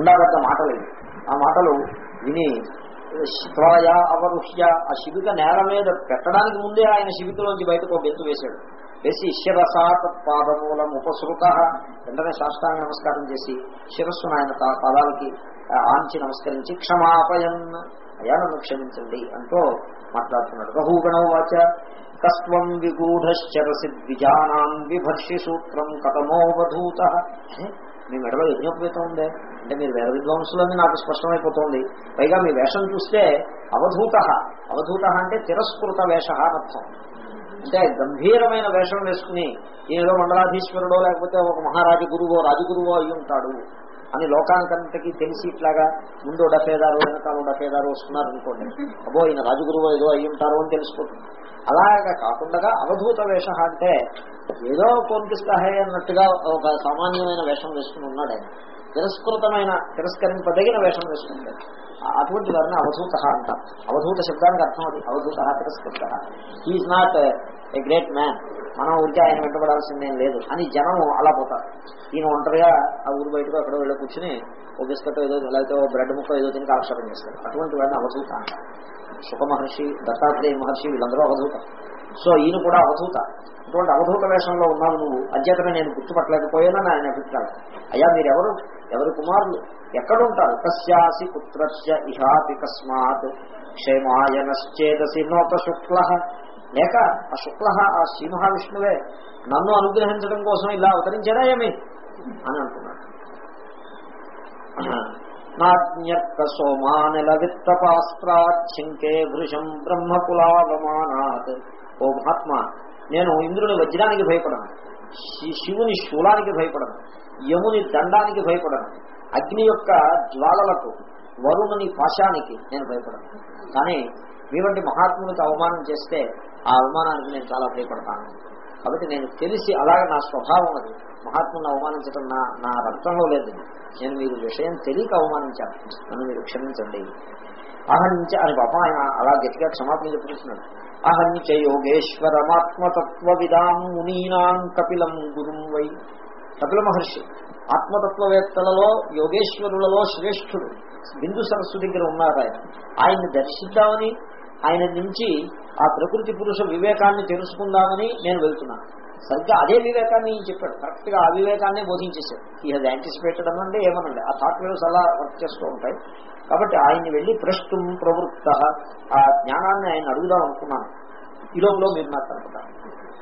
ఉండబడ్డ మాటలు. ఆ మాటలు విని త్వయ అవరుహ్య ఆ శిబిక నేల మీద పెట్టడానికి ముందే ఆయన శిబికలోంచి బయటకు ఒక గెంతు వేశాడు. వేసి శిరసాత్ పాదమూలం ఉపసృత వెంటనే సాష్టాంగ నమస్కారం చేసి శిరస్సును ఆయన పాదాలకి ఆంచి నమస్కరించి క్షమాపయన్. అయా నన్ను క్షమించండి అంటూ మాట్లాడుతున్నాడు. బహుగణం వాచ కస్వం విగూఢశ్చరసి ద్విజానాం విభర్షి సూత్రం కథమోవధూత. మీ మెడలో యజ్ఞోపేతం ఉందే అంటే మీరు వేద విద్వాంసులని నాకు స్పష్టమైపోతుంది. పైగా మీ వేషం చూస్తే అవధూత. అవధూత అంటే తిరస్కృత వేష అర్థం. అంటే గంభీరమైన వేషం వేసుకుని ఏదో మండలాధీశ్వరుడో లేకపోతే ఒక మహారాజు గురువో రాజగురువో అయి ఉంటాడు అని లోకానికంతకీ తెలిసి ఇట్లాగా ముందు డఫేదారు వెనకాల డఫేదారు వస్తున్నారు అనుకోండి అబ్బో ఈయన రాజగురువు ఏదో అయ్యి ఉంటారు అని తెలిసిపోతుంది అలాగా కాకుండా అవధూత వేష అంటే ఏదో కొనిపిస్తాహే అన్నట్టుగా ఒక సామాన్యమైన వేషం వేసుకుని ఉన్నాడు ఆయన. తిరస్కృతమైన తిరస్కరింపదగిన వేషం వేసుకుంటాడు. అటువంటి వారిని అవధూత అంటారు అవధూత శబ్దానికి అర్థం అది. అవధూత తిరస్కృత. He not a great man మనం ఊరికే ఆయన వెంటబడాల్సిందేం లేదు. అని జనం అలా పోతారు. ఈయన ఒంటరిగా ఆ ఊరు బయటకు అక్కడ వెళ్ళి కూర్చుని ఓ బిస్కెట్ ఏదో లేకపోతే ఓ బ్రెడ్ ముక్క ఏదో తిని కాలక్షేపం చేస్తారు. అటువంటి వాడిని అవధూత సుఖ మహర్షి దత్తాత్రేయ మహర్షి వీళ్ళందరూ అవధూత. సో ఈయన కూడా అవధూత. అటువంటి అవధూత వేషంలో ఉన్నావు నువ్వు. అధ్యతన నేను గుర్తుపట్టలేకపోయానని ఆయన అభిప్రాయం. అయ్యా మీరెవరు? ఎవరి కుమారులు? ఎక్కడుంటారు? కస్యాసి పుత్రస్య ఇహాపి కస్మాత్. క్షేమాయనశ్చేదసి నోత శుక్ల. లేక ఆ శుక్ల ఆ శ్రీ మహావిష్ణువే నన్ను అనుగ్రహించడం కోసం ఇలా అవతరించారా ఏమి? అని అంటున్నాడు. నాజ్ఞర్క సోమానిల విత్తపాస్త్రాచ్చింకే వృషం బ్రహ్మకులావమానాత్ ఓ మహాత్మ నేను ఇంద్రుని వజ్రానికి భయపడను. శి- శివుని శూలానికి భయపడను. యముని దండానికి భయపడను. అగ్ని యొక్క జ్వాలలకు వరుణుని పాశానికి నేను భయపడను. కానీ మీ వంటి మహాత్మునికి అవమానం చేస్తే ఆ అవమానానికి నేను చాలా భయపడతాను. కాబట్టి నేను తెలిసి అలాగ నా స్వభావం అది మహాత్ముని అవమానించడం నా నా రక్తంలో లేదు. నేను మీరు విషయం తెలియక అవమానించాను. నన్ను మీరు క్షమించండి. అహరించి అని పాపం ఆయన అలా గట్టిగా క్షమాపణ చెప్పుకుంటున్నాడు అహంచ యోగేశ్వరమాత్మతత్వ విదాం మునీనాం కపిలం గురుం వై. కపిల మహర్షి ఆత్మతత్వవేత్తలలో యోగేశ్వరులలో శ్రేష్ఠుడు. బిందు సరస్సు దగ్గర ఉన్నారు ఆయన. ఆయన్ని దర్శిద్దామని ఆయన నుంచి ఆ ప్రకృతి పురుష వివేకాన్ని తెలుసుకుందామని నేను వెళ్తున్నాను. సరిగ్గా అదే వివేకాన్ని చెప్పాడు. కరెక్ట్గా ఆ వివేకాన్నే బోధించేశాడు. ఈ హెజ్ యాంటిసిపేటెడ్ అనంటే ఏమనండి. ఆ థాట్ వేవ్స్ అలా వర్క్ చేస్తూ ఉంటాయి. కాబట్టి ఆయన్ని వెళ్ళి ప్రస్తుతం ప్రవృత్త ఆ జ్ఞానాన్ని ఆయన అడుగుదాం అనుకున్నాను. ఈ లోపల మీరు నాకు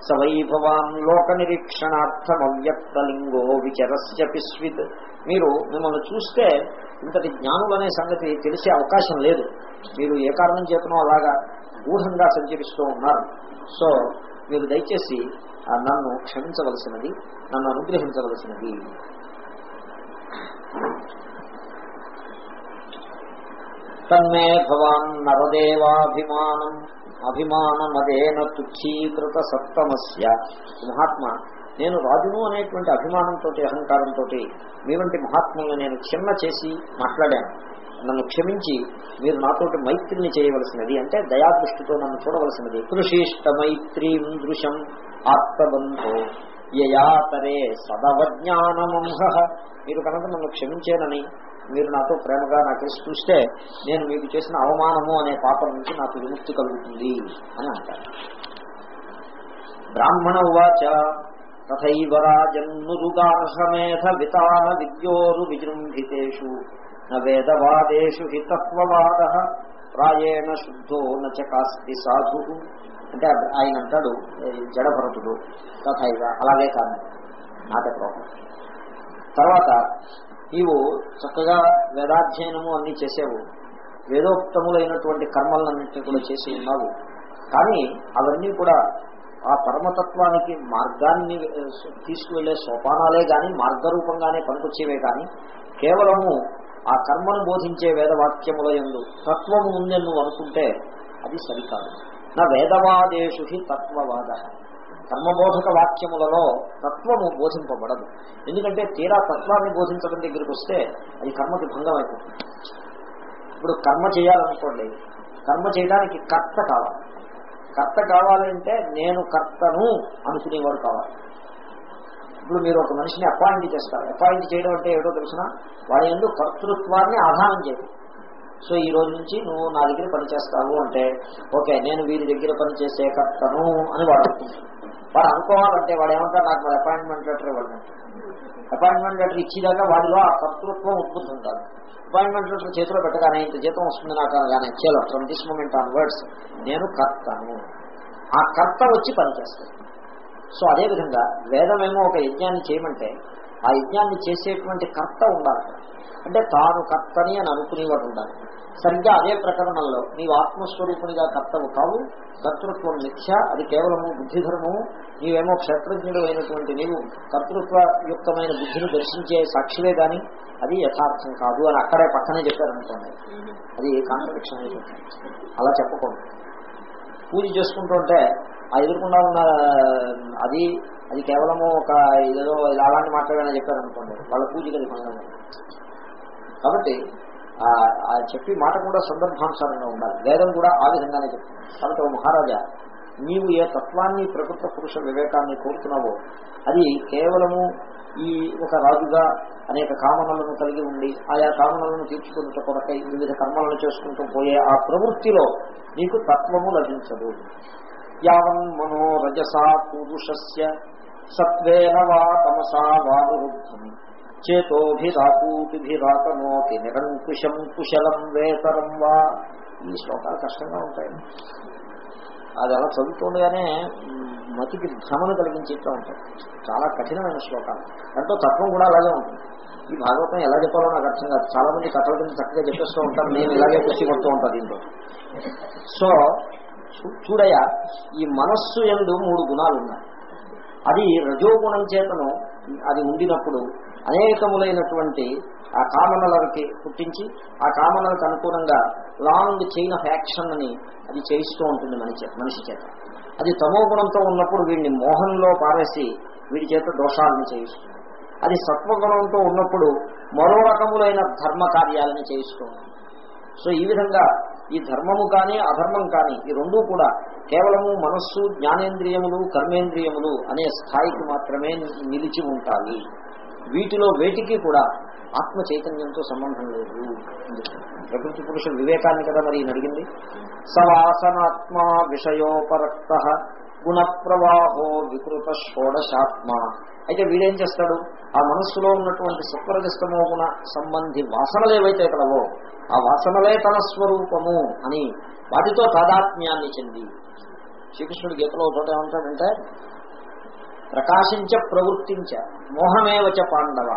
సవై భవాన్ లోక నిరీక్షణార్థం అవ్యక్తలింగో విచరస్య పిస్విత్ మీరు మిమ్మల్ని చూస్తే ఇంతటి జ్ఞానులనే సంగతి తెలిసే అవకాశం లేదు. మీరు ఏ కారణం చేతనో అలాగా గూఢంగా సంచరిస్తూ ఉన్నారు. సో మీరు దయచేసి నన్ను క్షమించవలసినది నన్ను అనుగ్రహించవలసినది. తన్మే భవాన్ నరదేవాభిమానం. అభిమానమదేన తుచ్చీకృత సప్తమస్య మహాత్మ నేను రాజును అనేటువంటి అభిమానంతో అహంకారంతో మీ వంటి మహాత్ములను నేను క్షమ చేసి మాట్లాడాను. నన్ను క్షమించి మీరు నాతోటి మైత్రిని చేయవలసినది అంటే దయాదృష్టితో నన్ను చూడవలసినది. కృషిష్ట మైత్రీం దృశం ఆత్మబంధో యయాతరే సదవజ్ఞానమంహ. మీరు కనుక నన్ను క్షమించేనని మీరు నాతో ప్రేమగా నాకేసి చూస్తే నేను మీకు చేసిన అవమానము అనే పాపం నుంచి నాకు విముక్తి కలుగుతుంది అని అంటారు. బ్రాహ్మణ ఉవాచ తథైవ రాజన్నురుగార్హమేధ వితాన విద్యోరు విజృంభితేషు న వేదవాదేషు హి ప్రాయేణ శుద్ధో న కాస్తి సాధు. అంటే ఆయన అంటాడు జడభరతుడు తథైవ అలాగే కాదు నాట తర్వాత నీవు చక్కగా వేదాధ్యయనము అన్ని చేసేవు. వేదోక్తములైనటువంటి కర్మలన్నింటినీ కూడా చేసి ఉన్నావు. కానీ అవన్నీ కూడా ఆ పరమతత్వానికి మార్గాన్ని తీసుకువెళ్ళే సోపానాలే కానీ మార్గరూపంగానే పనికొచ్చేవే కానీ కేవలము ఆ కర్మను బోధించే వేదవాక్యముల ఎందు తత్వము ఉందని నువ్వు అనుకుంటే అది సరికాదు. నా వేదవాదేషు తత్వవాద. కర్మబోధక వాక్యములలో తత్వము బోధింపబడదు. ఎందుకంటే తీరా తత్వాన్ని బోధించడం దగ్గరికి వస్తే అది కర్మకి భంగం అయిపోతుంది. ఇప్పుడు కర్మ చేయాలనుకోండి కర్మ చేయడానికి కర్త కావాలి. కర్త కావాలంటే నేను కర్తను అనుకునేవాడు కావాలి. ఇప్పుడు మీరు ఒక మనిషిని అపాయింట్ చేస్తారు. అపాయింట్ చేయడం అంటే ఏదో తెలిసిన? వాడి ఎందుకు కర్తృత్వాన్ని ఆధారం చేయదు సో ఈ రోజు నుంచి నువ్వు నా దగ్గర పనిచేస్తావు అంటే ఓకే నేను వీరి దగ్గర పనిచేసే కర్తను అని వాడు అనుకుంటాడు. వాడు అనుకోవాలంటే వాడు ఏమంటారు నాకు మరి అపాయింట్మెంట్ లెటర్ ఇవ్వండి అపాయింట్మెంట్ లెటర్ ఇచ్చేదాకా వాడిలో ఆ కర్తృత్వం ఉత్పత్తి కాదు అపాయింట్మెంట్ లెటర్ చేతిలో పెట్టగానే ఇంత జీతం వస్తుంది నాకు అనగానే చేలో from this moment onwards నేను కర్తను. ఆ కర్త వచ్చి పనిచేస్తాను సో అదేవిధంగా వేదమేమో ఒక యజ్ఞాన్ని చేయమంటే ఆ యజ్ఞాన్ని చేసేటువంటి కర్త ఉండాలి. అంటే తాను కర్తని అని అనుకునేవాడు ఉండాలి. సరిగ్గా అదే ప్రకరణంలో నీవు ఆత్మస్వరూపునిగా కర్తవు కావు కర్తృత్వం మిథ్య అది కేవలము బుద్ధిధర్మము నీవేమో క్షేత్రజ్ఞుడు అయినటువంటి నీవు కర్తృత్వ యుక్తమైన బుద్ధిని దర్శించే సాక్షివే గాని అది యథార్థం కాదు అని అక్కడే పక్కనే చెప్పారనుకోండి. అది కాంట్రడిక్షన్ అలా చెప్పకూడదు. పూజ చేసుకుంటుంటే ఆ ఎదురుకుండా ఉన్న అది అది కేవలము ఒక ఏదో అలాంటి మాట్లాడని చెప్పారనుకోండి వాళ్ళ పూజకి అది భంగం కాబట్టి ఆ చెప్పి మాట కూడా సందర్భానుసారంగా ఉండాలి. వేదం కూడా ఆ విధంగానే చెప్తుంది. కాబట్టి ఓ మహారాజా నీవు ఏ తత్వాన్ని ప్రకృత పురుష వివేకాన్ని కోరుతున్నావో అది కేవలము ఈ ఒక రాజుగా అనేక కామనలను కలిగి ఉండి ఆయా కామనలను తీర్చుకున్నట్టు కొరకై వివిధ కర్మలను చేసుకుంటూ పోయే ఆ ప్రవృత్తిలో నీకు తత్వము లభించదు. యావన్ మనో రజసా పురుషస్య సత్వేన వా తమసా వానురుద్ధం. చేతోభిరాకూటిభిరాకనోతి నిరంకుశం కుశలం వేతరం వా. ఈ శ్లోకాలు కష్టంగా ఉంటాయి. అది అలా చదువుతుండగానే మతికి భ్రమను కలిగించేట్లా ఉంటాయి. చాలా కఠినమైన శ్లోకాలు. దాంట్లో తత్వం కూడా అలాగే ఉంటుంది. ఈ భాగవతం ఎలా చెప్పాలో నాకు అర్థం కాదు. చాలా మంది కథల గురించి చక్కగా చెప్పేస్తూ ఉంటారు. నేను ఇలాగే కృషి కొడుతూ ఉంటాను దీంట్లో. సో చూడయ ఈ మనస్సు ఎందు మూడు గుణాలు ఉన్నాయి అది రజోగుణం చేతను అది ఉండినప్పుడు అనేకములైనటువంటి ఆ కామనలకి పుట్టించి ఆ కామనలకు అనుకూలంగా లాంగ్ చైన్ ఆఫ్ యాక్షన్ అని అది చేయిస్తూ ఉంటుంది మనిషి మనిషి చేత. అది తమో గుణంతో ఉన్నప్పుడు వీడిని మోహంలో పారేసి వీడి చేత దోషాలను చేయిస్తుంది. అది సత్వగుణంతో ఉన్నప్పుడు మరో రకములైన ధర్మ కార్యాలను చేయిస్తూ సో ఈ విధంగా ఈ ధర్మము కానీ అధర్మం కానీ ఈ రెండూ కూడా కేవలము మనస్సు జ్ఞానేంద్రియములు కర్మేంద్రియములు అనే స్థాయికి మాత్రమే నిలిచి ఉంటాయి. వీటిలో వేటికి కూడా ఆత్మ చైతన్యంతో సంబంధం లేదు ప్రకృతి పురుషుల వివేకాన్ని కదా మరి అడిగింది? సవాసనాత్మ విషయోపరక్త గుణ ప్రవాహో వికృత షోడశాత్మ. అయితే వీడేం చేస్తాడు? ఆ మనస్సులో ఉన్నటువంటి సత్వరజస్తమో గుణ సంబంధి వాసనలు ఏవైతే కలవో ఆ వాసనలే తన స్వరూపము అని వాటితో తాదాత్మ్యాన్ని చెంది శ్రీకృష్ణుడి గీతలో చోట ఏమంటాడంటే ప్రకాశించ ప్రవృత్తించ మోహమేవచ పాండవ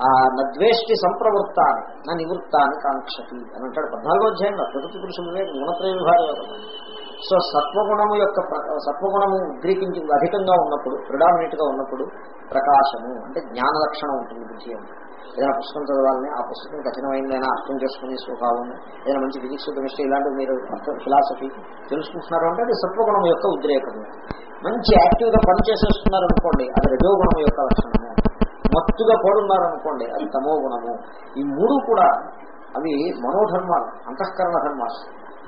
ఆ నద్వేష్టి సంప్రవృత్తాన్ని నా నివృత్తాన్ని కాంక్షతి అని అంటాడు. పద్నాలుగో అధ్యాయంలో ప్రకృతి పురుషులే గుణత్రయ విభాగం సో సత్వగుణము యొక్క సత్వగుణము ఉద్రేకించి అధికంగా ఉన్నప్పుడు ప్రిడామినెంట్గా ఉన్నప్పుడు ప్రకాశము అంటే జ్ఞాన లక్షణం ఉంటుంది బుద్ధి అంటే ఏదైనా పుస్తకం చదవాలని ఆ పుస్తకం కఠినమైందైనా అర్థం చేసుకుని స్వభావం ఏదైనా మంచి ఫిజిక్స్ కెమిస్ట్రీ ఇలాంటివి మీరు ఫిలాసఫీ తెలుసుకుంటున్నారు అంటే అది సత్వగుణం యొక్క ఉద్రేకము. మంచి యాక్టివ్గా పనిచేసేస్తున్నారు అనుకోండి అది రజోగుణం యొక్క లక్షణము. మత్తుగా పడున్నారు అనుకోండి అది తమో గుణము. ఈ మూడు కూడా అవి మనోధర్మాలు అంతఃకరణ ధర్మాలు.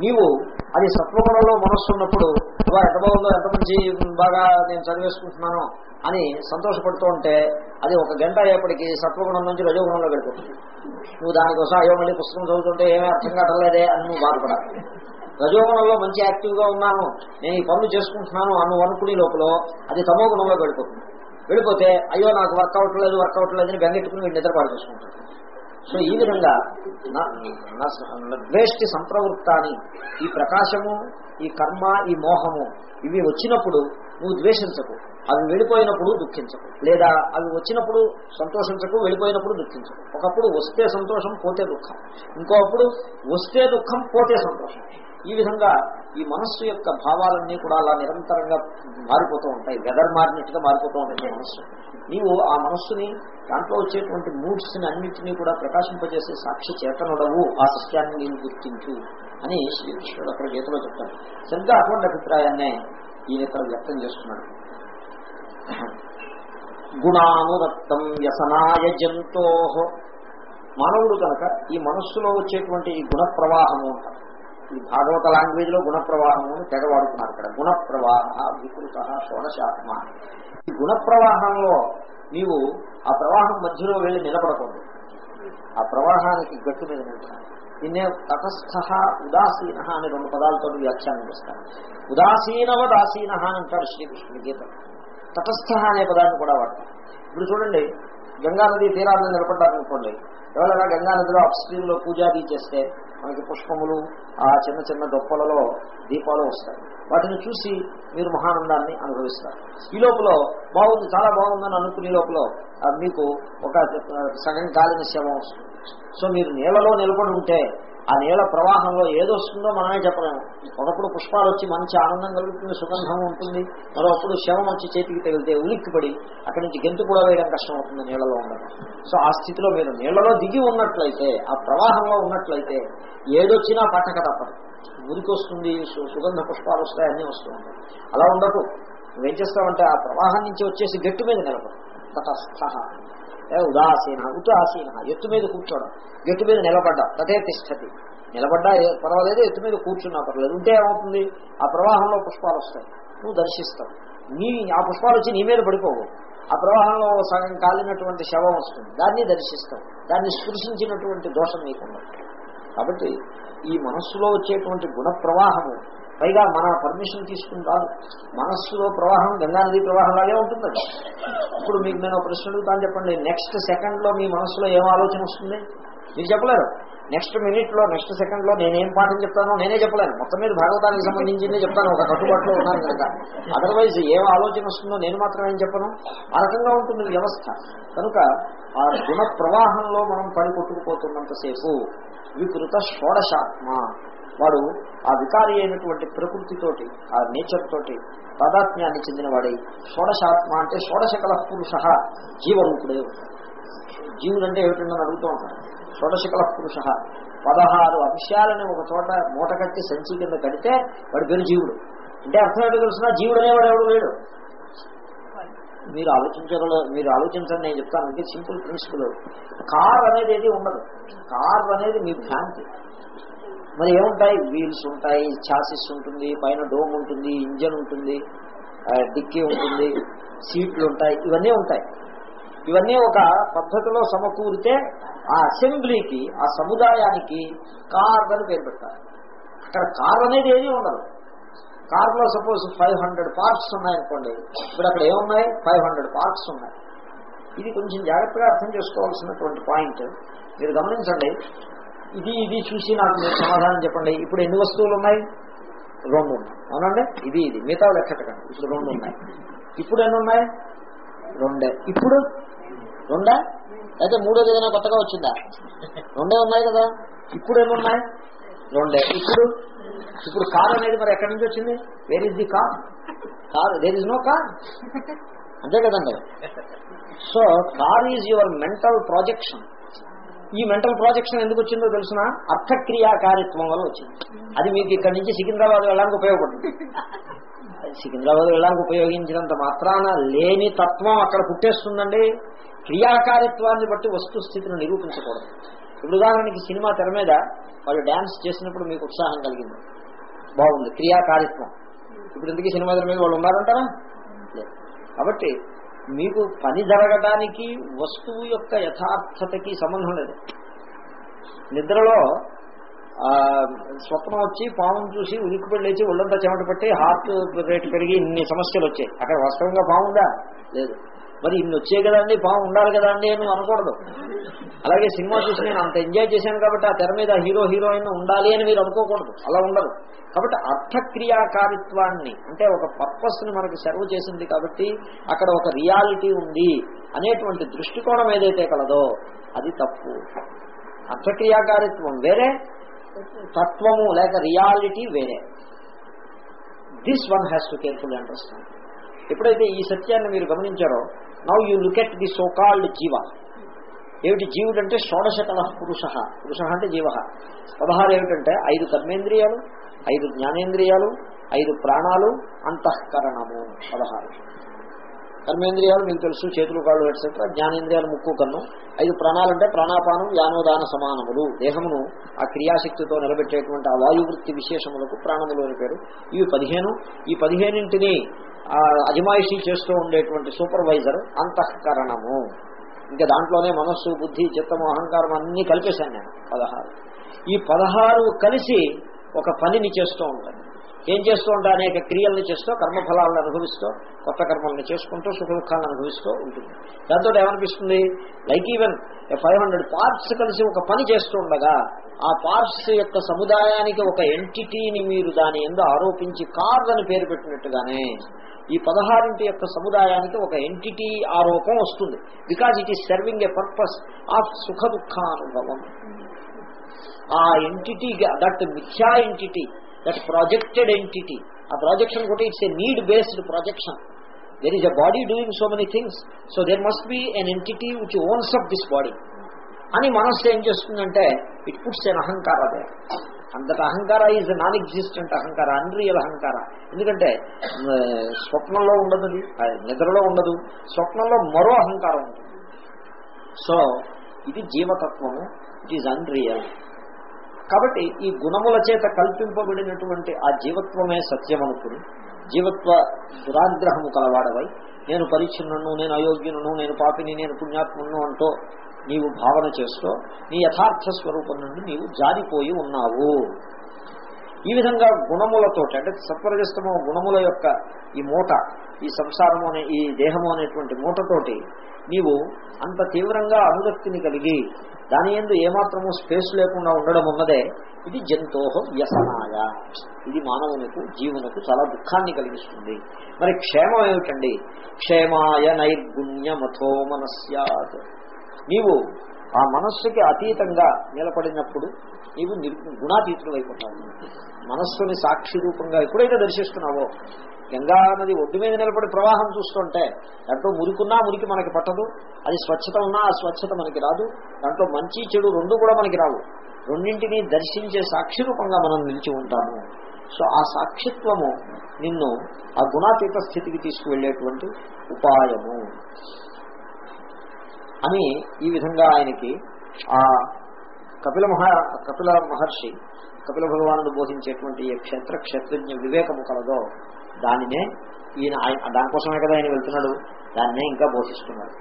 నీవు అది సత్వగుణంలో మనస్సు ఉన్నప్పుడు ఎంత బాగుందో ఎంత మంచి బాగా నేను చదివేసుకుంటున్నాను అని సంతోషపడుతూ ఉంటే అది ఒక గంట అయ్యేప్పటికీ సత్వగుణం నుంచి రజోగుణంలో వెళ్ళిపోతుంది. నువ్వు దానికోసం అయ్యో మళ్ళీ పుస్తకం చదువుతుంటే ఏమీ అర్థం కావట్లేదే అని నువ్వు బాధపడాలి. రజోగుణంలో మంచి యాక్టివ్గా ఉన్నాను నేను ఈ పనులు చేసుకుంటున్నాను అను అనుకునే లోపల అది తమో గుణంలో వెళ్ళిపోతుంది. వెళ్ళిపోతే అయ్యో నాకు వర్క్ లేదు వర్కౌట్ లేదని అని బెంగెట్టుకుని వీడు నిద్రపాటు చేసుకుంటాను సో ఈ విధంగా ద్వేష్టి సంప్రవృత్తాన్ని ఈ ప్రకాశము ఈ కర్మ ఈ మోహము ఇవి వచ్చినప్పుడు నువ్వు ద్వేషించకు. అవి వెళ్ళిపోయినప్పుడు దుఃఖించకు లేదా అవి వచ్చినప్పుడు సంతోషించకు వెళ్ళిపోయినప్పుడు దుఃఖించకు ఒకప్పుడు వస్తే సంతోషం పోతే దుఃఖం. ఇంకోప్పుడు వస్తే దుఃఖం పోతే సంతోషం. ఈ విధంగా ఈ మనస్సు యొక్క భావాలన్నీ కూడా అలా నిరంతరంగా మారిపోతూ ఉంటాయి. వెదర్ మారినట్టుగా మారిపోతూ ఉంటాయి మనస్సు. నీవు ఆ మనస్సుని దాంట్లో వచ్చేటువంటి మూడ్స్ని అన్నింటినీ కూడా ప్రకాశింపజేసే సాక్షి చేతనుడవు. ఆ సత్యాన్ని నేను గుర్తించు అని శ్రీకృష్ణుడు అక్కడ గీతలో చెప్తాడు సరిగ్గా అటువంటి అభిప్రాయాన్నే ఈయన ఇక్కడ వ్యక్తం చేస్తున్నాడు. గుణానురక్తం వ్యసనాయ జంతో. మానవుడు కనుక ఈ మనస్సులో వచ్చేటువంటి ఈ గుణ ప్రవాహము అంటారు ఈ భాగవత లాంగ్వేజ్లో గుణ ప్రవాహము అని తెగ వాడుతున్నారు ఇక్కడ. గుణ ప్రవాహ వికృత షోడశాత్మ. ఈ గుణ ప్రవాహంలో నీవు ఆ ప్రవాహం మధ్యలో వెళ్ళి నిలబడకూడదు. ఆ ప్రవాహానికి గట్టు మీద నిలబడాలి. నిన్నే తటస్థ ఉదాసీన అనే రెండు పదాలతో వ్యాఖ్యానం చేస్తాను ఉదాసీనవదాసీన అని అంటారు శ్రీకృష్ణుడి గీత. తటస్థ అనే పదాన్ని కూడా వాడతాం. ఇప్పుడు చూడండి గంగానది తీరాలను నిలబడ్డారనుకోండి ఎవరైనా గంగానదిలో అప్స్ట్రీమ్లో పూజాది చేస్తే మనకి పుష్పములు ఆ చిన్న చిన్న దొప్పలలో దీపాలు వస్తాయి. వాటిని చూసి మీరు మహానందాన్ని అనుభవిస్తారు. ఈ లోపల బాగుంది చాలా బాగుందని అనుకునే లోపల మీకు ఒక సగం కాలిన శవం వస్తుంది. సో మీరు నీళ్ళలో నిలబడి ఉంటే ఆ నీళ్ళ ప్రవాహంలో ఏదొస్తుందో మనమే చెప్పలేము. ఒకప్పుడు పుష్పాలు వచ్చి మంచి ఆనందం కలుగుతుంది సుగంధం ఉంటుంది. మరొకప్పుడు శవం వచ్చి చేతికి తగిలితే ఉలిక్కిపడి అక్కడి నుంచి గెంతు కూడా వేయడం కష్టం అవుతుంది నీళ్ళలో ఉండడం. సో ఆ స్థితిలో మీరు నీళ్ళలో దిగి ఉన్నట్లయితే ఆ ప్రవాహంలో ఉన్నట్లయితే ఏదొచ్చినా పట్టక తప్పదు. ఉరికొస్తుంది సుగంధ పుష్పాలు వస్తాయి అన్నీ వస్తూ ఉంటాయి. అలా ఉండకు. నువ్వేం చేస్తావంటే ఆ ప్రవాహం నుంచి వచ్చేసి గట్టు మీద నిలబడు. తటస్థ. ఏ ఉదాసీన ఉదాసీన ఎత్తు మీద కూర్చోవడం ఎత్తు మీద నిలబడ్డా. తదే తిష్టతి నిలబడ్డా పర్వాలేదు ఎత్తు మీద కూర్చున్నా పర్వాలేదు. ఉంటే ఏమవుతుంది? ఆ ప్రవాహంలో పుష్పాలు వస్తాయి. నువ్వు దర్శిస్తావు. నీ ఆ పుష్పాలు వచ్చి నీ మీద పడిపోవు. ఆ ప్రవాహంలో సగం కాలినటువంటి శవం వస్తుంది. దాన్ని దర్శిస్తావు. దాన్ని స్పృశించినటువంటి దోషం నీకుండా కాబట్టి ఈ మనస్సులో వచ్చేటువంటి గుణ ప్రవాహము పైగా మన పర్మిషన్ తీసుకుని కాదు. మనస్సులో ప్రవాహం గంగానది ప్రవాహం లాగే ఉంటుంది ఇప్పుడు మీకు నేను ఒక ప్రశ్న అడుగుతాను చెప్పండి. నెక్స్ట్ సెకండ్లో మీ మనస్సులో ఏం ఆలోచన వస్తుంది? మీరు చెప్పలేరు. నెక్స్ట్ మినిట్లో నెక్స్ట్ సెకండ్లో నేనేం పాఠం చెప్తానో నేనే చెప్పలేను. మొత్తం మీద భాగవతానికి సంబంధించిందే చెప్తాను. ఒక కట్టుబాటులో ఉన్నాను కనుక. అదర్వైజ్ ఏం ఆలోచన వస్తుందో నేను మాత్రం ఏం చెప్పను. ఆ రకంగా ఉంటుంది వ్యవస్థ. కనుక ఆ గుణ ప్రవాహంలో మనం పని కొట్టుకుపోతున్నంతసేపు వికృత షోడశాత్మ వాడు ఆ వికారి అయినటువంటి ప్రకృతితోటి ఆ నేచర్ తోటి తాదాత్మ్యాన్ని చెందినవాడై షోడశాత్మ అంటే షోడశకల పురుష జీవరూపుడే ఉంటాడు. జీవుడు అంటే అడుగుతూ ఉంటాడు. షోడశకల పురుష పదహారు అంశాలని ఒక చోట మూట కట్టి సంచి కింద కడితే వాడి పేరు జీవుడు. అంటే అర్థం ఏంటో తెలిసిన? జీవుడు అనేవాడు ఎవడు? లేడు మీరు ఆలోచించగల మీరు ఆలోచించండి నేను చెప్తాను. అంటే సింపుల్ ప్రిన్సిపల్. కార్ అనేది ఏది ఉండదు. కార్ అనేది మీ భ్రాంతి. మరి ఏముంటాయి? వీల్స్ ఉంటాయి ఛాసిస్ ఉంటుంది పైన డోమ్ ఉంటుంది ఇంజన్ ఉంటుంది డిక్కీ ఉంటుంది సీట్లు ఉంటాయి ఇవన్నీ ఉంటాయి. ఇవన్నీ ఒక పద్ధతిలో సమకూరితే ఆ అసెంబ్లీకి ఆ సముదాయానికి కార్ అని పేరు పెడతారు అక్కడ కార్ అనేది ఏది ఉండదు. కార్లో సపోజ్ ఫైవ్ హండ్రెడ్ పార్ట్స్ ఉన్నాయనుకోండి ఇప్పుడు అక్కడ ఏమున్నాయి? ఫైవ్ హండ్రెడ్ పార్ట్స్ ఉన్నాయి. ఇది కొంచెం జాగ్రత్తగా అర్థం చేసుకోవాల్సినటువంటి పాయింట్. మీరు గమనించండి ఇది ఇది చూసి నాకు మీరు సమాధానం చెప్పండి. ఇప్పుడు ఎన్ని వస్తువులు ఉన్నాయి? రెండు ఉన్నాయి. అవునండి? ఇది ఇది. మిగతా లెక్కటకండి ఇప్పుడు రెండు ఉన్నాయి. ఇప్పుడు ఎన్ని ఉన్నాయి? రెండే. ఇప్పుడు? రెండా? అయితే మూడోది ఏదైనా కొత్తగా వచ్చిందా? రెండే ఉన్నాయి కదా. ఇప్పుడు ఎన్ని ఉన్నాయి? రెండే. ఇప్పుడు? ఇప్పుడు కార్ అనేది మరి ఎక్కడి నుంచి వచ్చింది? Where is the car car there is no car అంతే కదండి. So car is your mental projection ఈ మెంటల్ ప్రాజెక్షన్ ఎందుకు వచ్చిందో తెలిసిన? అర్థక్రియాకారిత్వం వల్ల వచ్చింది. అది మీకు ఇక్కడి నుంచి సికింద్రాబాద్ వెళ్ళడానికి ఉపయోగపడుతుంది. అది సికింద్రాబాద్ వెళ్ళడానికి ఉపయోగించినంత మాత్రాన లేని తత్వం అక్కడ పుట్టేస్తుందండి. క్రియాకారిత్వాన్ని బట్టి వస్తుస్థితిని నిరూపించకూడదు. ఇప్పుడు ఉదాహరణకి సినిమా తెర మీద వాళ్ళు డ్యాన్స్ చేసినప్పుడు మీకు ఉత్సాహం కలిగింది. బాగుంది. క్రియాకారిత్వం. ఇప్పుడు ఇందుకే సినిమా తెర మీద వాళ్ళు ఉన్నారంటారా? లేదు. కాబట్టి మీకు పని జరగడానికి వస్తువు యొక్క యథార్థతకి సంబంధం లేదు. నిద్రలో స్వప్నం వచ్చి పాము చూసి ఉనికిపడి లేచి ఒళ్ళంతా చెమట పట్టి హార్ట్ రేట్ పెరిగి ఇన్ని సమస్యలు వచ్చాయి. అక్కడ వాస్తవంగా బాగుందా లేదు. మరి ఇన్ని వచ్చాయి కదండి పాము ఉండాలి కదండి అని అనకూడదు. అలాగే సినిమా చూసి నేను అంత ఎంజాయ్ చేశాను కాబట్టి ఆ తెర మీద హీరో హీరోయిన్ ఉండాలి అని మీరు అనుకోకూడదు. అలా ఉండదు. కాబట్టి అర్థక్రియాకారిత్వాన్ని అంటే ఒక పర్పస్ని మనకి సెర్వ్ చేసింది కాబట్టి అక్కడ ఒక రియాలిటీ ఉంది అనేటువంటి దృష్టికోణం ఏదైతే కలదో అది తప్పు. అర్థక్రియాకారిత్వం వేరే తత్వము లేక రియాలిటీ వేరే. This one has to careful understand ఎప్పుడైతే ఈ సత్యాన్ని మీరు గమనించారో now you look at the so called జీవ ఏమిటి? జీవుడు అంటే షోడశకల పురుష. పురుష అంటే జీవ. పదహారు ఏమిటంటే? ఐదు కర్మేంద్రియాలు ఐదు జ్ఞానేంద్రియాలు ఐదు ప్రాణాలు అంతఃకరణము. పదహారు. కర్మేంద్రియాలు మీకు తెలుసు చేతులు కాళ్ళు ఎట్సెట్రా జ్ఞానేంద్రియాలు ముక్కు కన్ను. ఐదు ప్రాణాలంటే ప్రాణాపానం యానోదాన సమానములు. దేహమును ఆ క్రియాశక్తితో నిలబెట్టేటువంటి ఆ వాయువృత్తి విశేషములకు ప్రాణములు అని పేరు. ఇవి పదిహేను ఈ పదిహేనింటిని అజమాయిషీ చేస్తూ ఉండేటువంటి సూపర్వైజర్ అంతఃకరణము. ఇంకా దాంట్లోనే మనస్సు బుద్ధి చిత్తము అహంకారం అన్నీ కలిపేశాను నేను పదహారు. ఈ పదహారు కలిసి ఒక పనిని చేస్తూ ఉంటాను. ఏం చేస్తూ ఉంటా? అనేక క్రియల్ని చేస్తూ కర్మఫలాలను అనుభవిస్తూ కొత్త కర్మల్ని చేసుకుంటూ సుఖ దుఃఖాలను అనుభవిస్తూ ఉంటుంది. దాంతో ఏమనిపిస్తుంది? Like even five hundred parts కలిసి ఒక పని చేస్తూ ఉండగా ఆ పార్ట్స్ యొక్క సముదాయానికి ఒక ఎంటిటీని మీరు దాని ఎందు ఆరోపించి కార్ అని పేరు పెట్టినట్టుగానే ఈ పదహారింటి యొక్క సముదాయానికి ఒక ఎంటిటీ ఆరోపం వస్తుంది. Because it is serving a purpose of సుఖ దుఃఖానుభవం ఆ ఎంటిటీ దట్ మిథ్యా ఎంటిటీ దట్ ప్రాజెక్టెడ్ ఎంటిటీ ఆ ప్రాజెక్షన్ కూడా it's a need based projection there is a body doing so many things so there must be an entity which owns of this body అని మనస్సు ఏం చేస్తుందంటే it puts ఎన్ అహంకార అంతట అహంకార is non existent అహంకార అన్రియల్ అహంకార. ఎందుకంటే స్వప్నంలో ఉండదు అది, నిద్రలో ఉండదు. స్వప్నంలో మరో అహంకారం ఉంటుంది. సో ఇది జీవతత్వము ఇట్ ఈజ్ అన్రియల్ కాబట్టి ఈ గుణముల చేత కల్పింపబడినటువంటి ఆ జీవత్వమే సత్యం అనుకుని జీవత్వ దురాగ్రహము కలవాడవై నేను పరిచ్ఛిన్నను నేను అయోగ్యును నేను పాపిని నేను పుణ్యాత్మును అంటూ నీవు భావన చేస్తూ నీ యథార్థ స్వరూపం నుండి నీవు జారిపోయి ఉన్నావు. ఈ విధంగా గుణములతో అంటే సత్వరజస్తమ గుణముల యొక్క ఈ మూట ఈ సంసారము అనే ఈ దేహము అనేటువంటి మూటతోటి నీవు అంత తీవ్రంగా అనురక్తిని కలిగి దాని ఎందు ఏమాత్రము స్పేస్ లేకుండా ఉండడం ఉన్నదే ఇది జంతోహ వ్యసనాయ. ఇది మానవునికి జీవునకు చాలా దుఃఖాన్ని కలిగిస్తుంది. మరి క్షేమం ఏమిటండి? క్షేమాయ నైర్గుణ్యమథో మనస్యాత్. నీవు ఆ మనస్సుకి అతీతంగా నిలబడినప్పుడు నీవు నిర్- గుణాతీతుడు అయిపోతావు. మనస్సుని సాక్షి రూపంగా ఎప్పుడైతే దర్శిస్తున్నావో గంగా నది ఒడ్డు మీద నిలబడి ప్రవాహం చూస్తుంటే దాంట్లో మురికున్నా మురికి మనకి పట్టదు. అది స్వచ్ఛత ఉన్నా ఆ స్వచ్ఛత మనకి రాదు. దాంట్లో మంచి చెడు రెండు కూడా మనకి రావు. రెండింటినీ దర్శించే సాక్షి రూపంగా మనం నిలిచి ఉంటాము. సో ఆ సాక్షిత్వము నిన్ను ఆ గుణాతీత స్థితికి తీసుకువెళ్ళేటువంటి ఉపాయము. అని ఈ విధంగా ఆయనకి ఆ కపిల మహా కపిల మహర్షి కపిల భగవానుడు బోధించేటువంటి ఏ క్షేత్ర క్షేత్రజ్ఞ వివేకము కలదో దానినే ఈయన దానికోసమే కదా ఆయన వెళ్తున్నాడు దాన్నే ఇంకా బోధిస్తున్నాడు.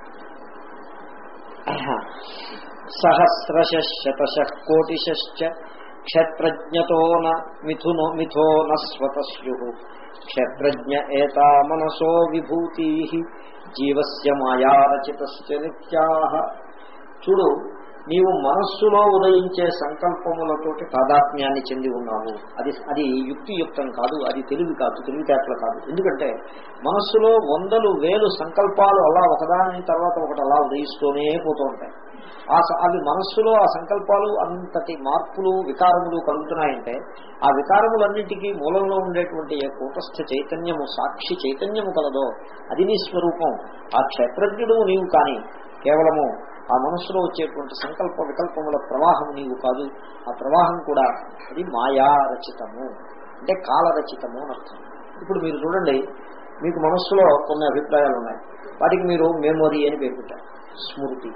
సహస్రశ శతశ కోటిశ్చ క్షేత్రజ్ఞతో మిథునో మిథో నస్వతస్యు క్షత్రజ్ఞ ఏతా మనసో విభూతి. జీవస్య మాయారచితశ్చ నిత్యా చూడు నీవు మనస్సులో ఉదయించే సంకల్పములతోటి తాదాత్మ్యాన్ని చెంది ఉన్నావు. అది అది యుక్తియుక్తం కాదు అది తెలివి కాదు తెలివితేటలు కాదు. ఎందుకంటే మనస్సులో వందలు వేలు సంకల్పాలు అలా ఒకదాని తర్వాత ఒకటి అలా ఉదయిస్తూనే పోతూ ఉంటాయి. ఆ స- అవి మనస్సులో ఆ సంకల్పాలు అంతటి మార్పులు వికారములు కలుగుతున్నాయంటే ఆ వికారములన్నిటికీ మూలంలో ఉండేటువంటి ఏ కూటస్థ చైతన్యము సాక్షి చైతన్యము కలదో అది నీ స్వరూపం. ఆ క్షేత్రజ్ఞుడు నీవు కానీ కేవలము ఆ మనస్సులో వచ్చేటువంటి సంకల్ప వికల్పముల ప్రవాహం నీవు కాదు ఆ ప్రవాహం కూడా అది మాయా రచితము. అంటే కాలరచితము అని అర్థం. ఇప్పుడు మీరు చూడండి మీకు మనస్సులో కొన్ని అభిప్రాయాలు ఉన్నాయి. వాటికి మీరు మెమొరీ అని పేరు పెట్టారు. స్మృతి.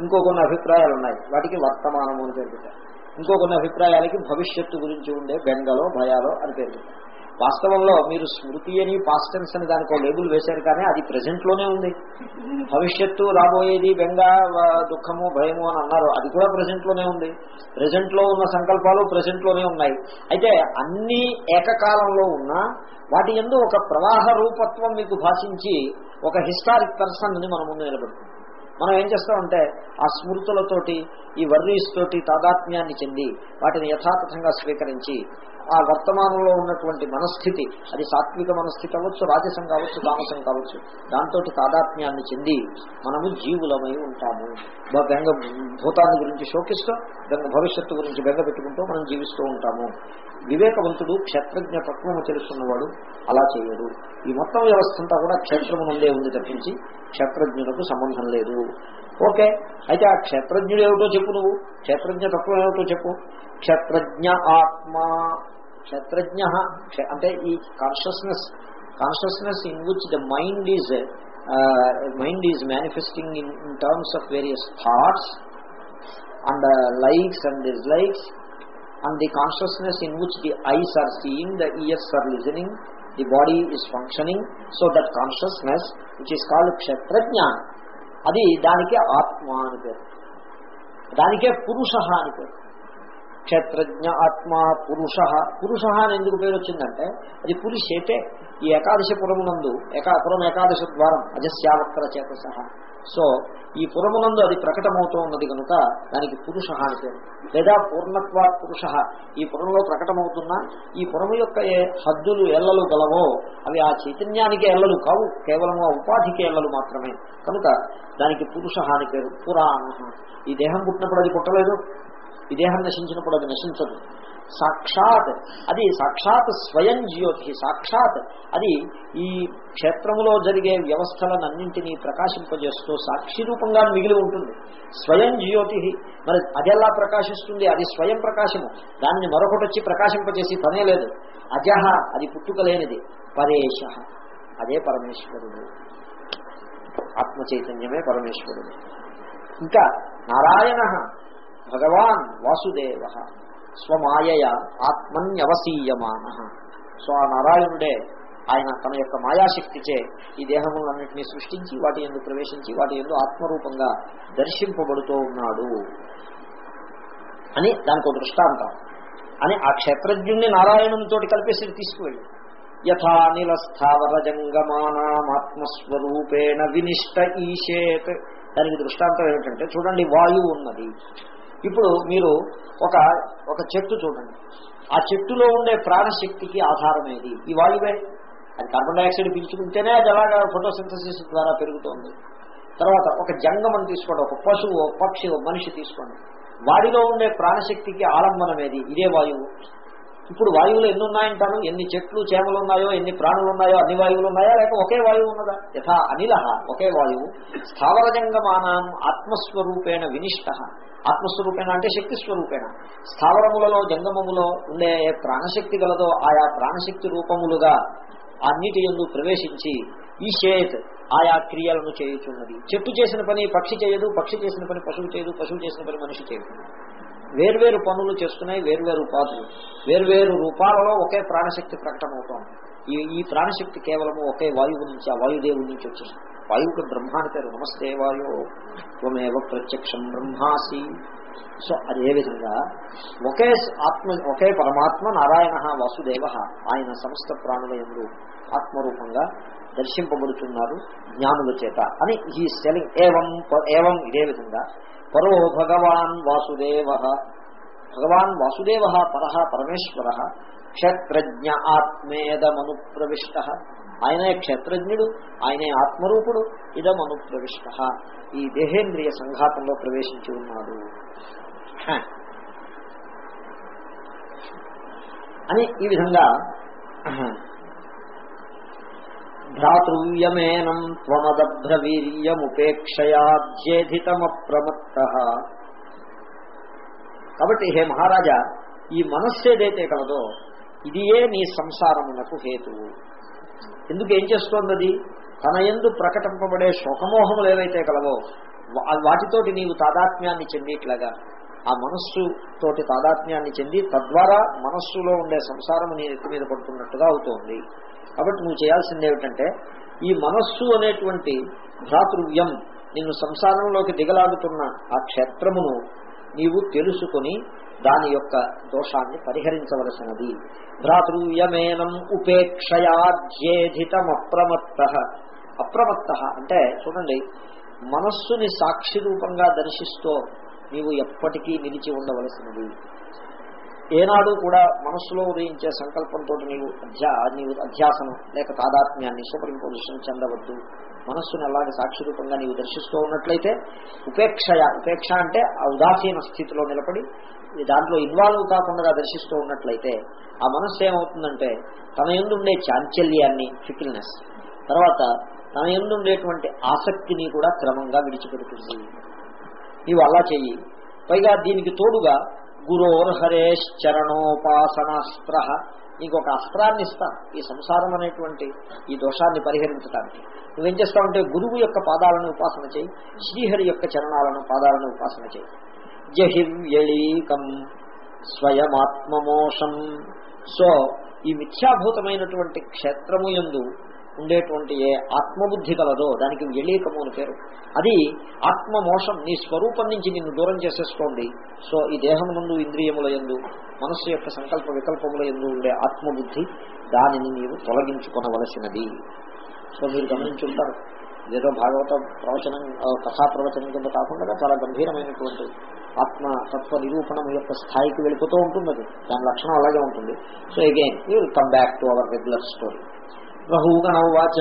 ఇంకో కొన్ని అభిప్రాయాలు ఉన్నాయి. వాటికి వర్తమానము అని పేరు పెట్టారు. ఇంకో కొన్ని అభిప్రాయాలకి భవిష్యత్తు గురించి ఉండే బెంగలో భయాలో అని పేరు పెట్టారు. వాస్తవంలో మీరు స్మృతి అని పాస్టెన్స్ అని దానికి లేబుల్ వేశారు కానీ అది ప్రజెంట్లోనే ఉంది. భవిష్యత్తు రాబోయేది బెంగ దుఃఖము భయము అని అన్నారు. అది కూడా ప్రజెంట్లోనే ఉంది. ప్రజెంట్లో ఉన్న సంకల్పాలు ప్రజెంట్లోనే ఉన్నాయి. అయితే అన్ని ఏకకాలంలో ఉన్నా వాటి ఎందు ఒక ప్రవాహ రూపత్వం మీకు భాషించి ఒక హిస్టారిక్ పర్సన్ని మన ముందు నిలబెడుతుంది మనం ఏం చేస్తామంటే ఆ స్మృతులతోటి ఈ వర్రీస్ తోటి తాదాత్మ్యాన్ని చెంది వాటిని యథాతథంగా స్వీకరించి ఆ వర్తమానంలో ఉన్నటువంటి మనస్థితి అది సాత్విక మనస్థితి అవ్వచ్చు రాజసం కావచ్చు తామసం కావచ్చు దాంతో తాదాత్మ్యాన్ని చెంది మనము జీవులమై ఉంటాము. బెంగ భూతాన్ని గురించి శోకిస్తూ బెంగ భవిష్యత్తు గురించి బెంగ పెట్టుకుంటూ మనం జీవిస్తూ ఉంటాము. వివేకవంతుడు క్షేత్రజ్ఞ తత్వము తెలుసున్నవాడు అలా చేయడు. ఈ మొత్తం వ్యవస్థ అంతా కూడా క్షేత్రము నుండే ఉంది తప్పించి క్షేత్రజ్ఞులకు సంబంధం లేదు. ఓకే అయితే ఆ క్షేత్రజ్ఞుడు ఏమిటో చెప్పు నువ్వు. క్షేత్రజ్ఞ తత్వం ఏమిటో చెప్పు. క్షేత్రజ్ఞ ఆత్మ. క్షేత్రజ్ఞ క్షే- అంటే ఈ consciousness consciousness in which the mind is mind is manifesting in in terms of various thoughts and uh, likes and dislikes and the consciousness in which the eyes are seeing, the ears are listening, the body is functioning so that consciousness which is called క్షత్రజ్ఞ అది దానికే ఆత్మ అని పేరు దానికే పురుష అని పేరు క్షేత్రజ్ఞ ఆత్మ పురుష. పురుష అని ఎందుకు పేరు వచ్చిందంటే అది పురుషేతే ఈ ఏకాదశి పురమునందు ఏకా పురం ఏకాదశి ద్వారం అజస్యావక్ర చేతస. సో ఈ పురమునందు అది ప్రకటమవుతూ ఉన్నది కనుక దానికి పురుష అని పేరు. లేదా పూర్ణత్వ పురుష. ఈ పురంలో ప్రకటమవుతున్న ఈ పురము యొక్క ఏ హద్దులు ఎల్లలు గలవో అవి ఆ చైతన్యానికి ఎల్లలు కావు కేవలం ఆ ఉపాధికి ఎల్లలు మాత్రమే. కనుక దానికి పురుష అని పేరు. పురాణ ఈ దేహం పుట్టినప్పుడు అది పుట్టలేదు. ఈ దేహం నశించినప్పుడు అది నశించదు. సాక్షాత్ అది సాక్షాత్ స్వయం జ్యోతి సాక్షాత్ అది ఈ క్షేత్రములో జరిగే వ్యవస్థలనన్నింటినీ ప్రకాశింపజేస్తూ సాక్షి రూపంగా మిగిలి ఉంటుంది. స్వయం జ్యోతి మరి అది ఎలా ప్రకాశిస్తుంది? అది స్వయం ప్రకాశము. దాన్ని మరొకటి వచ్చి ప్రకాశింపజేసి పనే లేదు. అజహ అది పుట్టుకలేనిది పరేశ అదే పరమేశ్వరుడు. ఆత్మ చైతన్యమే పరమేశ్వరుడు. ఇంకా నారాయణ భగవాన్ వాసుదేవ స్వమాయయ ఆత్మన్యవసీయమాన. సో ఆ నారాయణుడే ఆయన తన యొక్క మాయాశక్తిచే ఈ దేహములన్నింటినీ సృష్టించి వాటి ఎందు ప్రవేశించి వాటి ఎందు ఆత్మరూపంగా దర్శింపబడుతూ ఉన్నాడు అని దానికి ఒక దృష్టాంతం. అని ఆ క్షేత్రజ్ఞుణ్ణి నారాయణునితో కలిపేసి తీసుకువెళ్ళి. యథా నిలస్థావర జంగమానామాత్మస్వరూపేణ వినిష్ట ఈషేత్ దానికి దృష్టాంతం ఏమిటంటే చూడండి వాయువు ఉన్నది. ఇప్పుడు మీరు ఒక ఒక చెట్టు చూడండి. ఆ చెట్టులో ఉండే ప్రాణశక్తికి ఆధారం ఏది ఈ వాయువే. అది కార్బన్ డైఆక్సైడ్ పీల్చుకుంటేనే అది అలాగా ఫోటోసింథసిస్ ద్వారా పెరుగుతోంది. తర్వాత ఒక జంగమని తీసుకోండి. ఒక పశువు పక్షి మనిషి తీసుకోండి. వాడిలో ఉండే ప్రాణశక్తికి ఆలంబనం ఏది ఇదే వాయువు. ఇప్పుడు వాయువులు ఎన్ని ఉన్నాయంటాను ఎన్ని చెట్లు చేమలు ఉన్నాయో ఎన్ని ప్రాణులు ఉన్నాయో అన్ని వాయువులు ఉన్నాయా లేక ఒకే వాయువు ఉన్నదా? యథా అనిల ఒకే వాయువు. స్థావర జంగమానం ఆత్మస్వరూపేణ వినిష్ట. ఆత్మస్వరూపేణ అంటే శక్తి స్వరూపేణ స్థావరములలో జంగమములో ఉండే ఏ ప్రాణశక్తి గలదో ఆయా ప్రాణశక్తి రూపములుగా అన్నిటి ఎందు ప్రవేశించి ఈ షేత్ ఆయా క్రియలను చేయుచున్నది. చెట్టు చేసిన పని పక్షి చేయదు పక్షి చేసిన పని పశువు చేయదు పశువు చేసిన పని మనిషి చేయదు. వేర్వేరు పనులు చేస్తున్నాయి వేర్వేరు ఉపాధులు. వేర్వేరు రూపాలలో ఒకే ప్రాణశక్తి ప్రకటన అవుతోంది ఈ ఈ ప్రాణశక్తి కేవలము ఒకే వాయువు నుంచి ఆ వాయుదేవుడి నుంచి వచ్చేసి వాయువుకి బ్రహ్మాని పేరు నమస్తే వాయు త్వమేవ ప్రత్యక్షం బ్రహ్మాసి. సో అదేవిధంగా ఒకే ఆత్మ ఒకే పరమాత్మ నారాయణ వాసుదేవ ఆయన సమస్త ప్రాణుల ఎందు ఆత్మరూపంగా దర్శింపబడుతున్నారు జ్ఞానుల చేత అని ఈ సెలింగ్ ఏవం ఏవం ఇదే విధంగా పరో భగవాన్ వాసుదేవ. భగవాన్ వాసుదేవ పర పరమేశ్వర. క్షేత్రజ్ఞ ఆత్మేదమను ప్రవిష్ట ఆయనే క్షేత్రజ్ఞుడు ఆయనే ఆత్మరూపుడు ఇదమను ప్రవిష్ట ఈ దేహేంద్రియ సంఘాతంలో ప్రవేశించి ఉన్నాడు. అని ఈ విధంగా భ్రాతృవ్యమేనం త్వమదభ్రవీర్యముపేక్షయాధ్యేధితమప్రమత్త కాబట్టి హే మహారాజా ఈ మనస్సు ఏదైతే కలదో ఇదియే నీ సంసారమునకు హేతువు. ఎందుకు ఏం చేస్తోంది తన ఎందు ప్రకటింపబడే శోకమోహములు ఏవైతే కలవో వాటితోటి నీవు తాదాత్మ్యాన్ని చెందిట్లాగా. ఆ మనస్సుతోటి తాదాత్మ్యాన్ని చెంది తద్వారా మనస్సులో ఉండే సంసారము నీ ఎత్తి మీద పడుతున్నట్టుగా అవుతోంది. కాబట్టి నువ్వు చేయాల్సింది ఏమిటంటే ఈ మనస్సు అనేటువంటి భ్రాతృవ్యం నిన్ను సంసారంలోకి దిగలాడుతున్న ఆ క్షేత్రమును నీవు తెలుసుకుని దాని యొక్క దోషాన్ని పరిహరించవలసినది. భ్రాతృవ్యమేనం ఉపేక్షయాధ్యేధితం అప్రమత్త అప్రమత్త అంటే చూడండి మనస్సుని సాక్షి రూపంగా దర్శిస్తూ నీవు ఎప్పటికీ నిలిచి ఉండవలసినది. ఏనాడు కూడా మనస్సులో ఉదయించే సంకల్పంతో నీవు అధ్యా నీవు అధ్యాసనం లేక తాదాత్మ్యాన్ని సూపరింపోజిషన్ చెందవద్దు. మనస్సును అలాగే సాక్షి రూపంగా నీవు దర్శిస్తూ ఉన్నట్లయితే ఉపేక్షయ ఉపేక్ష అంటే ఆ ఉదాసీన స్థితిలో నిలబడి దాంట్లో ఇన్వాల్వ్ కాకుండా దర్శిస్తూ ఉన్నట్లయితే ఆ మనస్సు ఏమవుతుందంటే తన ఎందుండే చాంచల్యాన్ని ఫికిల్నెస్ తర్వాత తన ఎందుండేటువంటి ఆసక్తిని కూడా క్రమంగా విడిచిపెడుతుంది. నీవు అలా చెయ్యి. పైగా దీనికి తోడుగా గురోర్హరేశ్చరణోపాసనాస్త్ర. నీకు అస్త్రాన్ని ఇస్తా ఈ సంసారం అనేటువంటి ఈ దోషాన్ని పరిహరించడానికి నువ్వేం చేస్తావంటే గురువు యొక్క పాదాలను ఉపాసన చేయి శ్రీహరి యొక్క చరణాలను పాదాలను ఉపాసన చేయి. జహివ్యళీకం స్వయమాత్మమోషం. సో ఈ మిథ్యాభూతమైనటువంటి క్షేత్రము ఎందు ఉండేటువంటి ఏ ఆత్మబుద్ధి కలదో దానికి వ్యలీకము అని పేరు. అది ఆత్మమోషం నీ స్వరూపం నుంచి నిన్ను దూరం చేసేస్తోంది సో ఈ దేహమునందు ఇంద్రియముల ఎందు మనస్సు యొక్క సంకల్ప వికల్పముల ఎందు ఉండే ఆత్మబుద్ధి దానిని నీవు తొలగించుకొనవలసినది. సో మీరు గమనించుంటారు. ఏదో భాగవత ప్రవచనం కథా ప్రవచనం కింద కాకుండా చాలా గంభీరమైనటువంటి ఆత్మ తత్వ నిరూపణం యొక్క స్థాయికి వెళ్ళిపోతూ ఉంటుంది దాని లక్షణం అలాగే ఉంటుంది. So again will come back to our regular story బహూగణవాచ.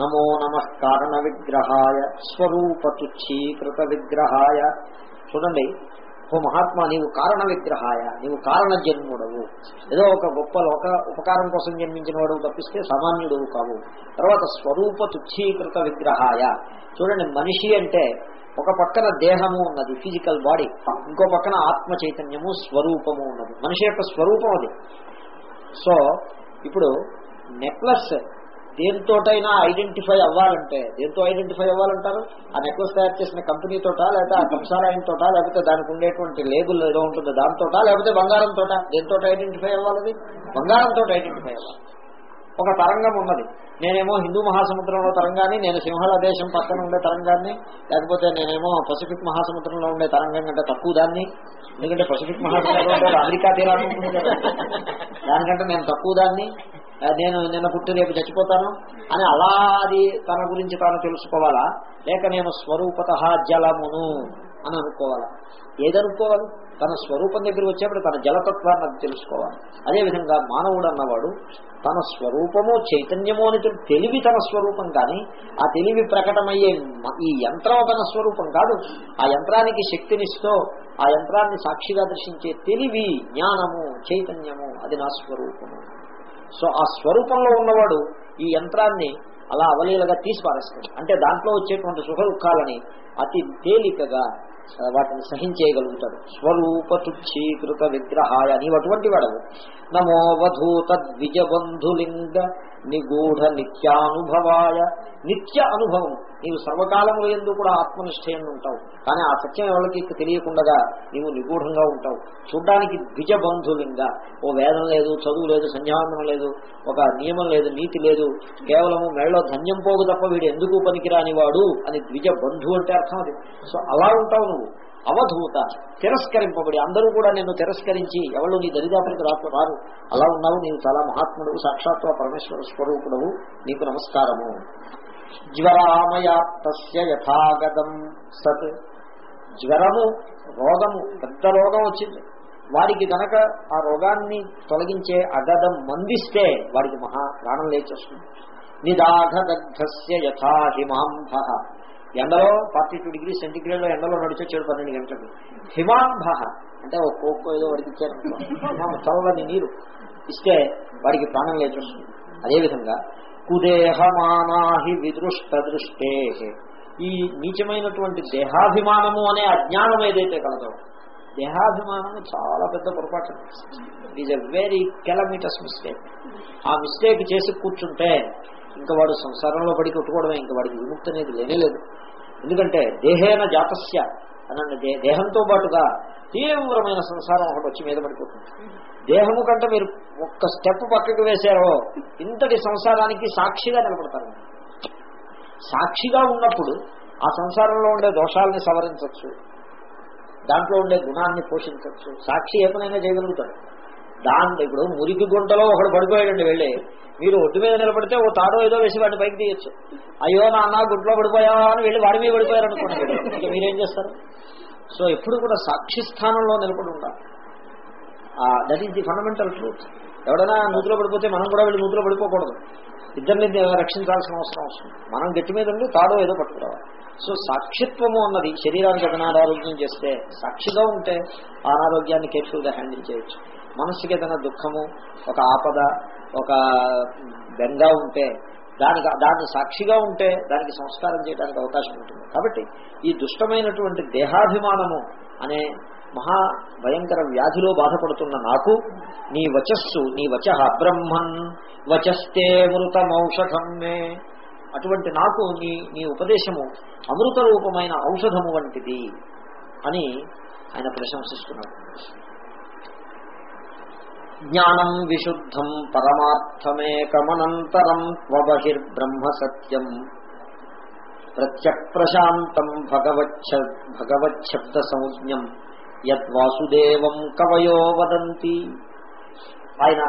నమో నమ కారణ విగ్రహాయ స్వరూపతుచ్చీకృత విగ్రహాయ చూడండి ఓ మహాత్మా నీవు కారణ విగ్రహాయ నీవు కారణ జన్ముడవు ఏదో ఒక గొప్ప లోక ఉపకారం కోసం జన్మించిన వాడు తప్పిస్తే సామాన్యుడు కావు. తర్వాత స్వరూప తుచ్చీకృత విగ్రహాయ చూడండి మనిషి అంటే ఒక పక్కన దేహము ఉన్నది ఫిజికల్ బాడీ. ఇంకో పక్కన ఆత్మ చైతన్యము స్వరూపము ఉన్నది. మనిషి యొక్క స్వరూపం అది. సో ఇప్పుడు నెక్లెస్ దేనితోటైనా ఐడెంటిఫై అవ్వాలంటే దేంతో ఐడెంటిఫై అవ్వాలంటారు? ఆ నెక్లెస్ తయారు చేసిన కంపెనీ తోట లేకపోతే ఆ కంసారాయణ తోట లేకపోతే దానికి ఉండేటువంటి లేబుల్ ఏదో ఉంటుంది దాంతోట లేకపోతే బంగారం తోట? దేంతో ఐడెంటిఫై అవ్వాలది బంగారంతో ఐడెంటిఫై అవ్వాలి. ఒక తరంగం ఉన్నది. నేనేమో హిందూ మహాసముద్రంలో తరంగాన్ని నేను సింహళ దేశం పక్కన ఉండే తరంగాన్ని లేకపోతే నేనేమో పసిఫిక్ మహాసముద్రంలో ఉండే తరంగం కంటే తక్కువ దాన్ని. ఎందుకంటే పసిఫిక్ మహాసముద్రంలో అమెరికా తీరాలు కదా. దానికంటే నేను తక్కువ దాన్ని. నేను నిన్న పుట్టి రేపు చచ్చిపోతాను అని అలా అది తన గురించి తాను తెలుసుకోవాలా? లేక నేను స్వరూపత జలమును అని అనుకోవాలా? ఏదనుకోవాలి? తన స్వరూపం దగ్గర వచ్చేప్పుడు తన జలతత్వాన్ని అది తెలుసుకోవాలి. అదేవిధంగా మానవుడు అన్నవాడు తన స్వరూపము చైతన్యము అని తెలివి తన స్వరూపం కానీ ఆ తెలివి ప్రకటమయ్యే ఈ యంత్రం తన స్వరూపం కాదు. ఆ యంత్రానికి శక్తినిస్తూ ఆ యంత్రాన్ని సాక్షిగా దర్శించే తెలివి జ్ఞానము చైతన్యము అది నా స్వరూపము. సో ఆ స్వరూపంలో ఉన్నవాడు ఈ యంత్రాన్ని అలా అవలీలగా తీసి పారేస్తాడు అంటే దాంట్లో వచ్చేటువంటి సుఖ దుఃఖాలని అతి తేలికగా వాటిని సహించేయగలుగుతాడు. స్వరూప తుచ్చీకృత విగ్రహాయ నీవు అటువంటి వాడవు. నమో వధూత ద్విజబంధులింగ నిగూఢ నిత్యానుభవాయ. నిత్య అనుభవం. నీవు సర్వకాలముల ఎందు కూడా ఆత్మనిష్ఠయంగా ఉంటావు. కానీ ఆ సత్యం ఎవరికి తెలియకుండా నీవు నిగూఢంగా ఉంటావు. చూడ్డానికి ద్విజబంధులింగ. ఓ వేదం లేదు చదువు లేదు సంధ్యావందనం లేదు ఒక నియమం లేదు నీతి లేదు. కేవలము మెళ్ళలో ధన్యం పోగు తప్ప వీడు ఎందుకు పనికిరాని వాడు అని ద్విజ బంధు అంటే అర్థం అది. సో అలా ఉంటావు నువ్వు. అవధూత తిరస్కరింపబడి అందరూ కూడా నిన్ను తిరస్కరించి ఎవరు నీ దరిదాపులకు రాకు రారు. అలా ఉన్నావు నీవు చాలా మహాత్ముడు సాక్షాత్వ పరమేశ్వర స్వరూపుడవు. నీకు నమస్కారము. జ్వరామయాప్తస్య యథాగతం సత్. జ్వరము రోగము పెద్ద రోగం వచ్చింది. వారికి గనక ఆ రోగాన్ని తొలగించే అగదం మందిస్తే వారికి మహా ప్రాణం లేచేస్తుంది. నిదాఘదగ్ధస్య యథాహిమాంభ. ఎండలో ఫార్టీ టూ డిగ్రీ సెంటిగ్రేడ్లో ఎండలో నడిచొచ్చాడు పన్నెండు గంటలకు హిమాంభ అంటే ఒక కోక్కో ఏదో వాడికి ఇచ్చారు చల్లని నీరు. ఇస్తే వాడికి ప్రాణం లేచొస్తుంది. అదేవిధంగా కుదేహమానాహి విదృష్ట దృష్టే ఈ నీచమైనటువంటి దేహాభిమానము అనే అజ్ఞానం ఏదైతే కలదో దేహాభిమానము చాలా పెద్ద పొరపాటు. Is a very kilometres mistake ఆ మిస్టేక్ చేసి కూర్చుంటే ఇంకా వాడు సంసారంలో పడి కొట్టుకోవడమే ఇంకా వాడికి విముక్తి అనేది లేనేలేదు ఎందుకంటే దేహేన జాతస్య అనండి. దేహంతో పాటుగా తీవ్రమైన సంసారం ఒకటి వచ్చి మీద పడిపోతుంది. దేహము కంటే మీరు ఒక్క స్టెప్ పక్కకు వేశారో ఇంతటి సంసారానికి సాక్షిగా నిలబడతారు. సాక్షిగా ఉన్నప్పుడు ఆ సంసారంలో ఉండే దోషాలని సవరించవచ్చు. దాంట్లో ఉండే గుణాన్ని పోషించవచ్చు. సాక్షి ఏమైనా చేయగలుగుతాడు దాంట్లో ఇప్పుడు మురికి గుంటలో ఒకడు పడిపోయాడండి వెళ్ళి. మీరు ఒడ్డు మీద నిలబడితే ఓ తాడో ఏదో వేసి వాడిని పైకి తీయచ్చు. అయ్యో నాన్న గుడ్లో పడిపోయావా అని వెళ్ళి వాడి మీద పడిపోయారు అనుకోండి మీరేం చేస్తారు? సో ఎప్పుడు కూడా సాక్షి స్థానంలో నిలబడి ఉండాలి. That is the fundamental truth ఎవడైనా నూతిలో పడిపోతే మనం కూడా వెళ్ళి నూతిలో పడిపోకూడదు. ఇద్దరిని రక్షించాల్సిన అవసరం వస్తుంది. మనం గట్టి మీద ఉండి తాడో ఏదో పట్టుకురావాలి. సో సాక్షిత్వము అన్నది శరీరానికి ఏదైనా అనారోగ్యం చేస్తే సాక్షిగా ఉంటే ఆ అనారోగ్యాన్ని కేర్ఫుల్గా హ్యాండిల్ చేయొచ్చు. మనస్సుకి ఏదైనా దుఃఖము ఒక ఆపద ఒక బెంగ ఉంటే దానికి దాన్ని సాక్షిగా ఉంటే దానికి సంస్కారం చేయడానికి అవకాశం ఉంటుంది. కాబట్టి ఈ దుష్టమైనటువంటి దేహాభిమానము అనే మహా భయంకర వ్యాధిలో బాధపడుతున్న నాకు నీ వచస్సు నీ వచ బ్రహ్మన్ వచస్తే మృతమౌషధం మే. అటువంటి నాకు నీ నీ ఉపదేశము అమృత రూపమైన ఔషధము వంటిది అని ఆయన ప్రశంసిస్తున్నాడు. జ్ఞానం విశుద్ధం పరమార్థమేకమనంతరం త్వబహిర్బ్రహ్మ సత్యం ప్రత్యక్ ప్రశాంతం భగవచ్చ భగవచ్చబ్ద సంజ్ఞం యద్వాసుదేవం కవయో వదంతి. ఆయన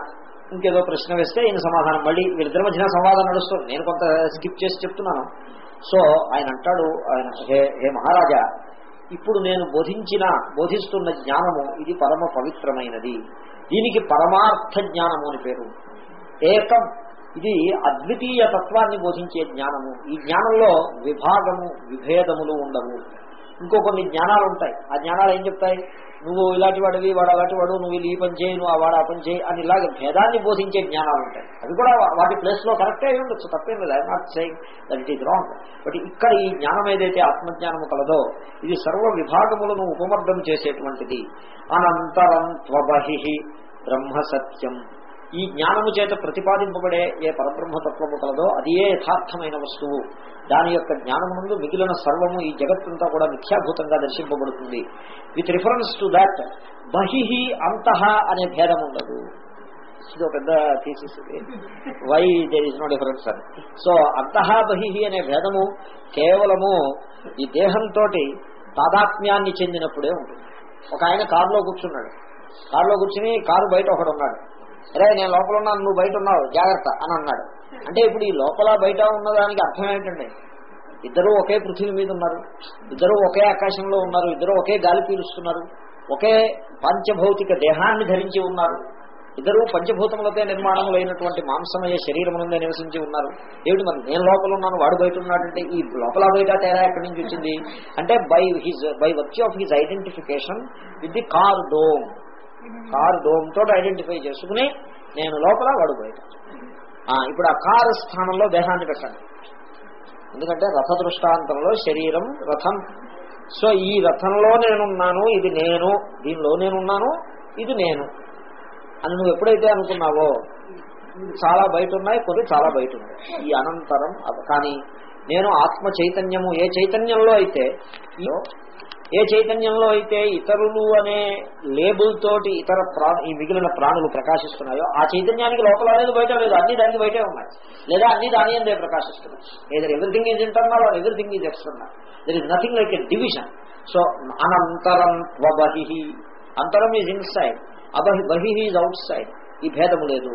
ఇంకేదో ప్రశ్న వేస్తే ఈయన సమాధానం. మళ్ళీ వీళ్ళిద్దరి మధ్యన సంవాదం నడుస్తుంది. నేను కొంత స్కిప్ చేసి చెప్తున్నాను. సో ఆయన అంటాడు ఆయన హే హే మహారాజా ఇప్పుడు నేను బోధించిన బోధిస్తున్న జ్ఞానము ఇది పరమ పవిత్రమైనది. దీనికి పరమార్థ జ్ఞానము అని పేరు. ఏకం. ఇది అద్వితీయ తత్వాన్ని బోధించే జ్ఞానము. ఈ జ్ఞానంలో విభాగము విభేదములు ఉండవు. ఇంకో కొన్ని జ్ఞానాలు ఉంటాయి. ఆ జ్ఞానాలు ఏం చెప్తాయి? నువ్వు ఇలాంటి వాడివి వాడు అలాంటి వాడు నువ్వు ఈ పని చేయి నువ్వు ఆ వాడు ఆ పని చేయి అని ఇలాగ భేదాన్ని బోధించే జ్ఞానాలు ఉంటాయి. అవి కూడా వాటి ప్లేస్లో కరెక్టే అయి ఉండొచ్చు తప్పేం లేదు. I not saying that it is wrong but ఇక్కడ ఈ జ్ఞానం ఏదైతే ఆత్మజ్ఞానము కలదో ఇది సర్వ విభాగములను ఉపమర్థం చేసేటువంటిది. అనంతరం త్వబహి బ్రహ్మ సత్యం ఈ జ్ఞానము చేత ప్రతిపాదింపబడే ఏ పరబ్రహ్మతత్వము కలదో అది ఏ యథార్థమైన వస్తువు. దాని యొక్క జ్ఞానము ముందు మిగిలిన సర్వము ఈ జగత్తంతా కూడా మిథ్యాభూతంగా దర్శింపబడుతుంది. విత్ రిఫరెన్స్ టు దాట్ బహి అంతః అనే భేదం ఉండదు. ఇది ఒక పెద్ద thesis why there is no difference అని. సో అంతః బహి అనే భేదము కేవలము ఈ దేహంతో తాదాత్మ్యాన్ని చెందినప్పుడే ఉంటుంది. ఒక ఆయన కారులో కూర్చున్నాడు. కారులో కూర్చుని కారు బయట ఒకడు ఉన్నాడు అరే నేను లోపల ఉన్నాను నువ్వు బయట ఉన్నావు జాగ్రత్త అని అన్నాడు. అంటే ఇప్పుడు ఈ లోపల బయట ఉన్నదానికి అర్థం ఏంటండి? ఇద్దరు ఒకే పృథ్వీ మీద ఉన్నారు ఇద్దరు ఒకే ఆకాశంలో ఉన్నారు ఇద్దరు ఒకే గాలి పీలుస్తున్నారు ఒకే పంచభౌతిక దేహాన్ని ధరించి ఉన్నారు ఇద్దరు పంచభూతములతో నిర్మాణములైనటువంటి మాంసమయ శరీరం నుండి నివసించి ఉన్నారు. ఏమిటి మరి నేను లోపల ఉన్నాను వాడు బయట ఉన్నాడంటే ఈ లోపల బయట తేడా ఎక్కడి నుంచి వచ్చింది? అంటే by his by virtue of his identification with the car dome car డోమ్తో identify చేసుకుని నేను లోపల వాడు బయట. ఇప్పుడు ఆ కారు స్థానంలో దేహాన్ని పెట్టండి. ఎందుకంటే రథ దృష్టాంతంలో శరీరం రథం. సో ఈ రథంలో నేనున్నాను ఇది నేను దీనిలో నేనున్నాను ఇది నేను. అని నువ్వు ఎప్పుడైతే అనుకున్నావో చాలా బయట ఉన్నాయి కొన్ని చాలా బయట ఉన్నాయి ఈ అనంతరం కానీ నేను ఆత్మ చైతన్యము ఏ చైతన్యంలో అయితే ఏ చైతన్యంలో అయితే ఇతరులు అనే లేబుల్ తోటి ఇతర ప్రాణ ఈ మిగిలిన ప్రాణులు ప్రకాశిస్తున్నాయో ఆ చైతన్యానికి లోపల అనేది బయట లేదు. అన్ని దానికి బయటే ఉన్నాయి. లేదా అన్ని దాని అందే ప్రకాశిస్తున్నాయి. ఏదైనా everything is internal or everything is external there is nothing like a division so అనంతరం త్వబహి అంతరం ఈజ్ ఇన్ సైడ్ అబహి బహి ఈజ్ అవుట్ సైడ్ ఈ భేదము లేదు.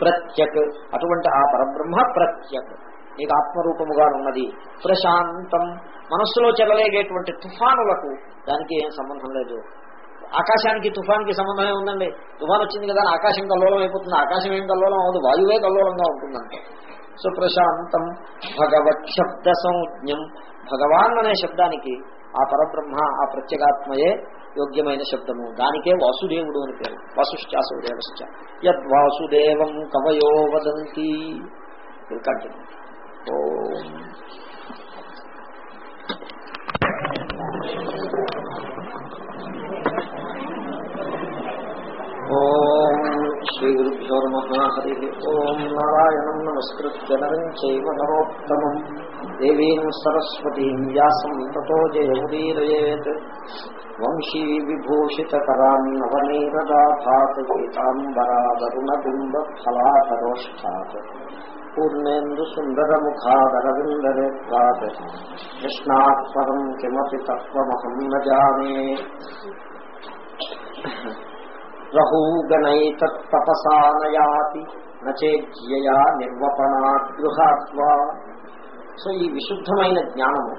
ప్రత్యక్. అటువంటి ఆ పరబ్రహ్మ ప్రత్యక్. నీకు ఆత్మరూపముగా ఉన్నది. ప్రశాంతం. మనస్సులో చెలలేగేటువంటి తుఫానులకు దానికి ఏం సంబంధం లేదు. ఆకాశానికి తుఫాన్కి సంబంధమే ఉందండి. తుఫాన్ వచ్చింది కదా ఆకాశం కల్లోలం అయిపోతుంది. ఆకాశం ఏం కల్లోలం అవ్వదు వాయువే కల్లోలంగా ఉంటుందంటే. సో ప్రశాంతం భగవత్ శబ్ద సంజ్ఞం. భగవాన్ అనే శబ్దానికి ఆ పరబ్రహ్మ ఆ ప్రత్యేగాత్మయే యోగ్యమైన శబ్దము. దానికే వాసుదేవుడు అని పేరు. వాసుశ్చాసుదేవశ్చ యద్వాసుదేవం కవయో వదంతి. ఓ ఓం శ్రీ గురుభ్యో నమ హరి ఓం నారాయణం చైవ నరోత్తమం. దేవీం సరస్వతీం వ్యాసం తతో జయముదీరయేత్. వంశీ విభూషితకరాన్నవనీరదాభాత్ గీతాంబరాదరుణబింబ ఫలాధరోష్ఠాత్ పూర్ణేందు సుందరముఖాదరవిందరేత్రాత్ కృష్ణాత్ పరం కిమపి తత్వమహం న జానే రహూగణైతపసానయాతి నచేజ్యయా నిర్వపణాగృహాత్వా. సో ఈ విశుద్ధమైన జ్ఞానము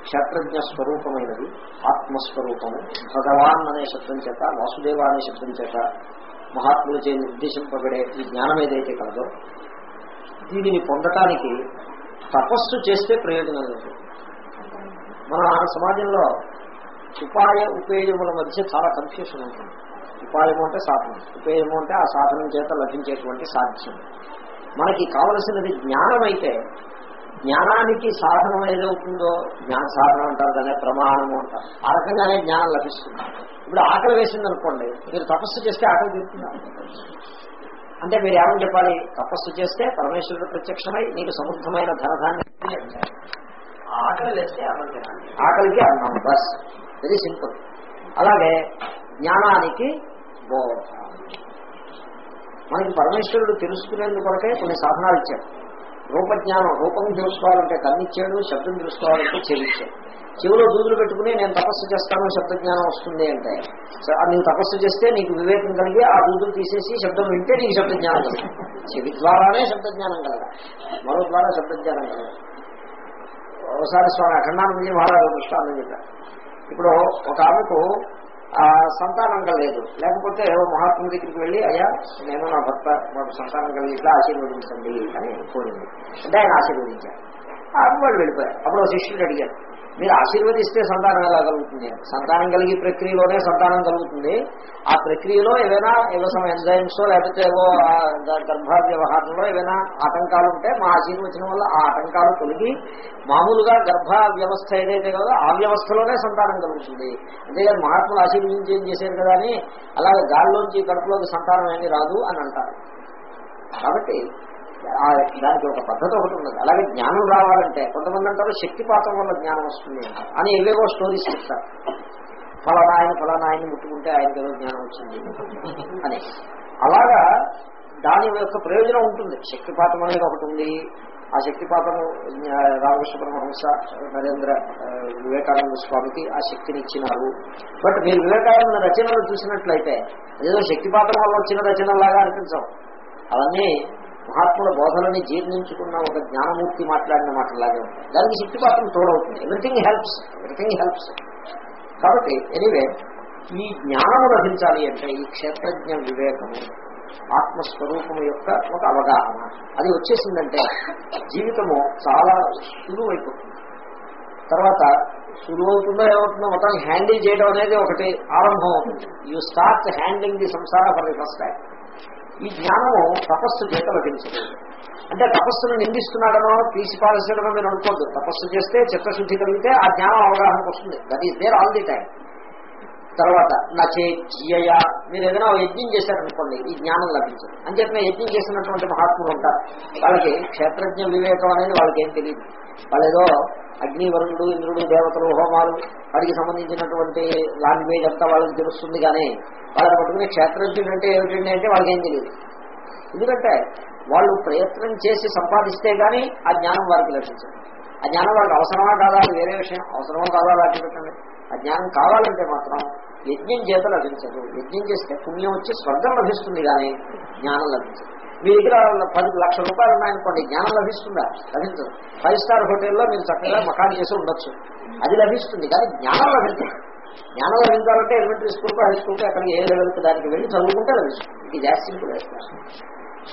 క్షేత్రజ్ఞ స్వరూపమైనది ఆత్మస్వరూపము. భగవాన్ అనే శబ్దం చేత వాసుదేవ అనే శబ్దం చేత మహాత్ములచే నిర్దేశింపబడే ఈ జ్ఞానం ఏదైతే కలదో దీనిని పొందటానికి తపస్సు చేస్తే ప్రయోజనం లేదు. మన సమాజంలో ఉపాయ ఉపేయముల మధ్య చాలా కన్ఫ్యూషన్ ఉంటుంది. ఉపాయము అంటే సాధనం ఉపేయము అంటే ఆ సాధనం చేత లభించేటువంటి సాధ్యం. మనకి కావలసినది జ్ఞానం అయితే జ్ఞానానికి సాధనం ఏదవుతుందో జ్ఞాన సాధనం అంటారు దానే ప్రమాణము అంటారు. ఆ రకంగానే జ్ఞానం లభిస్తుంది. ఇప్పుడు ఆకలి వేసింది అనుకోండి మీరు తపస్సు చేస్తే ఆకలి తీరుతున్నారు అంటే మీరు ఏమని చెప్పాలి? తపస్సు చేస్తే పరమేశ్వరుడు ప్రత్యక్షమై నీకు సమృద్ధమైన ధనధాన్యం ఆకలి వేస్తే అన్నం తినాలి ఆకలికి అన్నం. బస్. వెరీ సింపుల్ అలాగే జ్ఞానానికి బోధ. మనకి పరమేశ్వరుడు తెలుసుకునేందుకు కొరకే కొన్ని సాధనాలు ఇచ్చాడు. రూపజ్ఞానం రూపం తెలుసుకోవాలంటే కన్నిచ్చాడు శబ్దం తెలుసుకోవాలంటే చెవిచ్చాడు. చెవిలో దూదులు పెట్టుకుని నేను తపస్సు చేస్తాను శబ్దజ్ఞానం వస్తుంది అంటే. స- తపస్సు చేస్తే నీకు వివేకం కలిగి ఆ దూదులు తీసేసి శబ్దం వింటే నీకు శబ్దజ్ఞానం కలగదు చెవి ద్వారానే శబ్దజ్ఞానం కలగ. మరో ద్వారా శబ్దజ్ఞానం కలగదు ఒకసారి స్వామి అఖండానందజీ మహారాజు దృష్టాన్ని చెప్పారు ఇప్పుడు ఒక ఆమెకు సంతానం కలలేదు. లేకపోతే ఏవో మహాత్ముడి దగ్గరికి వెళ్ళి అయ్యా నేను నా భర్త మాకు సంతానం కలిగి ఇట్లా ఆశీర్వదించండి అని కోరింది. అంటే ఆయన ఆశీర్వదించారు. ఆమె వాళ్ళు వెళ్ళిపోయారు. అప్పుడు ఒక శిష్యుడు అడిగారు. మీరు ఆశీర్వదిస్తే సంతానం ఎలా కలుగుతుంది? సంతానం కలిగే ప్రక్రియలోనే సంతానం కలుగుతుంది. ఆ ప్రక్రియలో ఏవైనా ఏదో సమ ఎంజైమ్స్ లేకపోతే ఏవో గర్భ వ్యవహారంలో ఏవైనా ఆటంకాలు ఉంటే మా ఆశీర్వచనం వల్ల ఆ ఆటంకాలు తొలగి మామూలుగా గర్భ వ్యవస్థ ఏదైతే కదో ఆ వ్యవస్థలోనే సంతానం కలుగుతుంది. అంతేగాని మహాత్ములు ఆశీర్వదించి ఏం చేశారు కదా అని అలాగే గాల్లోంచి కడుపులోకి సంతానం ఏమీ రాదు అని అంటారు. కాబట్టి దానికి ఒక పద్ధతి ఒకటి ఉన్నది. అలాగే జ్ఞానం రావాలంటే కొంతమంది అంటారు శక్తిపాతం వల్ల జ్ఞానం వస్తుంది అని ఏవేవో స్టోరీస్ చెప్తారు. ఫలానా ఆయన ఫలానా ఆయన్ని ముట్టుకుంటే ఆయనకి ఏదో జ్ఞానం వచ్చింది. అని. అలాగా దాని యొక్క ప్రయోజనం ఉంటుంది. శక్తిపాతం అనేది ఒకటి ఉంది. ఆ శక్తిపాతము రామకృష్ణ పరమహంస నరేంద్ర వివేకానంద స్వామికి ఆ శక్తిని ఇచ్చినారు. బట్ మీరు వివేకానంద రచనలు చూసినట్లయితే ఏదో శక్తిపాతం వల్ల వచ్చిన రచనలాగా అనిపించవు. అవన్నీ మహాత్ముల బోధనని జీర్ణించుకున్న ఒక జ్ఞానమూర్తి మాట్లాడిన మాటలాగే ఉంటుంది. దానికి శక్తిపాతం తోడవుతుంది. ఎవ్రీథింగ్ హెల్ప్స్ ఎవ్రీథింగ్ హెల్ప్స్ కాబట్టి ఎనీవే ఈ జ్ఞానము లభించాలి అంటే ఈ క్షేత్రజ్ఞ వివేకము ఆత్మస్వరూపము యొక్క ఒక అవగాహన. అది వచ్చేసిందంటే జీవితము చాలా సులువైపోతుంది. తర్వాత సులువవుతుందో ఏమవుతుందో మొత్తం హ్యాండిల్ చేయడం అనేది ఒకటి ఆరంభం అవుతుంది you start handling the samsara for the first time ఈ జ్ఞానము తపస్సు చేత లభించదు. అంటే తపస్సును నిందిస్తున్నాడనో తీసి పారేసాడనో మీరు అనుకోద్దు. తపస్సు చేస్తే చిత్తశుద్ధి కలిగితే ఆ జ్ఞానం అవగాహనకు వస్తుంది. That is there all the time తర్వాత నచే జియ మీరు ఏదైనా యజ్ఞం చేశారనుకోండి ఈ జ్ఞానం లభించదు. అని చెప్పిన యజ్ఞం చేసినటువంటి మహాత్ములు ఉంటారు. వాళ్ళకి క్షేత్రజ్ఞ వివేకం అనేది వాళ్ళకి ఏం తెలియదు. వాళ్ళు ఏదో అగ్ని వరుణుడు ఇంద్రుడు దేవతలు హోమాలు వాటికి సంబంధించినటువంటి లాంగ్వేజ్ అంతా వాళ్ళకి తెలుస్తుంది కానీ వాళ్ళని పట్టుకునే క్షేత్రజ్ఞుడు అంటే ఏమిటండి అంటే వాళ్ళకి ఏం తెలియదు. ఎందుకంటే వాళ్ళు ప్రయత్నం చేసి సంపాదిస్తే కానీ ఆ జ్ఞానం వారికి లభించదు. ఆ జ్ఞానం వాళ్ళకి అవసరమా కాదా వేరే విషయం. అవసరమా కాదా లాంటి పెట్టండి ఆ జ్ఞానం కావాలంటే మాత్రం యజ్ఞం చేత లభించదు. యజ్ఞం చేస్తే పుణ్యం వచ్చి స్వర్గం లభిస్తుంది కానీ జ్ఞానం లభించదు. మీ దగ్గర పది లక్షల రూపాయలు ఉన్నాయనుకోండి జ్ఞానం లభిస్తుందా? లభించదు. ఫైవ్ స్టార్ హోటల్లో మీరు చక్కగా మకాన్ చేసి ఉండొచ్చు. అది లభిస్తుంది కానీ జ్ఞానం లభించదు. జ్ఞానం లభించాలంటే ఎలిమెంటరీ స్కూల్కి హై స్కూల్కి అక్కడికి ఏ లెవెల్కి దానికి వెళ్ళి చదువుకుంటే లభిస్తుంది. ఇది జాస్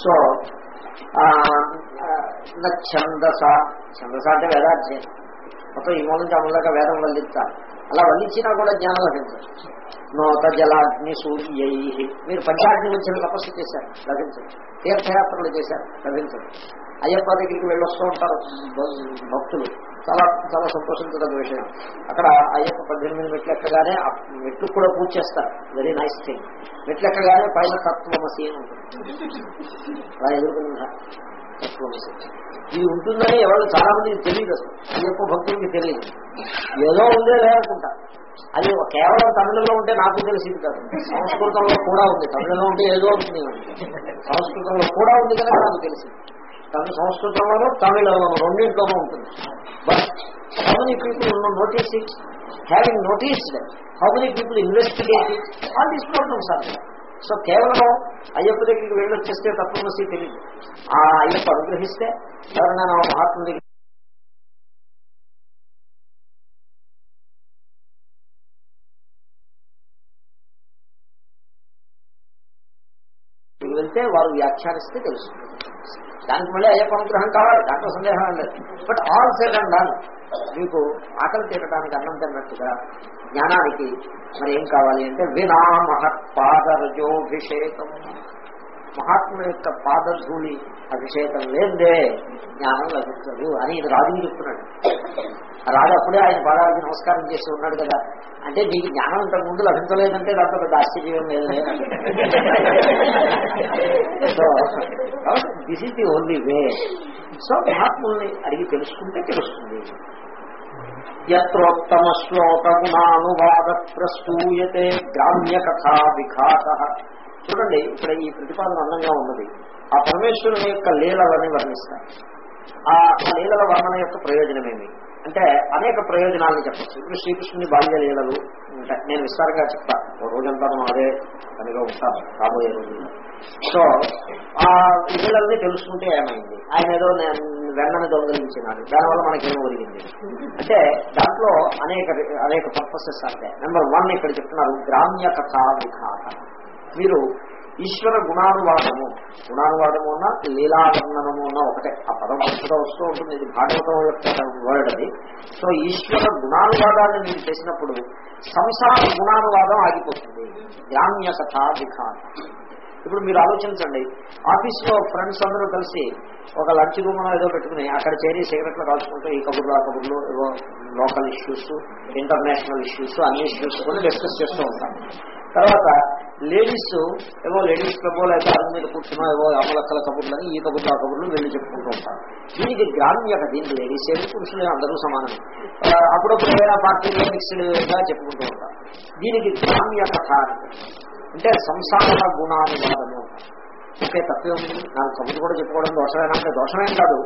సో ఛందస. ఛందస అంటే వేదాధ్యయనం. మొత్తం ఈ మూలం నుంచి అమలుగా వేదం వల్లించాలి అలా వల్లించినా కూడా జ్ఞానం లభించదు. నోత జలాగ్ని సూర్యై మీరు పంచాగ్ని వచ్చిన తపస్సు చేశారు లభించదు. తీర్థయాత్రలు చేశారు లభించదు. అయ్యప్ప దగ్గరికి వెళ్ళొస్తూ ఉంటారు భక్తులు. చాలా చాలా సంతోషించదగ్గ విషయం. అక్కడ అయ్యప్ప పద్దెనిమిది మెట్లు ఎక్కగానే ఆ మెట్లు కూడా పూజ చేస్తారు. వెరీ నైస్ థింగ్ మెట్లు ఎక్కగానే పైన తత్వమసి అని ఉంటుంది. అలా ఎదుర్కొంటున్నా ఇది ఉంటుందని ఎవరు చాలా మందికి తెలియదు. అసలు అయ్యప్ప భక్తులకి తెలియదు. ఏదో ఉందే లేకుండా అది కేవలం తమిళంలో ఉంటే నాకు తెలిసింది కాదు. సంస్కృతంలో కూడా ఉంది. తమిళంలో ఉంటే ఏదో ఉంటుంది సంస్కృతంలో కూడా ఉంది కనుక నాకు తెలిసింది. తమిళ సంస్కృతంలోనూ తమిళంలోనూ రెండింటిలోనూ ఉంటుంది. But how many people notice it having noticed how many people investigate it all these problems are so కేవలం అయ్యప్ప దగ్గరికి వెళ్ళొచ్చేస్తే తత్వమసి తెలియదు. ఆ అయ్యప్ప అనుగ్రహిస్తే ఎవరైనా నా మహాత్ముడి దగ్గర వెళ్తే వారు వ్యాఖ్యానిస్తే తెలుస్తుంది. దానికి మళ్ళీ అయ్యప్ప అనుగ్రహం కావాలి దాంట్లో సందేహం లేదు. బట్ ఆల్ సెడ్ అండ్ మీకు ఆకలి తీరడానికి అన్నం తిన్నట్టుగా జ్ఞానానికి మరి ఏం కావాలి అంటే వినా మహత్పాదరజోభిషేకం మహాత్ముల యొక్క పాదధూళి అభిషేకం లేదే జ్ఞానం లభించదు అని ఇది రాజుని చెప్తున్నాడు. ఆ రాజు అప్పుడే ఆయన పాదాలకి నమస్కారం చేసి ఉన్నాడు కదా. అంటే నీకు జ్ఞానం ఇంతకు ముందు లభించలేదంటే దాంతో పెద్ద ఆశ్చర్యం లేదు so this is the only way so మహాత్ముల్ని అడిగి తెలుసుకుంటే తెలుస్తుంది. ఎత్రోత్తమ శ్లోక గుణానువాద ప్రస్తూయతే గ్రామ్య కథా విఘాత చూడండి ఇక్కడ ఈ ప్రతిపాదన అందంగా ఉన్నది. ఆ పరమేశ్వరుని యొక్క లీలలని వర్ణిస్తారు. ఆ ఆ లీలల వర్ణన యొక్క ప్రయోజనమేమి? అంటే అనేక ప్రయోజనాలను చెప్పచ్చు. ఇప్పుడు శ్రీకృష్ణుని బాల్య లీలలు ఉంటాయి నేను విస్తారంగా చెప్తాను ఓ రోజంతా మనం అదే పనిగా ఉంటాను రాబోయే రోజుల్లో. సో ఆ లీలల్ని తెలుసుకుంటే ఏమైంది? ఆయన ఏదో నేను వెన్నని దొంగలించినాడు. దానివల్ల మనకేం ఒరిగింది. అంటే దాంట్లో అనేక అనేక పర్పసెస్ అంటే నెంబర్ వన్ ఇక్కడ చెప్తున్నారు గ్రామ్య కథా విఘాత మీరు ఈశ్వర గుణానువాదము. గుణానువాదము అన్న లీలావర్ణనము అన్న ఒకటే. ఆ పదం వస్తూ వస్తూ ఉంటుంది ఇది భాగవతం యొక్క వర్డ్ అది. సో ఈశ్వర గుణానువాదాన్ని నేను చేసినప్పుడు సంసార గుణానువాదం ఆగిపోతుంది. గ్రామ్య కథ విఖాత ఇప్పుడు మీరు ఆలోచించండి. ఆఫీస్లో ఫ్రెండ్స్ అందరూ కలిసి ఒక లంచ్ రూమ్ ఏదో పెట్టుకుని అక్కడ చేరి సిగరెట్లు కాల్చుకుంటూ ఈ కబుర్లు ఆ కబుర్లు లోకల్ ఇష్యూస్ ఇంటర్నేషనల్ ఇష్యూస్ అన్ని ఇష్యూస్ కూడా డిస్కస్ చేస్తూ ఉంటాం తర్వాత లేడీస్ ఏవో లేడీస్ క్లబ్ లేకపోతే అరుగు మీద కూర్చున్నా ఏవో అమలక్కల కబుర్లని ఈ కబుర్లు ఆ కబుర్లు వెళ్ళి చెప్పుకుంటూ ఉంటారు. దీనికి గ్రామ్యత దీనికి లేడీస్ ఏమి పురుషులు అందరూ సమానం అప్పుడప్పుడు ఏదైనా పార్టీలో మిక్స్డ్గా చెప్పుకుంటూ ఉంటారు. దీనికి గ్రామ్య కథ అంటే సంసార గుణానువాదము. ఓకే తప్పే ఉంది. నాకు కబుర్లు కూడా చెప్పుకోవడం దోషమేనంటే దోషమేం కాదు.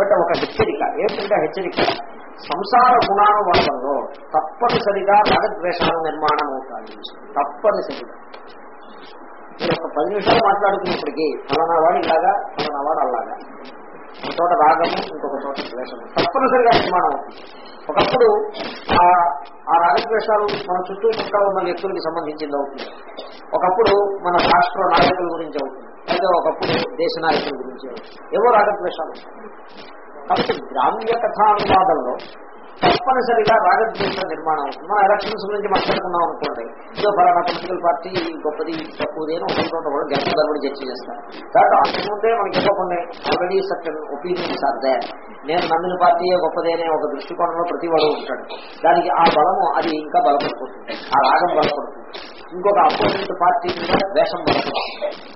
బట్ ఒక హెచ్చరిక. ఏంటంటే హెచ్చరిక? సంసార గుణానువాదంలో తప్పనిసరిగా రాగద్వేషాలు నిర్మాణం అవుతాయి. తప్పనిసరిగా. మీరు ఒక పది నిమిషాలు మాట్లాడుకున్నప్పటికీ ఫలానా వాడు ఇలాగా ఫలానా వాడు అలాగా. ఒక చోట రాగము ఇంకొక చోట ద్వేషము. తప్పనిసరిగా నిర్మాణం అవుతుంది. ఒకప్పుడు ఆ ఆ రాగద్వేషాలు మన చుట్టూ చుట్టూ ఉన్న వ్యక్తులకి సంబంధించింది అవుతుంది. ఒకప్పుడు మన రాష్ట్ర నాయకుల గురించి అవుతుంది. లేదా ఒకప్పుడు దేశ నాయకుల గురించి. ఏవో రాగద్వేషాలు? కాబట్టి గ్రామ్య కథానువాదంలో తప్పనిసరిగా రాగద్వేష నిర్మాణం. అవుతుంది మనం ఎలక్షన్స్ గురించి మాట్లాడుకున్నాం అనుకోండి. ఇదో ఫలానా పొలిటికల్ పార్టీ గొప్పది తక్కువది అని ఒకరితో కూడా గంటలు చర్చ చేస్తారు. కాబట్టి అంతకుముందే మనకి ఇవ్వకుండా already certain opinions are they. నేను నమ్మిన పార్టీయే గొప్పది అనే ఒక దృష్టికోణంలో ప్రతి వాడు ఉంటాడు. దానికి ఆ బలము అది ఇంకా బలపడిపోతుంది. ఆ రాగం బలపడుతుంది. ఇంకొక అపోజిట్ పార్టీ మీద ద్వేషం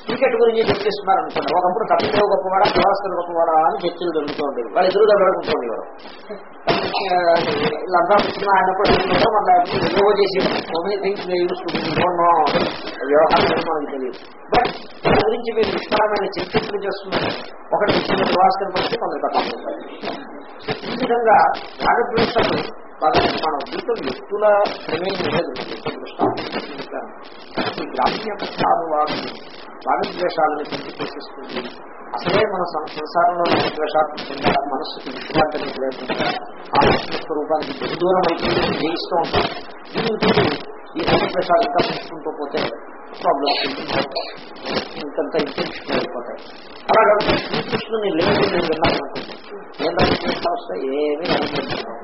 క్రికెట్ గురించి చర్చిస్తున్నారు అనుకోండి ఒకప్పుడు కపిల్ గొప్పవాడా గవాస్కర్ గొప్పవాడా అని చర్చలు జరుగుతూ ఉండేవి వాళ్ళు ఎదురుగా పెడుకుంటుంది వారు వీళ్ళంతా పుట్టిన ఆయన కూడా ఏవో చేసి థింగ్స్ వ్యవహారం మనకు తెలియదు. బట్ దాని గురించి మీరు విస్తారమైన చర్చలు చేస్తున్నారు. ఒకటి చిన్న గవాస్కర్ పరిస్థితి కొందరు కథ. ఈ విధంగా రాగద్వేషాలు బాగా మన ఉద్యోగ వ్యక్తుల ప్రమేయం లేదు. ఈ గ్రామ్య పెంచి పోషిస్తుంది అసలే మన సంసారంలో ద్వేషాత్మకంగా మనస్సుకి విశ్రాంతి లేకుండా ఆ స్వరూపానికి బహు దూరం అయిపోయి జయిస్తూ ఉంటాం దీనికి ఈ రాగద్వేషాలు ఇంకా పెంచుకుంటూ పోతే ప్రాబ్లమ్స్ ఇంకంత ఇంటెన్షన్ అయిపోతాయి అలాగే శ్రీకృష్ణుని లేదు నేను విన్నాను. ఏం రాగద్వేషాలు ఏమీ అనుకుంటున్నాను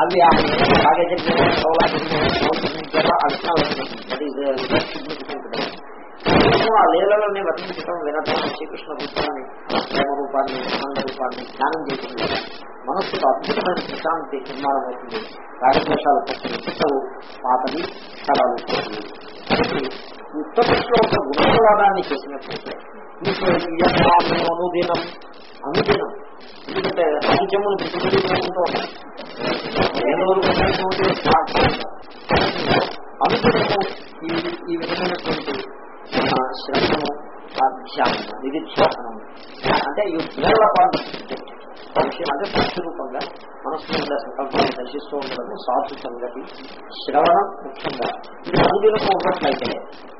అవి అలాగే ఆ లీలలని వర్ణించడం వినటం శ్రీకృష్ణ రూపాన్ని ప్రేమ రూపాన్ని ఆనంద రూపాన్ని ధ్యానం చేసింది మనస్సుకు అద్భుతమైన ప్రశాంతి నిర్మాణం అవుతుంది రాగద్వేషాలు పుట్టవు పాతని స్థలాలు కాబట్టి ఉత్తర శ్లోక గుణవాదాన్ని చేసినట్లయితే మీకు అనుదినం అనుదినం ఎందుకంటే రాజ్యమును ప్రతిబింబించుకుంటూ ఈ ఈ విధమైనటువంటి శ్రమము అధ్యాసనం నిధిధ్యాసనము అంటే ఈ డెవలప్ విషయం అంటే సాక్షిరూపంగా మనస్సులో ఉండే సంకల్పాన్ని దర్శిస్తూ ఉండడం సాధు సంగతి శ్రవణం ముఖ్యంగా. ఇది అనుదినము ఉన్నట్లయితే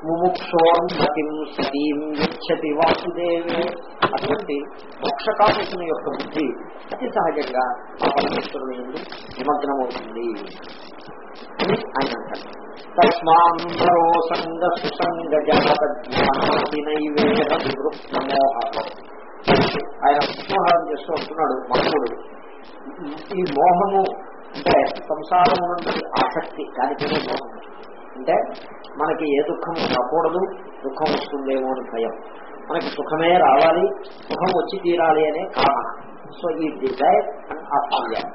ముముక్షోర్మతిం సతీం గచ్చతి వాసుదేవే అటువంటి మోక్షకామకుని యొక్క బుద్ధి అతి సహజంగా ఆ పరమేశ్వరుని ఎందు నిమగ్నమవుతుంది అని ఆయన అంటారు. తస్మాంధరో సంగ సుసంగ జగద్జ్ఞానైవేద వివృత్తమోహ ఆయన ఉపహారం చేస్తూ ఉంటున్నాడు మనుషుడు ఈ మోహము అంటే సంసారం ఉన్నటువంటి ఆసక్తి దానిపైనే మోహం. అంటే మనకి ఏ దుఃఖం రాకూడదు దుఃఖం వస్తుందేమో అని భయం. మనకి సుఖమే రావాలి సుఖం వచ్చి తీరాలి అనే కామన. సో ఈ డిజైర్ అండ్ ఆ ఫియర్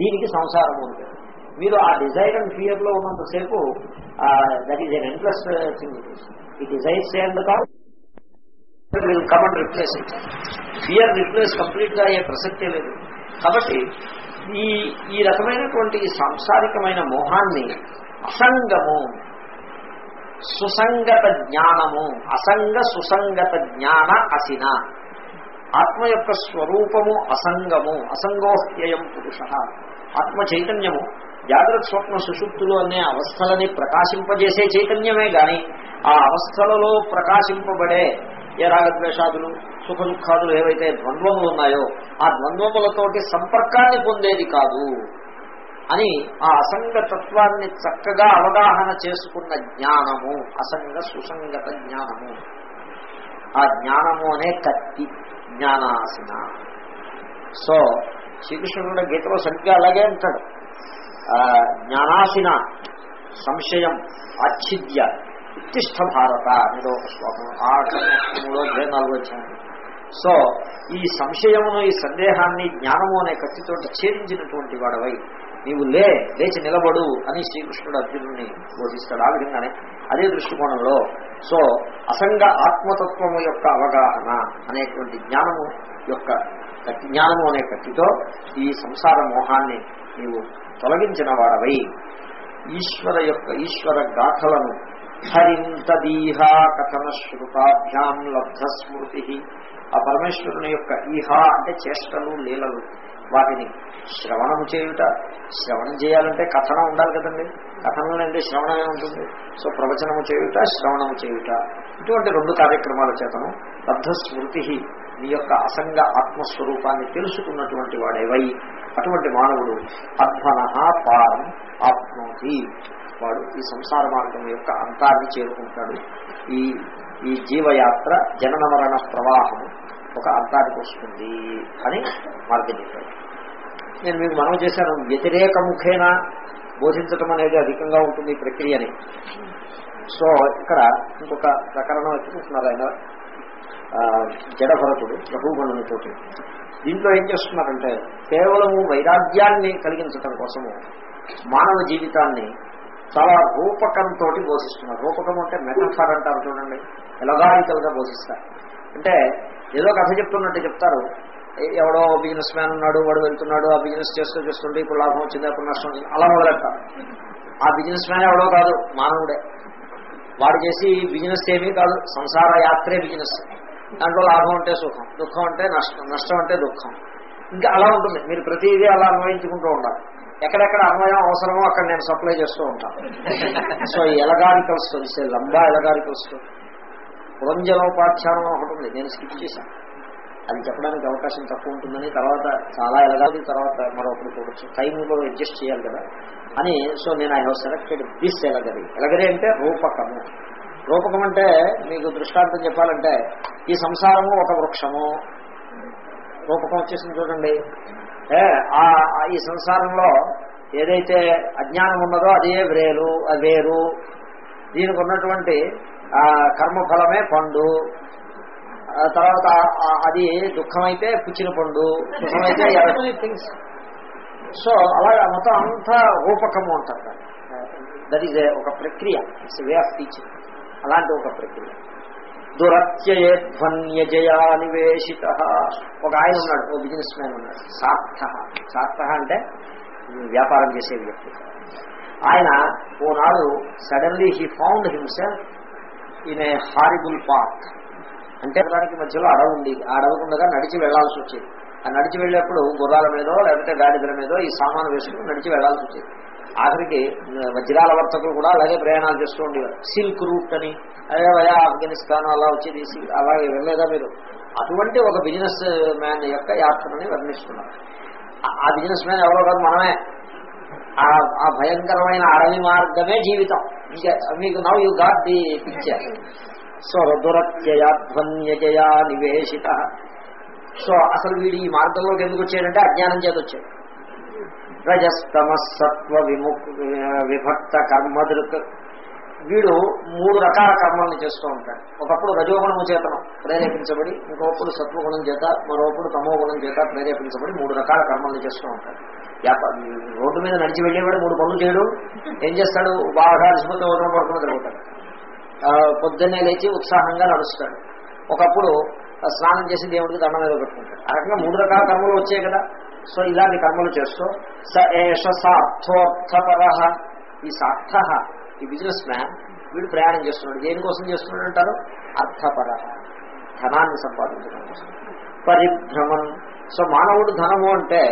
దీనికి సంసారం ఉంటుంది మీరు ఆ డిజైర్ అండ్ ఫియర్లో ఉన్నంతసేపు that is an endless thing ఈ డిజైర్స్ అండ్ కాదు will come and replace it fear replace కంప్లీట్గా అయ్యే ప్రసక్తే లేదు. కాబట్టి ఈ ఈ రకమైనటువంటి సాంసారికమైన మోహాన్ని అసంగము సుసంగత జ్ఞానము అసంగ సుసంగత జ్ఞాన అసిన ఆత్మ యొక్క స్వరూపము అసంగము అసంగోహ్యయం పురుష ఆత్మ చైతన్యము జాగ్రత్త స్వప్న సుషుప్తులు అనే అవస్థలని ప్రకాశింపజేసే చైతన్యమే గాని ఆ అవస్థలలో ప్రకాశింపబడే ఏ రాగద్వేషాదులు సుఖ దుఃఖాదులు ఏవైతే ద్వంద్వములు ఉన్నాయో ఆ ద్వంద్వములతోటి సంపర్కాన్ని పొందేది కాదు అని ఆ అసంగ తత్వాన్ని చక్కగా అవగాహన చేసుకున్న జ్ఞానము అసంగ సుసంగత జ్ఞానము. ఆ జ్ఞానము అనే కత్తి జ్ఞానాసన. సో శ్రీకృష్ణుడు గీతలో సరిగ్గా అలాగే అంటాడు. జ్ఞానాసిన సంశయం అచ్ఛిద్య. ఉత్తిష్ట భారత అనేది ఒక శ్లోకం ఆ శ్లోకంలో నాలుగు వచ్చాను సో ఈ సంశయమును ఈ సందేహాన్ని జ్ఞానము అనే కత్తితో ఛేదించినటువంటి వాడవై. నీవు లే లేచి నిలబడు అని శ్రీకృష్ణుడు అర్జునుడిని బోధిస్తాడు. ఆ విధంగానే అదే దృష్టికోణంలో సో అసంగ ఆత్మతత్వము యొక్క అవగాహన అనేటువంటి జ్ఞానము యొక్క జ్ఞానము అనే కత్తితో ఈ సంసార మోహాన్ని నీవు తొలగించిన వాడవై. ఈశ్వర యొక్క ఈశ్వర గాథలను హరింతదీహా కథన శ్రుతాభ్యాం లబ్ధ స్మృతి ఆ పరమేశ్వరుని యొక్క ఈహా అంటే చేష్టలు లీలలు. వాటిని శ్రవణం చేయుట శ్రవణం చేయాలంటే కథనం ఉండాలి కదండి. కథనం అంటే శ్రవణమే ఉంటుంది. సో ప్రవచనము చేయుట శ్రవణము చేయుట. ఇటువంటి రెండు కార్యక్రమాల చేతను లబ్ధ స్మృతి నీ యొక్క అసంగ ఆత్మస్వరూపాన్ని తెలుసుకున్నటువంటి వాడేవై? అటువంటి మానవుడు అధ్వన పారం ఆత్మోతి వాడు ఈ సంసార మార్గం యొక్క అంతాన్ని చేరుకుంటాడు. ఈ ఈ జీవయాత్ర జనన మరణ ప్రవాహము ఒక అంతానికి వస్తుంది అని మార్గం చెప్పాడు. నేను మీకు మనం చేశాను వ్యతిరేక ముఖేన బోధించటం అనేది అధికంగా ఉంటుంది ఈ ప్రక్రియని. సో ఇక్కడ ఇంకొక ప్రకరణం ఎత్తుకుంటున్నారు ఆయన. జడభరతుడు ప్రభుగణునితోటి దీంట్లో ఏం చేస్తున్నారంటే కేవలము వైరాగ్యాన్ని కలిగించటం కోసము మానవ జీవితాన్ని చాలా రూపకంతో బోధిస్తున్నారు. రూపకం అంటే మెటఫర్ అంటారు చూడండి. ఎలగారికల్గా బోధిస్తారు. అంటే ఏదో కథ చెప్తున్నట్టు చెప్తారు. ఎవడో బిజినెస్ మ్యాన్ ఉన్నాడు వాడు వెళ్తున్నాడు ఆ బిజినెస్ చేస్తూ చేస్తుంటే ఇప్పుడు లాభం వచ్చింది అప్పుడు నష్టం వచ్చింది అలా మొదలెట్టారు ఆ బిజినెస్ మ్యాన్ ఎవడో కాదు మానవుడే. వాడు చేసి బిజినెస్ ఏమీ కాదు సంసార యాత్రే బిజినెస్. దాంట్లో లాభం అంటే సుఖం దుఃఖం అంటే నష్టం నష్టం అంటే దుఃఖం. ఇంకా అలా ఉంటుంది. మీరు ప్రతిదీ అలా అన్వయించుకుంటూ ఉండాలి. ఎక్కడెక్కడ అన్వయం అవసరమో అక్కడ నేను సప్లై చేస్తూ ఉంటాను. సో ఎలగారికల్స్ తెలిసే లంబా ఎలగారికల్స్ పురంజనోపాఖ్యానం ఒకటి ఉంది నేను స్కిప్ చేశాను. అది చెప్పడానికి అవకాశం తక్కువ ఉంటుందని తర్వాత చాలా ఎలగాలి తర్వాత మరొకటి చూడొచ్చు టైం కూడా అడ్జస్ట్ చేయాలి కదా. అని సో నేను I have selected this allegory. Allegory అంటే రూపకము. రూపకం అంటే మీకు దృష్టాంతం చెప్పాలంటే ఈ సంసారము ఒక వృక్షము. రూపకం వచ్చేసింది చూడండి. ఈ సంసారంలో ఏదైతే అజ్ఞానం ఉన్నదో అదే వేరు వేరు. దీనికి ఉన్నటువంటి కర్మఫలమే పండు. ఆ తర్వాత అది దుఃఖమైతే పుచ్చిన పండు సుఖమైతే థింగ్స్. సో అలాగే మొత్తం అంతా రూపకము అంటారు. దట్ ఈజ్ ఒక ప్రక్రియ. ఇట్స్ వే ఆఫ్ టీచింగ్ అలాంటి ఒక ప్రక్రియ. దురత్యయే ధ్వన్యజయా నివేశిత ఒక ఆయన ఉన్నాడు ఓ బిజినెస్ మ్యాన్ ఉన్నాడు సార్థ. సార్థ అంటే వ్యాపారం చేసే వ్యక్తి. ఆయన ఓనాడు suddenly he found himself in a horrible park అంటే దానికి మధ్యలో అడవి ఉంది. ఆ అడవకుండగా ఉండగా నడిచి వెళ్ళాల్సి వచ్చేది. ఆ నడిచి వెళ్ళేప్పుడు గుర్రాల మీదో లేకపోతే గాడిదల మీదో ఈ సామాను వేసుకుని నడిచి వెళ్ళాల్సి వచ్చేది. ఆఖరికి వజ్రాల వర్తకులు కూడా అలాగే ప్రయాణాలు చేస్తూ ఉండేవారు. సిల్క్ రూట్ అని అదే వయా ఆఫ్ఘనిస్తాన్ అలా వచ్చేది సిల్క్ అలాగే వెళ్ళలేదా మీరు? అటువంటి ఒక బిజినెస్ మ్యాన్ యొక్క యాత్రని వర్ణిస్తున్నారు. ఆ- బిజినెస్ మ్యాన్ ఎవరో కాదు మనమే. ఆ భయంకరమైన అడవి మార్గమే జీవితం. మీకు now you got the picture so దురత్యయాధ్వన్యజయా నివేశిత. సో అసలు వీడు ఈ మార్గంలోకి ఎందుకు వచ్చాడంటే అజ్ఞానం చేత వచ్చాడు. రజస్తమసత్వ విముక్ విభక్త కర్మదృక్ వీడు మూడు రకాల కర్మల్ని చేస్తూ ఉంటాడు. ఒకప్పుడు రజోగుణము చేతనం ప్రేరేపించబడి ఇంకొకప్పుడు సత్వగుణం చేత మరొకప్పుడు తమో గుణం చేత ప్రేరేపించబడి మూడు రకాల కర్మల్ని చేస్తూ ఉంటాడు. రోడ్డు మీద నడిచి వెళ్ళేవాడు మూడు పనులు చేయడు. ఏం చేస్తాడు? బాగా అలసిపోతే ఓటం పడుకుని తిరుగుతాడు పొద్దున్నే లేచి ఉత్సాహంగా నడుస్తాడు. ఒకప్పుడు స్నానం చేసి దేవుడికి దండం మీద పెట్టుకుంటాడు. ఆ రకంగా మూడు రకాల కర్మలు వచ్చాయి కదా. సో ఇలాంటి కర్మలు చేస్తూ స ఏష సార్థోర్థపర ఈ సార్థ ఈ బిజినెస్ మ్యాన్ వీడు ప్రయాణం చేస్తున్నాడు. దేనికోసం చేస్తున్నాడు అంటారు? అర్థపర ధనాన్ని సంపాదించడం కోసం. పరిభ్రమం. సో మానవుడు ధనము అంటే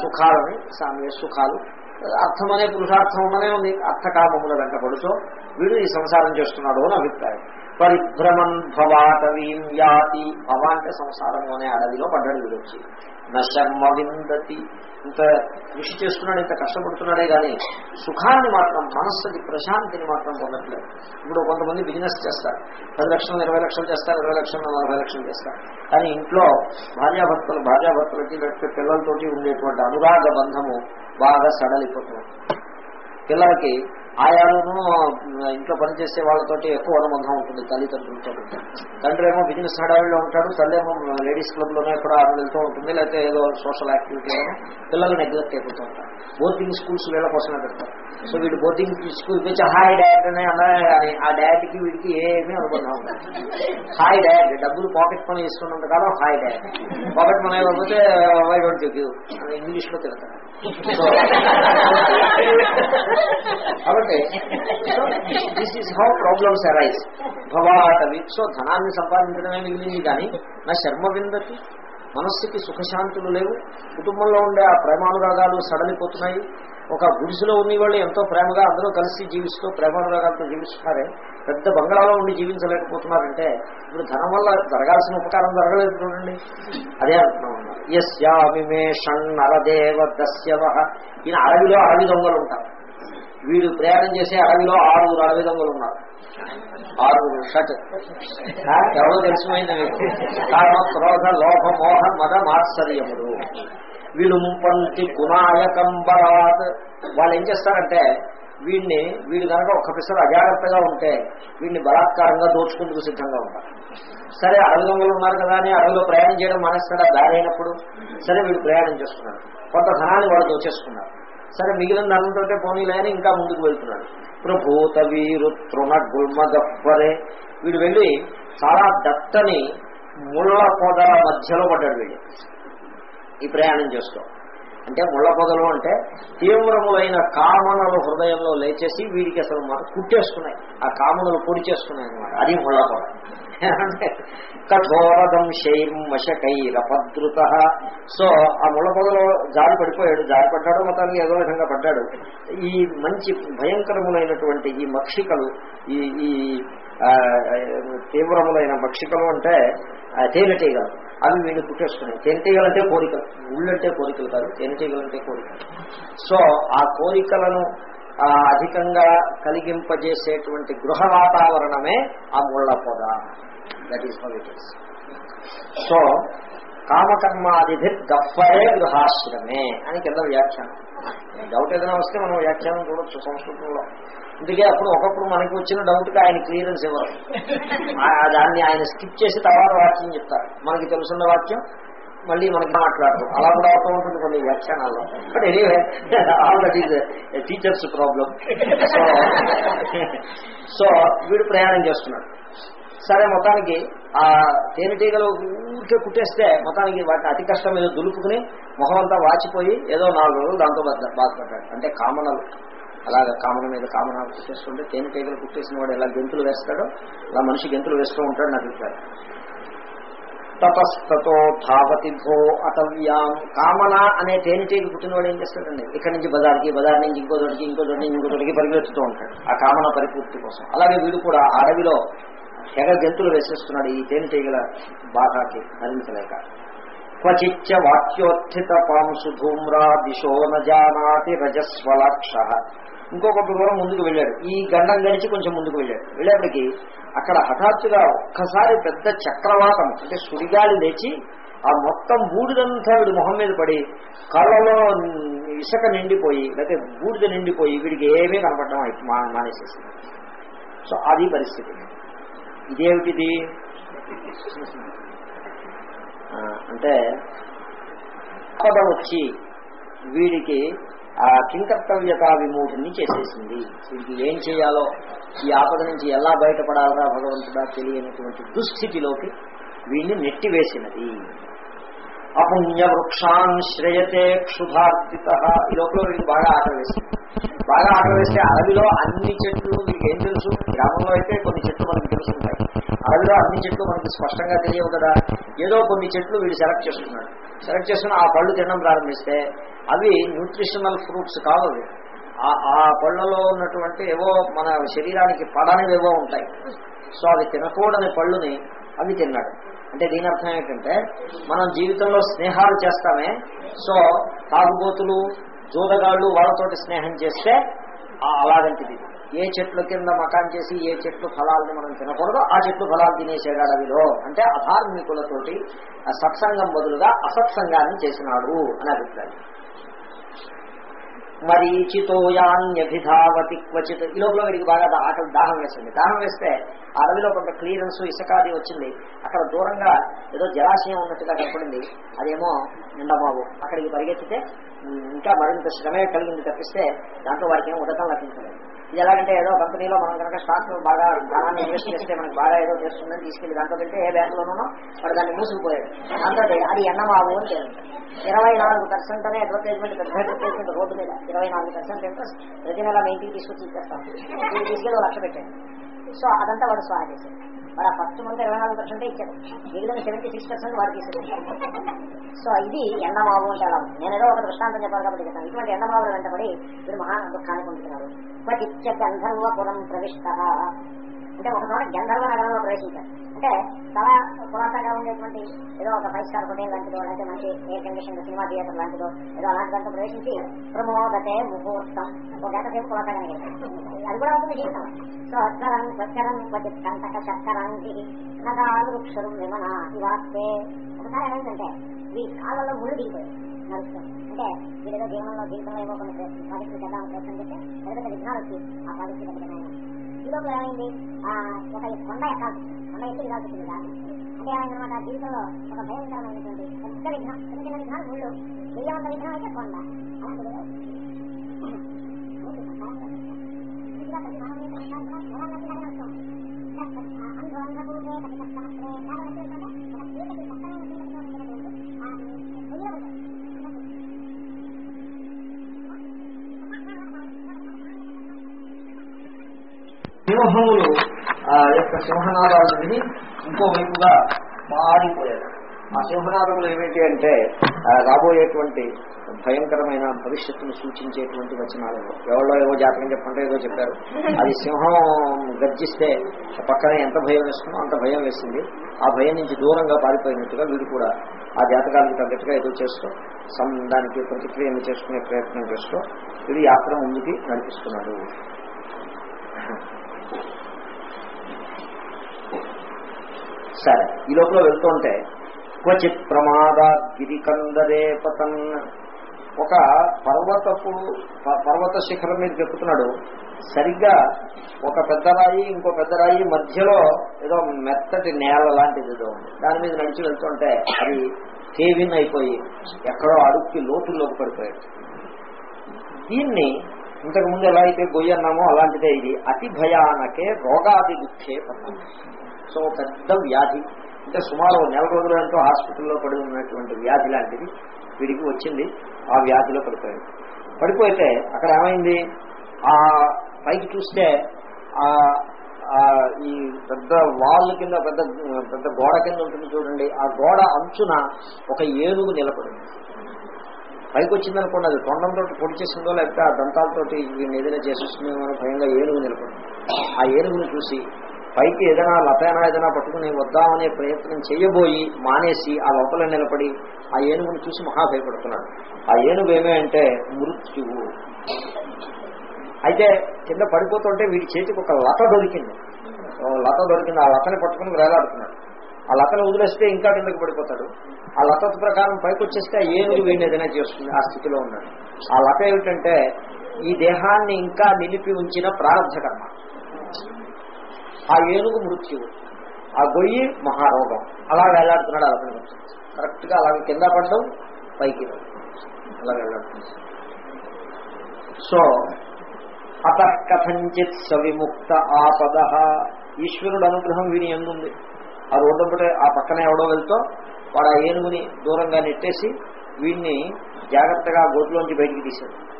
సుఖాలని సామ్య సుఖాలు. అర్థం అనే పురుషార్థం అనే ఉంది. అర్థకామముల వెంట పడుతూ వీడు ఈ సంసారం చేస్తున్నాడు అని అభిప్రాయం. పరిభ్రమన్ భవాటవీం యాతి. భవ అంటే సంసారంలోనే అడవిలో పడ్డాడు వీడొచ్చి నశర్మ విందతి. ఇంత కృషి చేస్తున్నాడు ఇంత కష్టపడుతున్నాడే కానీ సుఖాన్ని మాత్రం మనస్సుకి ప్రశాంతిని మాత్రం పొందట్లేదు. ఇప్పుడు కొంతమంది బిజినెస్ చేస్తారు. పది లక్షలు ఇరవై లక్షలు చేస్తారు ఇరవై లక్షలు నలభై లక్షలు చేస్తారు. కానీ ఇంట్లో భార్యాభర్తలు భార్యాభర్తలకి లేకపోతే పిల్లలతోటి ఉండేటువంటి అనురాగ బంధము బాగా సడలిపోతుంది. పిల్లలకి ఆయాలను ఇంట్లో పనిచేసే వాళ్ళతోటి ఎక్కువ అనుబంధం ఉంటుంది తల్లిదండ్రులతో. తండ్రి ఏమో బిజినెస్ హడావిలో ఉంటాడు తల్లి ఏమో లేడీస్ క్లబ్లోనే ఎక్కడ ఆరు వెళ్తూ ఉంటుంది లేకపోతే ఏదో సోషల్ యాక్టివిటీ పిల్లలు నెగ్లెక్ట్ అయిపోతూ ఉంటారు. బోర్డింగ్ స్కూల్స్ వీళ్ళ కోసమే పెడతారు. సో వీడు బోర్డింగ్ స్కూల్ వచ్చి హాయ్ డాడ్ అనే అన్నాయి ఆ డాడ్కి వీడికి ఏమీ అనుబంధం ఉండదు. హాయ్ డాడ్ డబ్బులు పాకెట్ మనీ ఇస్తున్నంత కాలం హాయ్ డాడ్ పాకెట్ మనీ ఇవ్వకపోతే వై డోంట్ ఇంగ్లీష్లో తిడతారు so this is how problems arise భవాటవి so ధనాన్ని సంపాదించడమే మిగిలింది కానీ నా శర్మ విందతి మనస్సుకి సుఖశాంతులు లేవు. కుటుంబంలో ఉండే ఆ ప్రేమానురాగాలు సడలిపోతున్నాయి ఒక గుడిసెలో ఉన్న వాళ్ళు ఎంతో ప్రేమగా అందరూ కలిసి జీవిస్తూ ప్రేమానురాగాలతో జీవిస్తున్నారే. పెద్ద బంగళాలో ఉండి జీవించలేకపోతున్నారంటే ఇప్పుడు ధనం వల్ల జరగాల్సిన ఉపకారం జరగలేదు చూడండి. అదే అంటున్నాం యస్యామిమే షణ్ణరదేవ దస్యవ ఈయన అడవిలో అడవి దొంగలు ఉంటారు. వీడు ప్రయాణం చేసే అడవిలో ఆరుగురు అడవి దొంగలు ఉన్నారు. ఆరుగురు షట్. ఎవరో తెలిసిపోయింది మీకు. కారణం క్రోధ లోభ మోహ మద మాత్సర్యములు. విలుంపంతి ముంపంతి కునాయకంబరాత్ వాళ్ళు ఏం చేస్తారంటే వీడిని వీడు కనుక ఒక్క పిసరు అజాగ్రత్తగా ఉంటే వీడిని బలాత్కారంగా దోచుకుందుకు సిద్ధంగా ఉంటారు. సరే అడవి దొంగలు ఉన్నారు కదా అని అడవిలో ప్రయాణం చేయడం మానేస్తాడా? దారి అయినప్పుడు. సరే వీడు ప్రయాణం చేస్తున్నాడు. కొంత ధనాన్ని వాడు దోచేసుకున్నారు. సరే మిగిలిన ధనంతో పోనీలే అని ఇంకా ముందుకు వెళ్తున్నాడు. ప్రభూత వీరు తృణ గుల్మ గప్పరే వీడు వెళ్ళి చాలా దట్టని ముళ్ళ పొదల మధ్యలో పడ్డాడు వీడు. ఈ ప్రయాణం చేస్తాం అంటే ముళ్ళ పొదలు అంటే తీవ్రములైన కామనలు హృదయంలో లేచేసి వీడికి అసలు మాట కుట్టేసుకున్నాయి. ఆ కామనలు పొడి చేసుకున్నాయి అనమాట అది ముళ్ళ పొద అంటే కఠోరదం శైర్మశకైరపద్రుత సో ఆ ముళ్ళ పొదలో జారి పడిపోయాడు జారి పడ్డాడు మతానికి ఏదో విధంగా పడ్డాడు. ఈ మంచి భయంకరములైనటువంటి ఈ మక్షికలు ఈ ఈ తీవ్రములైన మక్షికలు అంటే తేనెటీగలు అవి వీళ్ళు పుట్టేస్తున్నాయి తేనెటీగలు అంటే కోరికలు. ఊళ్ళంటే కోరికలు కాదు తేనెటీగలు అంటే కోరికలు. సో ఆ కోరికలను అధికంగా కలిగింపజేసేటువంటి గృహ వాతావరణమే ఆ ముళ్ళ పొద. That is how it is so కామకర్మాదిభి గప్పరే గృహాశ్రమే అని కింద వ్యాఖ్యానం. డౌట్ ఏదైనా వస్తే మనం వ్యాఖ్యానం చూడొచ్చు సంస్కృతంలో. అందుకే అప్పుడు ఒకప్పుడు మనకి వచ్చిన డౌట్కి ఆయన క్లియరెన్స్ ఇవ్వరు. దాన్ని ఆయన స్కిప్ చేసి తర్వాత వాక్యం చెప్తారు. మనకి తెలుసున్న వాక్యం మళ్ళీ మనకి మాట్లాడరు. అలా కూడా అవుతూ ఉంటుంది కొన్ని వ్యాఖ్యానాల్లో. But anyway all that is teachers problem so so వీడు ప్రయాణం చేస్తున్నాడు. సరే మొత్తానికి ఆ తేనెటీగలు ఊరికే కుట్టేస్తే మొత్తానికి వాటిని అతి కష్టం మీద దులుపుకుని మొహం అంతా వాచిపోయి ఏదో నాలుగు రోజులు దాంతో బాధపడ్డాడు. అంటే కామనలు. అలాగే కామన మీద కామనాలు కుట్టేస్తుంటే తేనెటీగలు కుట్టేసిన వాడు ఎలా గెంతులు వేస్తాడో అలా మనిషి గెంతులు వేస్తూ ఉంటాడు నాకు అభిప్రాయం తపస్తతో ధావతి భో అతవ్యాం. కామన అనే తేనెటీగ పుట్టినవాడు ఏం చేస్తాడండి? ఇక్కడి నుంచి బజార్కి బజార్ నుంచి ఇంకో చోటికి ఇంకో చోటికి ఇంకో చోటికి పరిగెత్తుతూ ఉంటాడు. ఆ కామన పరిపూర్తి కోసం. అలాగే వీడు కూడా అడవిలో తెగ గెంతులు వేసేస్తున్నాడు. ఈ తేనెటీగల బాధాకి భరించలేక క్వచిచ్చ వాక్యోత్థిత పాంసు ధూమ్రా దిశో నజానాతి రజస్వలాక్ష. ఇంకొక దూరం ముందుకు వెళ్ళాడు. ఈ గండం గడిచి కొంచెం ముందుకు వెళ్ళాడు. వెళ్ళేప్పటికీ అక్కడ హఠాత్తుగా ఒక్కసారి పెద్ద చక్రవాతం అంటే సుడిగాలి లేచి ఆ మొత్తం బూడిదంతా వీడి మొహం మీద పడి కళ్ళలో ఇసుక నిండిపోయి లేకపోతే బూడిద నిండిపోయి వీడికి ఏమీ కనపడడం మానేసేసింది. సో అది పరిస్థితి. ఇదేమిటిది? అంటే ఆపద వచ్చి వీడికి ఆ కింకర్తవ్యత విమూఢుని చేసేసింది. వీడికి ఏం చేయాలో ఈ ఆపద నుంచి ఎలా బయటపడాలరా భగవంతుడా తెలియనటువంటి దుస్థితిలోకి వీడిని నెట్టివేసినది. అపుణ్యవృక్షాన్ శ్రేయతే క్షుభార్పిత ఈ లోపల వీడికి బాగా ఆకలి వేసింది బాగా ఆకలి వేస్తే అడవిలో అన్ని చెట్లు మీకు ఏం తెలుసు? గ్రామంలో అయితే కొన్ని చెట్లు మనకి తెలుసుంటాయి. అడవిలో అన్ని చెట్లు మనకి స్పష్టంగా తెలియవు కదా. ఏదో కొన్ని చెట్లు వీడు సెలెక్ట్ చేస్తున్నాడు సెలెక్ట్ చేసుకుని ఆ పళ్ళు తినడం ప్రారంభిస్తే అవి న్యూట్రిషనల్ ఫ్రూట్స్ కావు ఆ- ఆ పళ్ళలో ఉన్నటువంటి ఏవో మన శరీరానికి పడనివి ఏవో ఉంటాయి. సో అవి తినకూడని పళ్ళుని అవి తిన్నాడు అంటే దీని అర్థం ఏంటంటే మనం జీవితంలో స్నేహాలు చేస్తామే. సో తాగుబోతులు జూదగాళ్ళు వాళ్ళతోటి స్నేహం చేస్తే అలాగంటిది. ఏ చెట్ల కింద మకాన్ చేసి ఏ చెట్లు ఫలాలని మనం తినకూడదో ఆ చెట్లు ఫలాలు తినేసాడు అడవిలో అంటే అధార్మికులతోటి ఆ సత్సంగం బదులుగా అసత్సంగాన్ని చేసినాడు అని అభిప్రాయం. మరీచితోయాన్యభిధావతి క్వచిత్. ఈ లోపల వీడికి బాగా ఆకలి దాహం వేసింది దాహం వేస్తే ఆ అడవిలో కొంత క్లియరెన్స్ ఇసుకాది వచ్చింది. అక్కడ దూరంగా ఏదో జలాశయం ఉన్నట్టుగా కనపడింది. అదేమో నిండమావు అక్కడికి పరిగెత్తితే ఇంకా మరింత శ్రమే కలిగింది తప్పిస్తే దాంట్లో వారికి ఏం ఉదకం లభించలేదు. ఇది ఎలాగంటే ఏదో కంపెనీలో మనం కనుక స్టాక్ బాగా ధనాన్ని ఇన్వెస్ట్ చేస్తే మనకి బాగా ఏదో చేస్తుందని తీసుకెళ్ళి దాంట్లో పెడితే ఏ బ్యాంకులోనూ వాడు దాన్ని మూసుకుపోయాడు. దాంతో అది ఎన్నమావు అని ఇరవై నాలుగు పర్సెంట్ అనే అడ్వర్టైజ్మెంట్ పెద్ద అడ్వర్టైజ్మెంట్ రోడ్డు మీద. ఇరవై నాలుగు పర్సెంట్ ఇంట్రెస్ట్ ప్రతి నెల మీ ఇంటికి తీసుకొచ్చి ఇచ్చేస్తాం. మీరు తీసుకెళ్ళి లక్ష పెట్టాడు. సో అదంతా వాడు స్వాహ చేశాడు. వాడు ఆ ఫస్ట్ మంత్ ఇరవై నాలుగు పర్సెంటే ఇచ్చాడు. మిగిలిన సెవెంటీ సిక్స్ పర్సెంట్ వాడు తీసుకొచ్చాడు సో ఇది ఎండమావు అంటే అలా ఉంది. నేను ఏదో ఒక దృష్టాంతం చెప్పాలి కాబట్టి చెప్తాను. ఇటువంటి ఎండమావులు వెంటబడి మీరు మహా దుఃఖాన్ని పొందుతున్నారు పటిచ్చ గంధర్వపురం ప్రవిష్ట. అంటే ఒక చోట గంధర్వ నగరంలో ప్రవేశించారు. అంటే చాలా పురాతనగా ఉండేటువంటి ఏదో ఒక ఫైవ్ స్టార్ హోటల్ లాంటిదో లేకపోతే మంచి ఎయిర్ కండిషన్ సినిమా థియేటర్ లాంటిదో ఏదో అలాంటి దాంట్లో ప్రవేశించి ప్రమోదతే ముహూర్తం. ఒక గంట సేపు పురాతనగా అది కూడా ఉంటుంది జీవితం సో అక్షరం స్వచ్చరం క్వచిత్ కంటక చక్కరానికి నగాలు వృక్షరం విమన ఇవాస్తే ఒకసారి ఏమైందంటే ఈ కాళ్ళలో ముళ్ళు దిగిపోయాయి నడుస్తూ అంటే వీళ్ళేదో జీవనంలో జీవితంలో ఏమో కొన్ని ప్రాజెక్టులు చేద్దామని ప్రయత్నం చేస్తే పెద్ద పెద్ద విఘ్నాలు వచ్చి ఆ ప్రాజెక్టు పెద్దగా ఈ లోపల ఏమైంది? ఆ ఒక కొండ ఎక్కాల్సి వచ్చింది. కొండ ఎక్కి దిగాల్సి వచ్చింది దాన్ని అంటే ఏమైందన్నమాట జీవితంలో ఒక భయంకరమైనటువంటి పెద్ద విఘ్నం చిన్న చిన్న విఘ్నాలు ముళ్ళు వెయ్యంత విఘ్నం అయితే కొండ. అలాంటి సింహములు ఆ యొక్క సింహనాదాలు విని ఇంకో వైపుగా మారిపోయారు ఆ సింహనాదములు ఏమిటి అంటే రాబోయేటువంటి భయంకరమైన భవిష్యత్తును సూచించేటువంటి వచనాలు. ఎవరో ఏవో జాతకం చెప్పంటే ఏదో చెప్పారు. అది సింహం గర్జిస్తే పక్కనే ఎంత భయం వేస్తుందో అంత భయం వేసింది. ఆ భయం నుంచి దూరంగా పారిపోయినట్టుగా వీడు కూడా ఆ జాతకాలకు తగ్గట్టుగా ఏదో చేస్తూ సం దానికి ప్రతిక్రియను చేసుకునే ప్రయత్నం చేస్తూ వీడు యాత్ర ముందుకి నడిపిస్తున్నాడు. సరే ఈ లోపల వెళ్తుంటే క్వచిత్ ప్రమాద గిరికందరే పతన్. ఒక పర్వతపు పర్వత శిఖరం మీద చెప్తున్నాడు సరిగ్గా ఒక పెద్ద రాయి ఇంకో పెద్ద రాయి మధ్యలో ఏదో మెత్తటి నేల లాంటిది ఏదో ఉంది. దాని మీద నడిచి వెళ్తుంటే అది కేవిన్ అయిపోయి ఎక్కడో అడుక్కి లోతుల్లోకి పడిపోయాడు దీన్ని ఇంతకు ముందు ఎలా అయితే గొయ్యి అన్నామో అలాంటిదే ఇది. అతి భయానకే రోగాది దుఃఖే సో పెద్ద వ్యాధి. అంటే సుమారు నెల రోజులు ఎంతో హాస్పిటల్లో పడి ఉన్నటువంటి వ్యాధి లాంటిది వీడికి వచ్చింది. ఆ వ్యాధిలో పడిపోయాడు. పడిపోతే అక్కడ ఏమైంది? ఆ పైకి చూస్తే ఆ ఈ పెద్ద వాల్ కింద పెద్ద పెద్ద గోడ కింద ఉంటుంది చూడండి. ఆ గోడ అంచున ఒక ఏనుగు నిలబడింది. పైకి వచ్చిందనుకోండి అది తొండంతో పొడి చేసిందో లేకపోతే ఆ దంతాలతోటి వీడిని ఏదైనా చేసేస్తుందేమో అని భయంగా ఏనుగు నిలబడి. ఆ ఏనుగుని చూసి పైకి ఏదైనా లతైనా ఏదైనా పట్టుకుని వద్దామనే ప్రయత్నం చేయబోయి మానేసి ఆ లోపల నిలబడి ఆ ఏనుగుని చూసి మహా భయపడుతున్నాడు. ఆ ఏనుగు ఏమే అంటే మృత్యువు. అయితే కింద పడిపోతుంటే వీడి చేతికి ఒక లత దొరికింది. లత దొరికింది. ఆ లతని పట్టుకుని వేలాడుతున్నాడు. ఆ లతను వదిలేస్తే ఇంకా కిందకి పడిపోతాడు. ఆ లత ప్రకారం పైకి వచ్చేస్తే ఆ ఏనుగు వీడిని ఏదైనా చేస్తుంది ఆ స్థితిలో ఉన్నాడు. ఆ లత ఏమిటంటే ఈ దేహాన్ని ఇంకా నిలిపి ఉంచిన ప్రారంభ కర్మ ఆ ఏనుగు మృత్యువు. ఆ గొయ్యి మహారోగం. అలా వేలాడుతున్నాడు ఆ లతని కరెక్ట్గా అలాగే కింద పడడం పైకి అలా వేలాడుతుంది సో అత కథంచిత్ సవిముక్త ఆపద. ఈశ్వరుడు అనుగ్రహం వీని ఎందుంది? ఆ రోడ్డు ఆ పక్కన ఎవడో వెళ్తో వాడు ఆ ఏనుగుని దూరంగా నెట్టేసి వీడిని జాగ్రత్తగా గోతులోంచి బయటికి తీశాడు.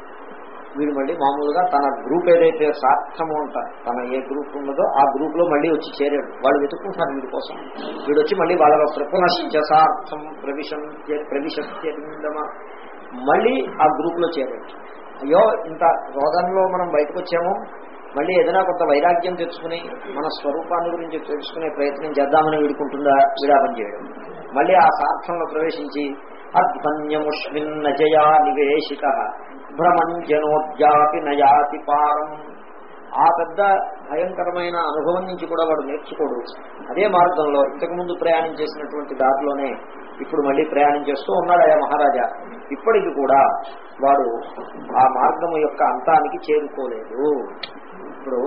వీడు మళ్ళీ మామూలుగా తన గ్రూప్ ఏదైతే సార్థము ఉంటారు తన ఏ గ్రూప్ ఉన్నదో ఆ గ్రూప్లో మళ్ళీ వచ్చి చేరాడు. వాళ్ళు వెతుక్కుంటారు వీడి కోసం. వీడు వచ్చి మళ్ళీ వాళ్ళలో ప్రపునశ్చ సార్థం ప్రవిశం ప్రవిశత్యమ మళ్ళీ ఆ గ్రూప్లో చేరాడు. అయ్యో ఇంత రోగంలో మనం బయటకు వచ్చాము. మళ్ళీ ఏదైనా కొంత వైరాగ్యం తెచ్చుకుని మన స్వరూపాన్ని గురించి తెలుసుకునే ప్రయత్నం చేద్దామని వీడుకుంటుందా విడాపం చేయడం. మళ్ళీ ఆ సార్థంలో ప్రవేశించి అధ్వన్యముష్మిన్నజయా నివేశిత భ్రమంజనోద్యాపి నయాతి పారం. ఆ పెద్ద భయంకరమైన అనుభవం నుంచి కూడా వాడు నేర్చుకోడు. అదే మార్గంలో ఇంతకుముందు ప్రయాణం చేసినటువంటి దారిలోనే ఇప్పుడు మళ్ళీ ప్రయాణం చేస్తూ ఉన్నాడు ఆయా మహారాజా. ఇప్పటికి కూడా వాడు ఆ మార్గము యొక్క అంతానికి చేరుకోలేదు. ఇప్పుడు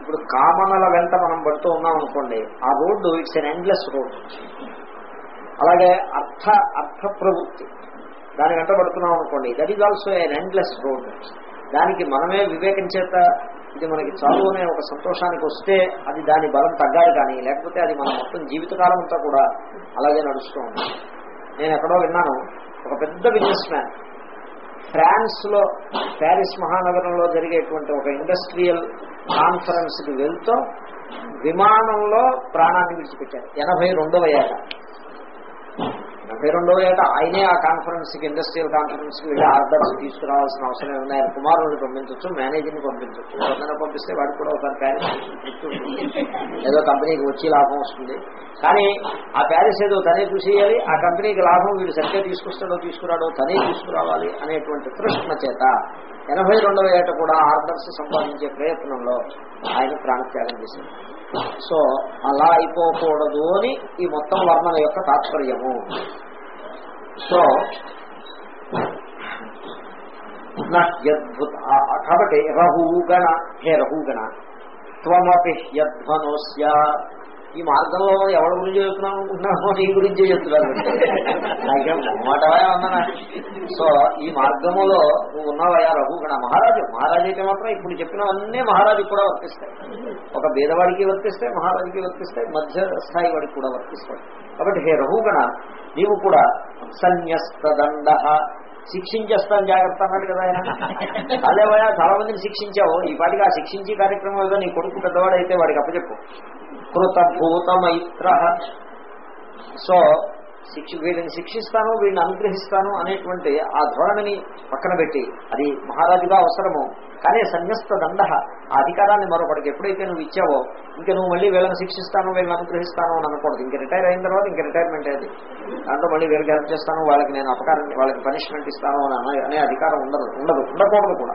ఇప్పుడు కామనల వెంట మనం పడుతూ ఉన్నాం అనుకోండి ఆ road it's an endless road అలాగే అర్థ అర్థ ప్రవృత్తి దాని వెంట పడుతున్నాం అనుకోండి. That is also an endless road దానికి మనమే వివేకం చేత ఇది మనకి చాలు అనే ఒక సంతోషానికి వస్తే అది దాని బలం తగ్గాలి కానీ లేకపోతే అది మన మొత్తం జీవితకాలం అంతా కూడా అలాగే నడుస్తూ ఉంది నేను ఎక్కడో విన్నాను ఒక పెద్ద బిజినెస్ మ్యాన్ ఫ్రాన్స్లో ప్యారిస్ మహానగరంలో జరిగేటువంటి ఒక ఇండస్ట్రియల్ కాన్ఫరెన్స్కి వెళ్తూ విమానంలో ప్రాణాన్ని విడిచిపెట్టారు. ఎనభై రెండవ ఏట ముప్పై రెండవ ఏట ఆయనే ఆ కాన్ఫరెన్స్కి ఇండస్ట్రియల్ కాన్ఫరెన్స్కి వెళ్ళి ఆర్డర్స్ తీసుకురావాల్సిన అవసరం ఏమైనా ఆయన పంపించవచ్చు మేనేజర్ని పంపించవచ్చు ఎవరైనా పంపిస్తే వాడికి కూడా ఒకసారి ప్యారిస్ ఏదో కంపెనీకి వచ్చి లాభం వస్తుంది. కానీ ఆ ప్యారిస్ ఏదో తనే చూసేయాలి ఆ కంపెనీకి లాభం వీడు సరిగ్గా తీసుకొస్తాడో తీసుకురాడో తనే తీసుకురావాలి అనేటువంటి తృష్ణ చేత ఎనభై రెండవ ఏట కూడా ఆర్డర్స్ సంపాదించే ప్రయత్నంలో ఆయన ప్రాణత్యాగం చేశారు సో అలా అయిపోకూడదు అని ఈ మొత్తం వర్ణన యొక్క తాత్పర్యము. సో యద్భుత కాబట్టి రహూగణ హే రహూగణ త్వమపి యధ్వనోస్య ఈ మార్గంలో ఎవరి గురించి చెప్తున్నాం అనుకుంటున్నామో నీ గురించే చెప్తున్నాను నాకేం మాటవా అన్నా సో ఈ మార్గములో నువ్వు ఉన్నావయ్యా రఘుగణ మహారాజు. మహారాజు అయితే మాత్రం ఇప్పుడు చెప్పినవన్నీ మహారాజు కూడా వర్తిస్తాయి. ఒక భేదవాడికి వర్తిస్తాయి మహారాజుకి వర్తిస్తాయి మధ్య స్థాయి వాడికి కూడా వర్తిస్తాయి. కాబట్టి హే రఘుగణ నీవు కూడా సన్యస్తదండ. శిక్షించేస్తాను జాగ్రత్త అన్నాడు కదా ఆయన. అదేవయా చాలా మందిని శిక్షించావు. ఈ పాటికి ఆ శిక్షించే కార్యక్రమం ఏదో నీ కొడుకు పెద్దవాడు అయితే వాడికి అప్పచెప్పు. కృతభూతమైత్ర. సో శిక్ష వీడిని శిక్షిస్తాను వీడిని అనుగ్రహిస్తాను అనేటువంటి ఆ ధోరణిని పక్కన పెట్టి అది మహారాజుగా అవసరము. కానీ సన్యస్త దండ ఆ అధికారాన్ని మరొకటికి ఎప్పుడైతే నువ్వు ఇచ్చావో ఇంకా నువ్వు మళ్ళీ వీళ్ళని శిక్షిస్తాను వీళ్ళని అనుగ్రహిస్తాను అని అనకూడదు. ఇంకా రిటైర్ అయిన తర్వాత ఇంక రిటైర్మెంట్ అది దాంట్లో మళ్ళీ వీళ్ళకి హెల్ప్ చేస్తాను వాళ్ళకి నేను అపకారం వాళ్ళకి పనిష్మెంట్ ఇస్తాను అని అనే- అనే అధికారం ఉండదు ఉండదు ఉండకూడదు కూడా.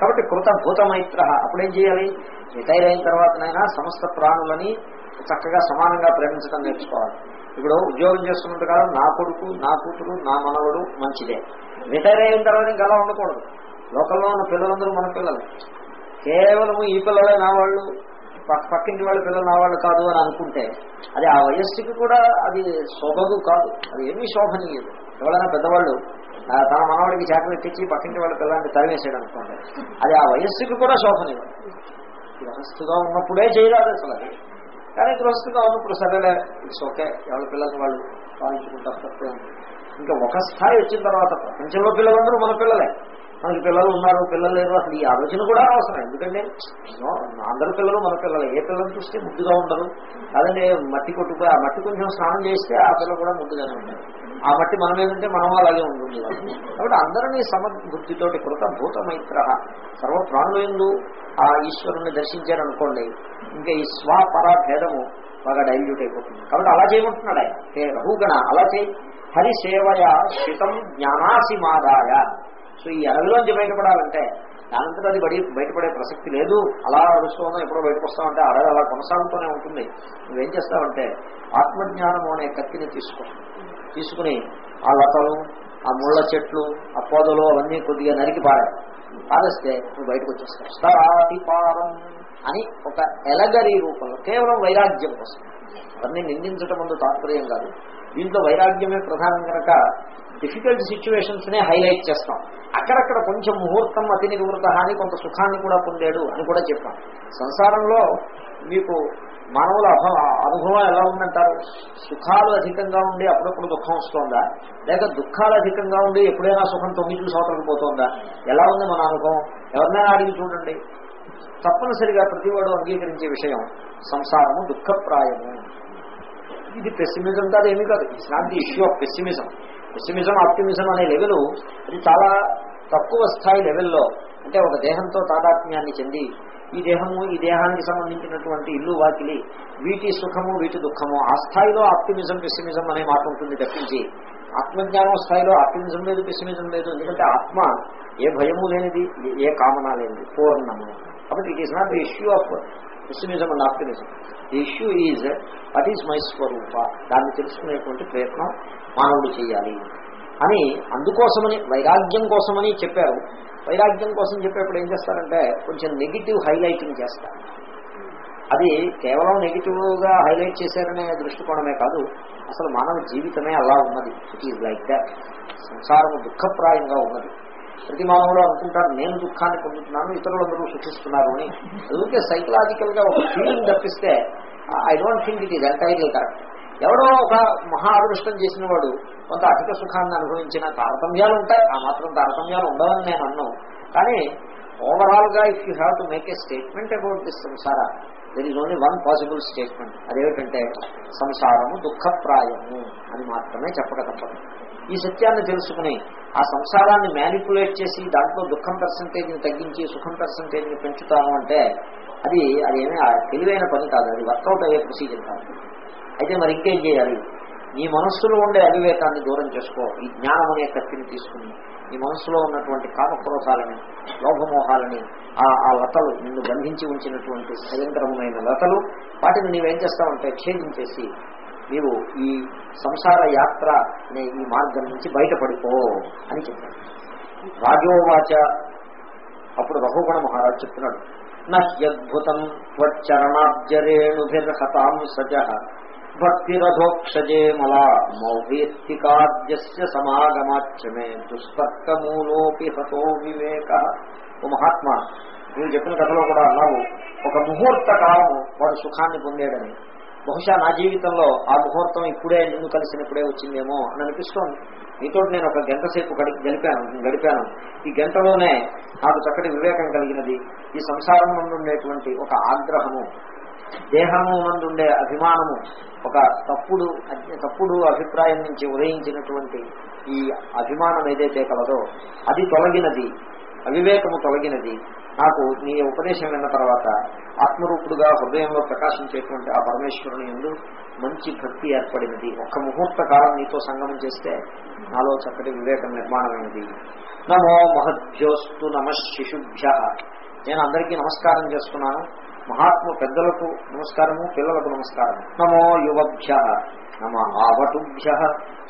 కాబట్టి కృత భూతమైత్ర అప్పుడేం చేయాలి? రిటైర్ అయిన తర్వాతనైనా సమస్త ప్రాణులని చక్కగా సమానంగా ప్రేమించడం నేర్చుకోవాలి. ఇప్పుడు ఉద్యోగం చేస్తున్నంత కాలం నా కొడుకు నా కూతురు నా మనవడు మంచిదే. రిటైర్ అయిన తర్వాత ఇంకా అలా ఉండకూడదు. లోకల్లో ఉన్న పిల్లలందరూ మన పిల్లలు. కేవలం ఈ పిల్లలే నా వాళ్ళు పక్కింటి వాళ్ళ పిల్లలు నా వాళ్ళు కాదు అని అనుకుంటే అది ఆ వయస్సుకి కూడా అది శోభదు కాదు. అది ఏమీ శోభనీయదు ఎవరైనా పెద్దవాళ్ళు తన మనవాడికి చాకలెట్ ఇచ్చి పక్కింటి వాళ్ళ పిల్లల్ని తరివేసాడు అనుకోండి అది ఆ వయస్సుకి కూడా శోభనీయం గృహస్థుగా ఉన్నప్పుడే చేయరాదు అసలు కానీ గృహస్థుగా ఉన్నప్పుడు సరేలే ఇట్స్ ఓకే ఎవరి పిల్లల్ని వాళ్ళు పాలించుకుంటారు తప్పే. ఇంకా ఒక స్థాయి వచ్చిన తర్వాత ప్రపంచంలో పిల్లలందరూ మన పిల్లలే. మనకి పిల్లలు ఉన్నారు పిల్లలు లేరు అసలు ఈ ఆలోచన కూడా అవసరం. ఎందుకంటే అందరి పిల్లలు మన పిల్లలు ఏ పిల్లలు చూస్తే ముద్దుగా ఉండరు. అదే మట్టి కొట్టుకుపోయి ఆ మట్టి కొంచెం స్నానం చేస్తే ఆ పిల్లలు కూడా ముద్దుగానే ఉంటారు. ఆ మట్టి మనం ఏంటంటే మనం అలాగే ఉంటుంది. కాబట్టి అందరినీ సమబుద్ధితోటి కృత భూతమైత్ర సర్వ ప్రాణులందు ఆ ఈశ్వరుణ్ణి దర్శించారనుకోండి ఇంకా ఈ స్వపర భేదము బాగా డైల్యూట్ అయిపోతుంది. కాబట్టి అలా చేయమంటున్నాడు ఆయన. హే రఘుగణ అలా చేయి. హరి సేవయ శితం జ్ఞానాసి మాదాయ. సో ఈ అడవిలోంచి బయటపడాలంటే దానంతటా అది బడి బయటపడే ప్రసక్తి లేదు. అలా నడుస్తుందో ఎప్పుడో బయటకు వస్తామంటే అడవి అలా కొనసాగుతూనే ఉంటుంది. నువ్వేం చేస్తావంటే ఆత్మజ్ఞానము అనే కత్తిని తీసుకో. తీసుకుని ఆ లతలు ఆ ముళ్ళ చెట్లు ఆ పొదలు అవన్నీ కొద్దిగా నరికి పారాయి పారేస్తే నువ్వు బయటకు వచ్చేస్తావు అని ఒక ఎలగరి రూపంలో కేవలం వైరాగ్యం కోసం. అవన్నీ నిందించటం ముందు తాత్పర్యం కాదు. దీంట్లో వైరాగ్యమే ప్రధానం కనుక డిఫికల్ట్ సిచ్యువేషన్స్ నే హైలైట్ చేస్తాం. అక్కడక్కడ కొంచెం ముహూర్తం అతి నివృత అని కొంత సుఖాన్ని కూడా పొందాడు అని కూడా చెప్పాం. సంసారంలో మీకు మానవుల అనుభవం ఎలా ఉందంటారు? సుఖాలు అధికంగా ఉండి అప్పుడప్పుడు దుఃఖం వస్తుందా? లేక దుఃఖాలు అధికంగా ఉండి ఎప్పుడైనా సుఖం తొమ్మిది చూసి పోతుందా? ఎలా ఉంది మన అనుభవం? ఎవరినైనా అడిగి చూడండి. తప్పనిసరిగా ప్రతివాడు అంగీకరించే విషయం సంసారము దుఃఖప్రాయము. ఇది పెసిమిజం కాదు ఏమీ కాదు. It's not the issue of pessimism pessimism optimism అనే లెవెల్ అది చాలా తక్కువ స్థాయి లెవెల్లో అంటే ఒక దేహంతో తాదాత్మ్యాన్ని చెంది ఈ దేహము ఈ దేహానికి సంబంధించినటువంటి ఇల్లు వాకిలి వీటి సుఖము వీటి దుఃఖము ఆ స్థాయిలో ఆప్టిమిజం పెసిమిజం అనే మాట ఉంటుంది తప్పించి ఆత్మజ్ఞానం స్థాయిలో ఆప్టిమిజం లేదు పెసిమిజం లేదు ఎందుకంటే ఆత్మ ఏ భయము లేనిది ఏ కామన లేనిది పూర్ణము. కాబట్టి it is not the issue of pessimism and optimism the issue is what is my స్వరూప దాన్ని తెలుసుకునేటువంటి ప్రయత్నం మానవుడు చేయాలి. అని అందుకోసమని వైరాగ్యం కోసమని చెప్పారు. వైరాగ్యం కోసం చెప్పేప్పుడు ఏం చేస్తారంటే కొంచెం నెగిటివ్ హైలైటింగ్ చేస్తారు. అది కేవలం నెగిటివ్గా హైలైట్ చేశారనే దృష్టికోణమే కాదు అసలు మానవ జీవితమే అలా ఉన్నది. ఇట్ ఈజ్ లైక్ దాట్ సంసారము దుఃఖప్రాయంగా ఉన్నది. ప్రతి మానవుడు అనుకుంటారు నేను దుఃఖాన్ని పొందుతున్నాను ఇతరులందరూ సుఖిస్తున్నారు అని. అందుకే సైకలాజికల్గా ఒక ఫీలింగ్ తప్పిస్తే I don't think it is entirely correct ఎవడో ఒక మహా అదృష్టం చేసిన వాడు కొంత అధిక సుఖాన్ని అనుభవించిన తారతమ్యాలు ఉంటాయి. ఆ మాత్రం తారతమ్యాలు ఉండవని నేను అన్నాను కానీ ఓవరాల్గా if you have to make a statement about this సంసార there is only one possible statement అదేమిటంటే సంసారము దుఃఖప్రాయము అని మాత్రమే చెప్పక తప్పదు ఈ సత్యాన్ని తెలుసుకుని ఆ సంసారాన్ని మ్యానిపులేట్ చేసి దాంట్లో దుఃఖం పర్సంటేజ్ని తగ్గించి సుఖం పర్సంటేజ్ని పెంచుతాము అంటే అది అదేమీ తెలివైన పని కాదు. అది వర్కౌట్ అయ్యే ప్రొసీజర్ కాదు. అయితే మరి ఇంకేం చేయాలి? నీ మనస్సులో ఉండే అవివేకాన్ని దూరం చేసుకో. ఈ జ్ఞానం అనే కత్తిని తీసుకుని నీ మనస్సులో ఉన్నటువంటి కామక్రోధాలని లోభమోహాలని ఆ ఆ లతలు నిన్ను బంధించి ఉంచినటువంటి భయంకరమైన లతలు వాటిని నీవేం చేస్తావంటే ఛేదించేసి నీవు ఈ సంసార యాత్ర అనే ఈ మార్గం నుంచి బయటపడిపో అని చెప్పాడు. రాజోవాచ అప్పుడు రఘుగణ మహారాజు చెప్తున్నాడు నహ్యద్భుతం త్వచ్చరణాబ్జరేణుభిర్హతాం సజ భక్తిరథోక్షజే మలా మౌభీర్తికాద్యస్య సమాగమాచ్యమే దుస్తర్కమూలోపి హతో వివేక. ఓ మహాత్మా నువ్వు చెప్పిన కథలో కూడా అన్నావు ఒక ముహూర్త కాలము వాడు సుఖాన్ని పొందేడని. బహుశా నా జీవితంలో ఆ ముహూర్తం ఇప్పుడే నిన్ను కలిసినప్పుడే వచ్చిందేమో అని అనిపిస్తోంది. మీతో నేను ఒక గంట సేపు గడిపాను గడిపాను. ఈ గంటలోనే నాకు చక్కటి వివేకం కలిగినది. ఈ సంసారం నుండి ఉండేటువంటి ఒక ఆగ్రహము దేహము నందుండే అభిమానము ఒక తప్పుడు తప్పుడు అభిప్రాయం నుంచి ఉదయించినటువంటి ఈ అభిమానం ఏదైతే కలదో అది తొలగినది. అవివేకము తొలగినది. నాకు నీ ఉపదేశం విన్న తర్వాత ఆత్మరూపుడుగా హృదయంలో ప్రకాశించేటువంటి ఆ పరమేశ్వరుని ఎందు మంచి భక్తి ఏర్పడినది. ఒక్క ముహూర్త కాలం నీతో సంగమం చేస్తే నాలో చక్కటి వివేకం నిర్మాణమైనది. నమో మహద్భ్యోస్తు నమ శిశుభ్య. నేను అందరికీ నమస్కారం చేస్తున్నాను. మహాత్మ పెద్దలకు నమస్కారము పిల్లలకు నమస్కారము. నమో యువభ్య. నమ ఆవటుభ్య.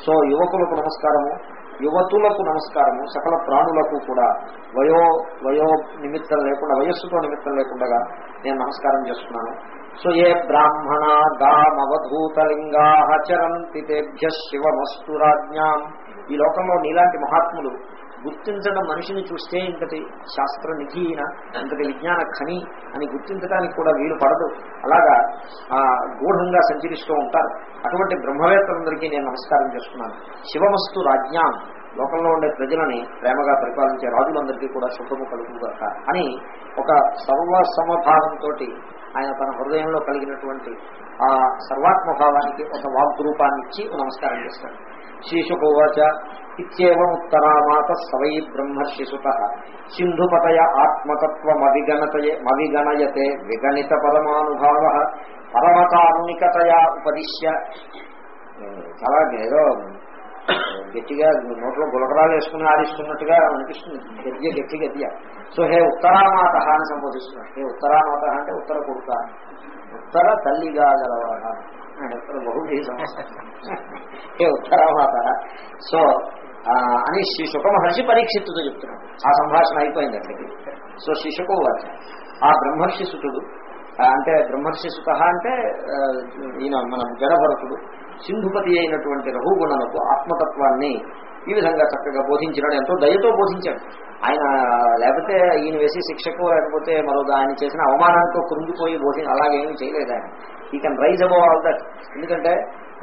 సో యువకులకు నమస్కారము. యువతులకు నమస్కారము సకల ప్రాణులకు కూడా వయో వయో నిమిత్తం లేకుండా వయస్సుతో నిమిత్తం లేకుండా నేను నమస్కారం చేస్తున్నాను. సో ఏ బ్రాహ్మణ గామవధూతలింగా చరంతి తేభ్య శివమస్తు రాజ్ఞాం. ఈ లోకంలో నీలాంటి మహాత్ములు గుర్తించడం మనిషిని చూస్తే ఇంతటి శాస్త్ర నిధీన ఇంతటి విజ్ఞాన ఖని అని గుర్తించడానికి కూడా వీలు పడదు. అలాగా ఆ గూఢంగా సంచరిస్తూ ఉంటారు. అటువంటి బ్రహ్మవేత్తలందరికీ నేను నమస్కారం చేస్తున్నాను. శివమస్తు రాజ్ఞాం లోకంలో ఉండే ప్రజలని ప్రేమగా పరిపాలించే రాజులందరికీ కూడా శుభము కలుగుగాక అని ఒక సర్వ సమభావంతో ఆయన తన హృదయంలో కలిగినటువంటి ఆ సర్వాత్మభావానికి ఒక వాగ్రూపాన్ని ఇచ్చి నమస్కారం చేస్తాడు. శీశుకోవాచ ఇత్యేవం ఉత్తరామాత సవై బ్రహ్మర్షిసుత సింధుపతయ ఆత్మతత్వమవిగణతయే మవిగణయతే విగణిత పరమానుభావ పరమకారుణికతయా ఉపదిశ్య. చాలా ఏదో గట్టిగా నోట్లో గులకరాలు వేసుకుని ఆడిస్తున్నట్టుగా అనిపిస్తుంది. గద్య గట్టి గద్య సో హే ఉత్తరామాత అని సంబోధిస్తున్నాడు హే ఉత్తరామాత అంటే ఉత్తర కొడుక. ఉత్తర తల్లిగా గలవాడ ఉత్తర బహుళీ హే ఉత్తరామాత సో అని శ్రీ శుక మహర్షి పరీక్షిత్తుతో చెప్తున్నాడు. ఆ సంభాషణ అయిపోయింది అక్కడికి. సో శ్రీ శుకోవాచ ఆ బ్రహ్మర్షి సుతుడు అంటే బ్రహ్మర్షి సుత అంటే ఈయన మన జడభరతుడు సింధుపతి అయినటువంటి రఘుగుణలకు ఆత్మతత్వాన్ని ఈ విధంగా చక్కగా బోధించినాడు. ఎంతో దయతో బోధించాడు. ఆయన లేకపోతే ఈయన వేసి శిక్షకు లేకపోతే మరో ఆయన చేసిన అవమానంతో కృంగిపోయి బోధి అలాగేమీ చేయలేదు ఆయన. He can rise above all that ఎందుకంటే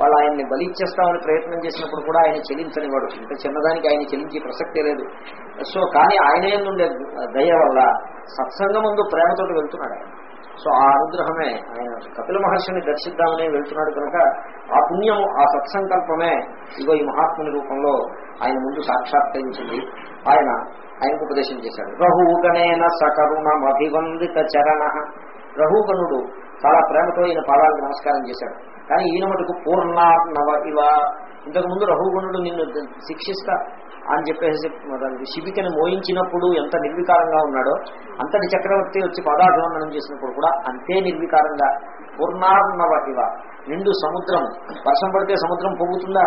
వాళ్ళు ఆయన్ని బలి ఇచ్చేస్తామని ప్రయత్నం చేసినప్పుడు కూడా ఆయన చెల్లించని వాడు ఇంత చిన్నదానికి ఆయన చెల్లించే ప్రసక్తే లేదు. సో కానీ ఆయన నుండే దయ వల్ల సత్సంగం ముందు ప్రేమతోటి వెళ్తున్నాడు ఆయన. సో ఆ అనుగ్రహమే ఆయన కపిల మహర్షిని దర్శిద్దామని వెళ్తున్నాడు కనుక ఆ పుణ్యము ఆ సత్సంకల్పమే ఇగో ఈ మహాత్ముని రూపంలో ఆయన ముందు సాక్షాత్కరించింది ఆయన ఆయనకు ఉపదేశం చేశాడు. రహూగణేన సకరుణమభివందిత చరణ. రహూగణుడు చాలా ప్రేమతో ఈయన పాదాలకు నమస్కారం చేశాడు. కానీ ఈయన మటుకు పూర్ణాత్మవ ఇవ. ఇంతకుముందు రఘుగుణుడు నిన్ను శిక్షిస్తా అని చెప్పేసి దానికి శిబికను మోయించినప్పుడు ఎంత నిర్వికారంగా ఉన్నాడో అంతటి చక్రవర్తి వచ్చి పదాభివందనం చేసినప్పుడు కూడా అంతే నిర్వికారంగా. పూర్ణార్ణవ ఇవ నిండు సముద్రం వర్షం పడితే సముద్రం పొంగుతుందా?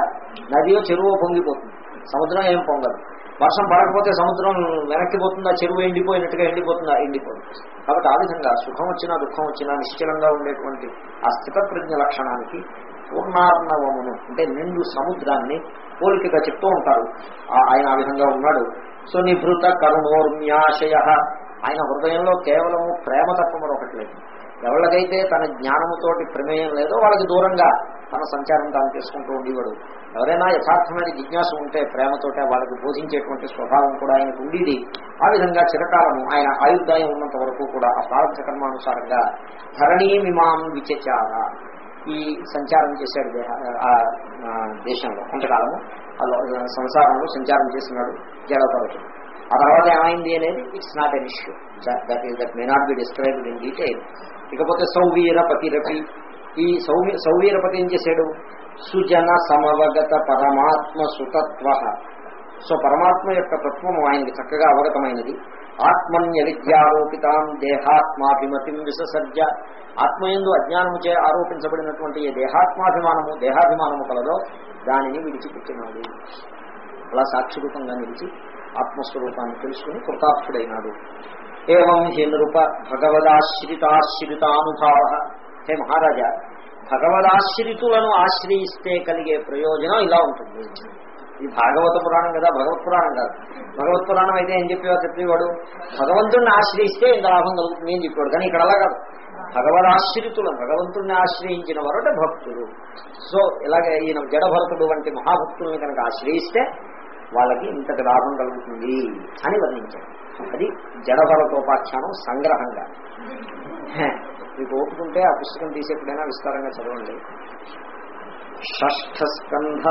నదియో చెరువు పొంగిపోతుంది. సముద్రం ఏం పొంగదు. వర్షం పడకపోతే సముద్రం వెనక్కిపోతుందా? చెరువు ఎండిపోయినట్టుగా ఎండిపోతుందా? ఎండిపోతుంది కాబట్టి ఆ విధంగా సుఖం వచ్చినా దుఃఖం వచ్చినా నిశ్చలంగా ఉండేటువంటి ఆ స్థితప్రజ్ఞ లక్షణానికి పూర్ణార్ణవమును అంటే నిండు సముద్రాన్ని పోలికగా చెప్తూ ఉంటారు. ఆయన ఆ విధంగా ఉన్నాడు. సో నిభృత కరుణోర్మ్యాశయ ఆయన హృదయంలో కేవలము ప్రేమ తప్ప మరొకటి లేదు. ఎవరికైతే తన జ్ఞానముతోటి ప్రమేయం లేదో వాళ్ళకి దూరంగా తన సంచారం తాను చేసుకుంటూ ఉండేవాడు. ఎవరైనా యథార్థమైన జిజ్ఞాసు ఉంటే ప్రేమతోటే వాళ్ళకి బోధించేటువంటి స్వభావం కూడా ఆయనకు ఉండేది. ఆ విధంగా చిరకాలము ఆయన ఆయుర్దాయం ఉన్నంత వరకు కూడా ఆ ప్రారంభ కర్మానుసారంగా ధరణీమిమాం విచచార. ఈ సంచారం చేశాడు ఆ దేశంలో కొంతకాలము. సంసారంలో సంచారం చేస్తున్నాడు జడపరుడు ఆ తర్వాత ఏమైంది అనేది it's not an issue that is that may not be described in detail ఇకపోతే సౌవీరపతిరపి ఈ సౌవీ సౌవీరపతి ఏం చేశాడు? సుజన సమవగత పరమాత్మ సుతత్వ సో పరమాత్మ యొక్క తత్వము ఆయనకి చక్కగా అవగతమైనది. ఆత్మన్యవిద్యారోపితాం దేహాత్మాభిమతిం విససర్జ. ఆత్మయందు అజ్ఞానము చే ఆరోపించబడినటువంటి ఏ దేహాత్మాభిమానము దేహాభిమానము కలదో దానిని విడిచిపెట్టినాడు. అలా సాక్షిరూపంగా నిలిచి ఆత్మస్వరూపాన్ని తెలుసుకుని కృతార్థుడైనాడు. ఏం హే నృప భగవదాశ్రితాశ్రితానుభావ. హే మహారాజా భగవదాశ్రితులను ఆశ్రయిస్తే కలిగే ప్రయోజనం ఇలా ఉంటుంది. ఇది భాగవత పురాణం కదా భగవత్ పురాణం కాదు. భగవత్ పురాణం అయితే ఏం చెప్పేవాడు చెప్పేవాడు? భగవంతుడిని ఆశ్రయిస్తే ఇంత లాభం కలుగుతుంది అని చెప్పాడు కానీ ఇక్కడ అలా కాదు. భగవదాశ్రితులు భగవంతుడిని ఆశ్రయించిన వరట భక్తులు సో ఇలాగే ఈయన జడభరతుడు వంటి మహాభక్తుల్ని కనుక ఆశ్రయిస్తే వాళ్ళకి ఇంతటి లాభం కలుగుతుంది అని వర్ణించాడు అది జడభరతోపాఖ్యానం సంగ్రహంగా. మీకు ఓపుకుంటే ఆ పుస్తకం తీసేప్పుడైనా విస్తారంగా చదవండి. షష్ఠస్కంధ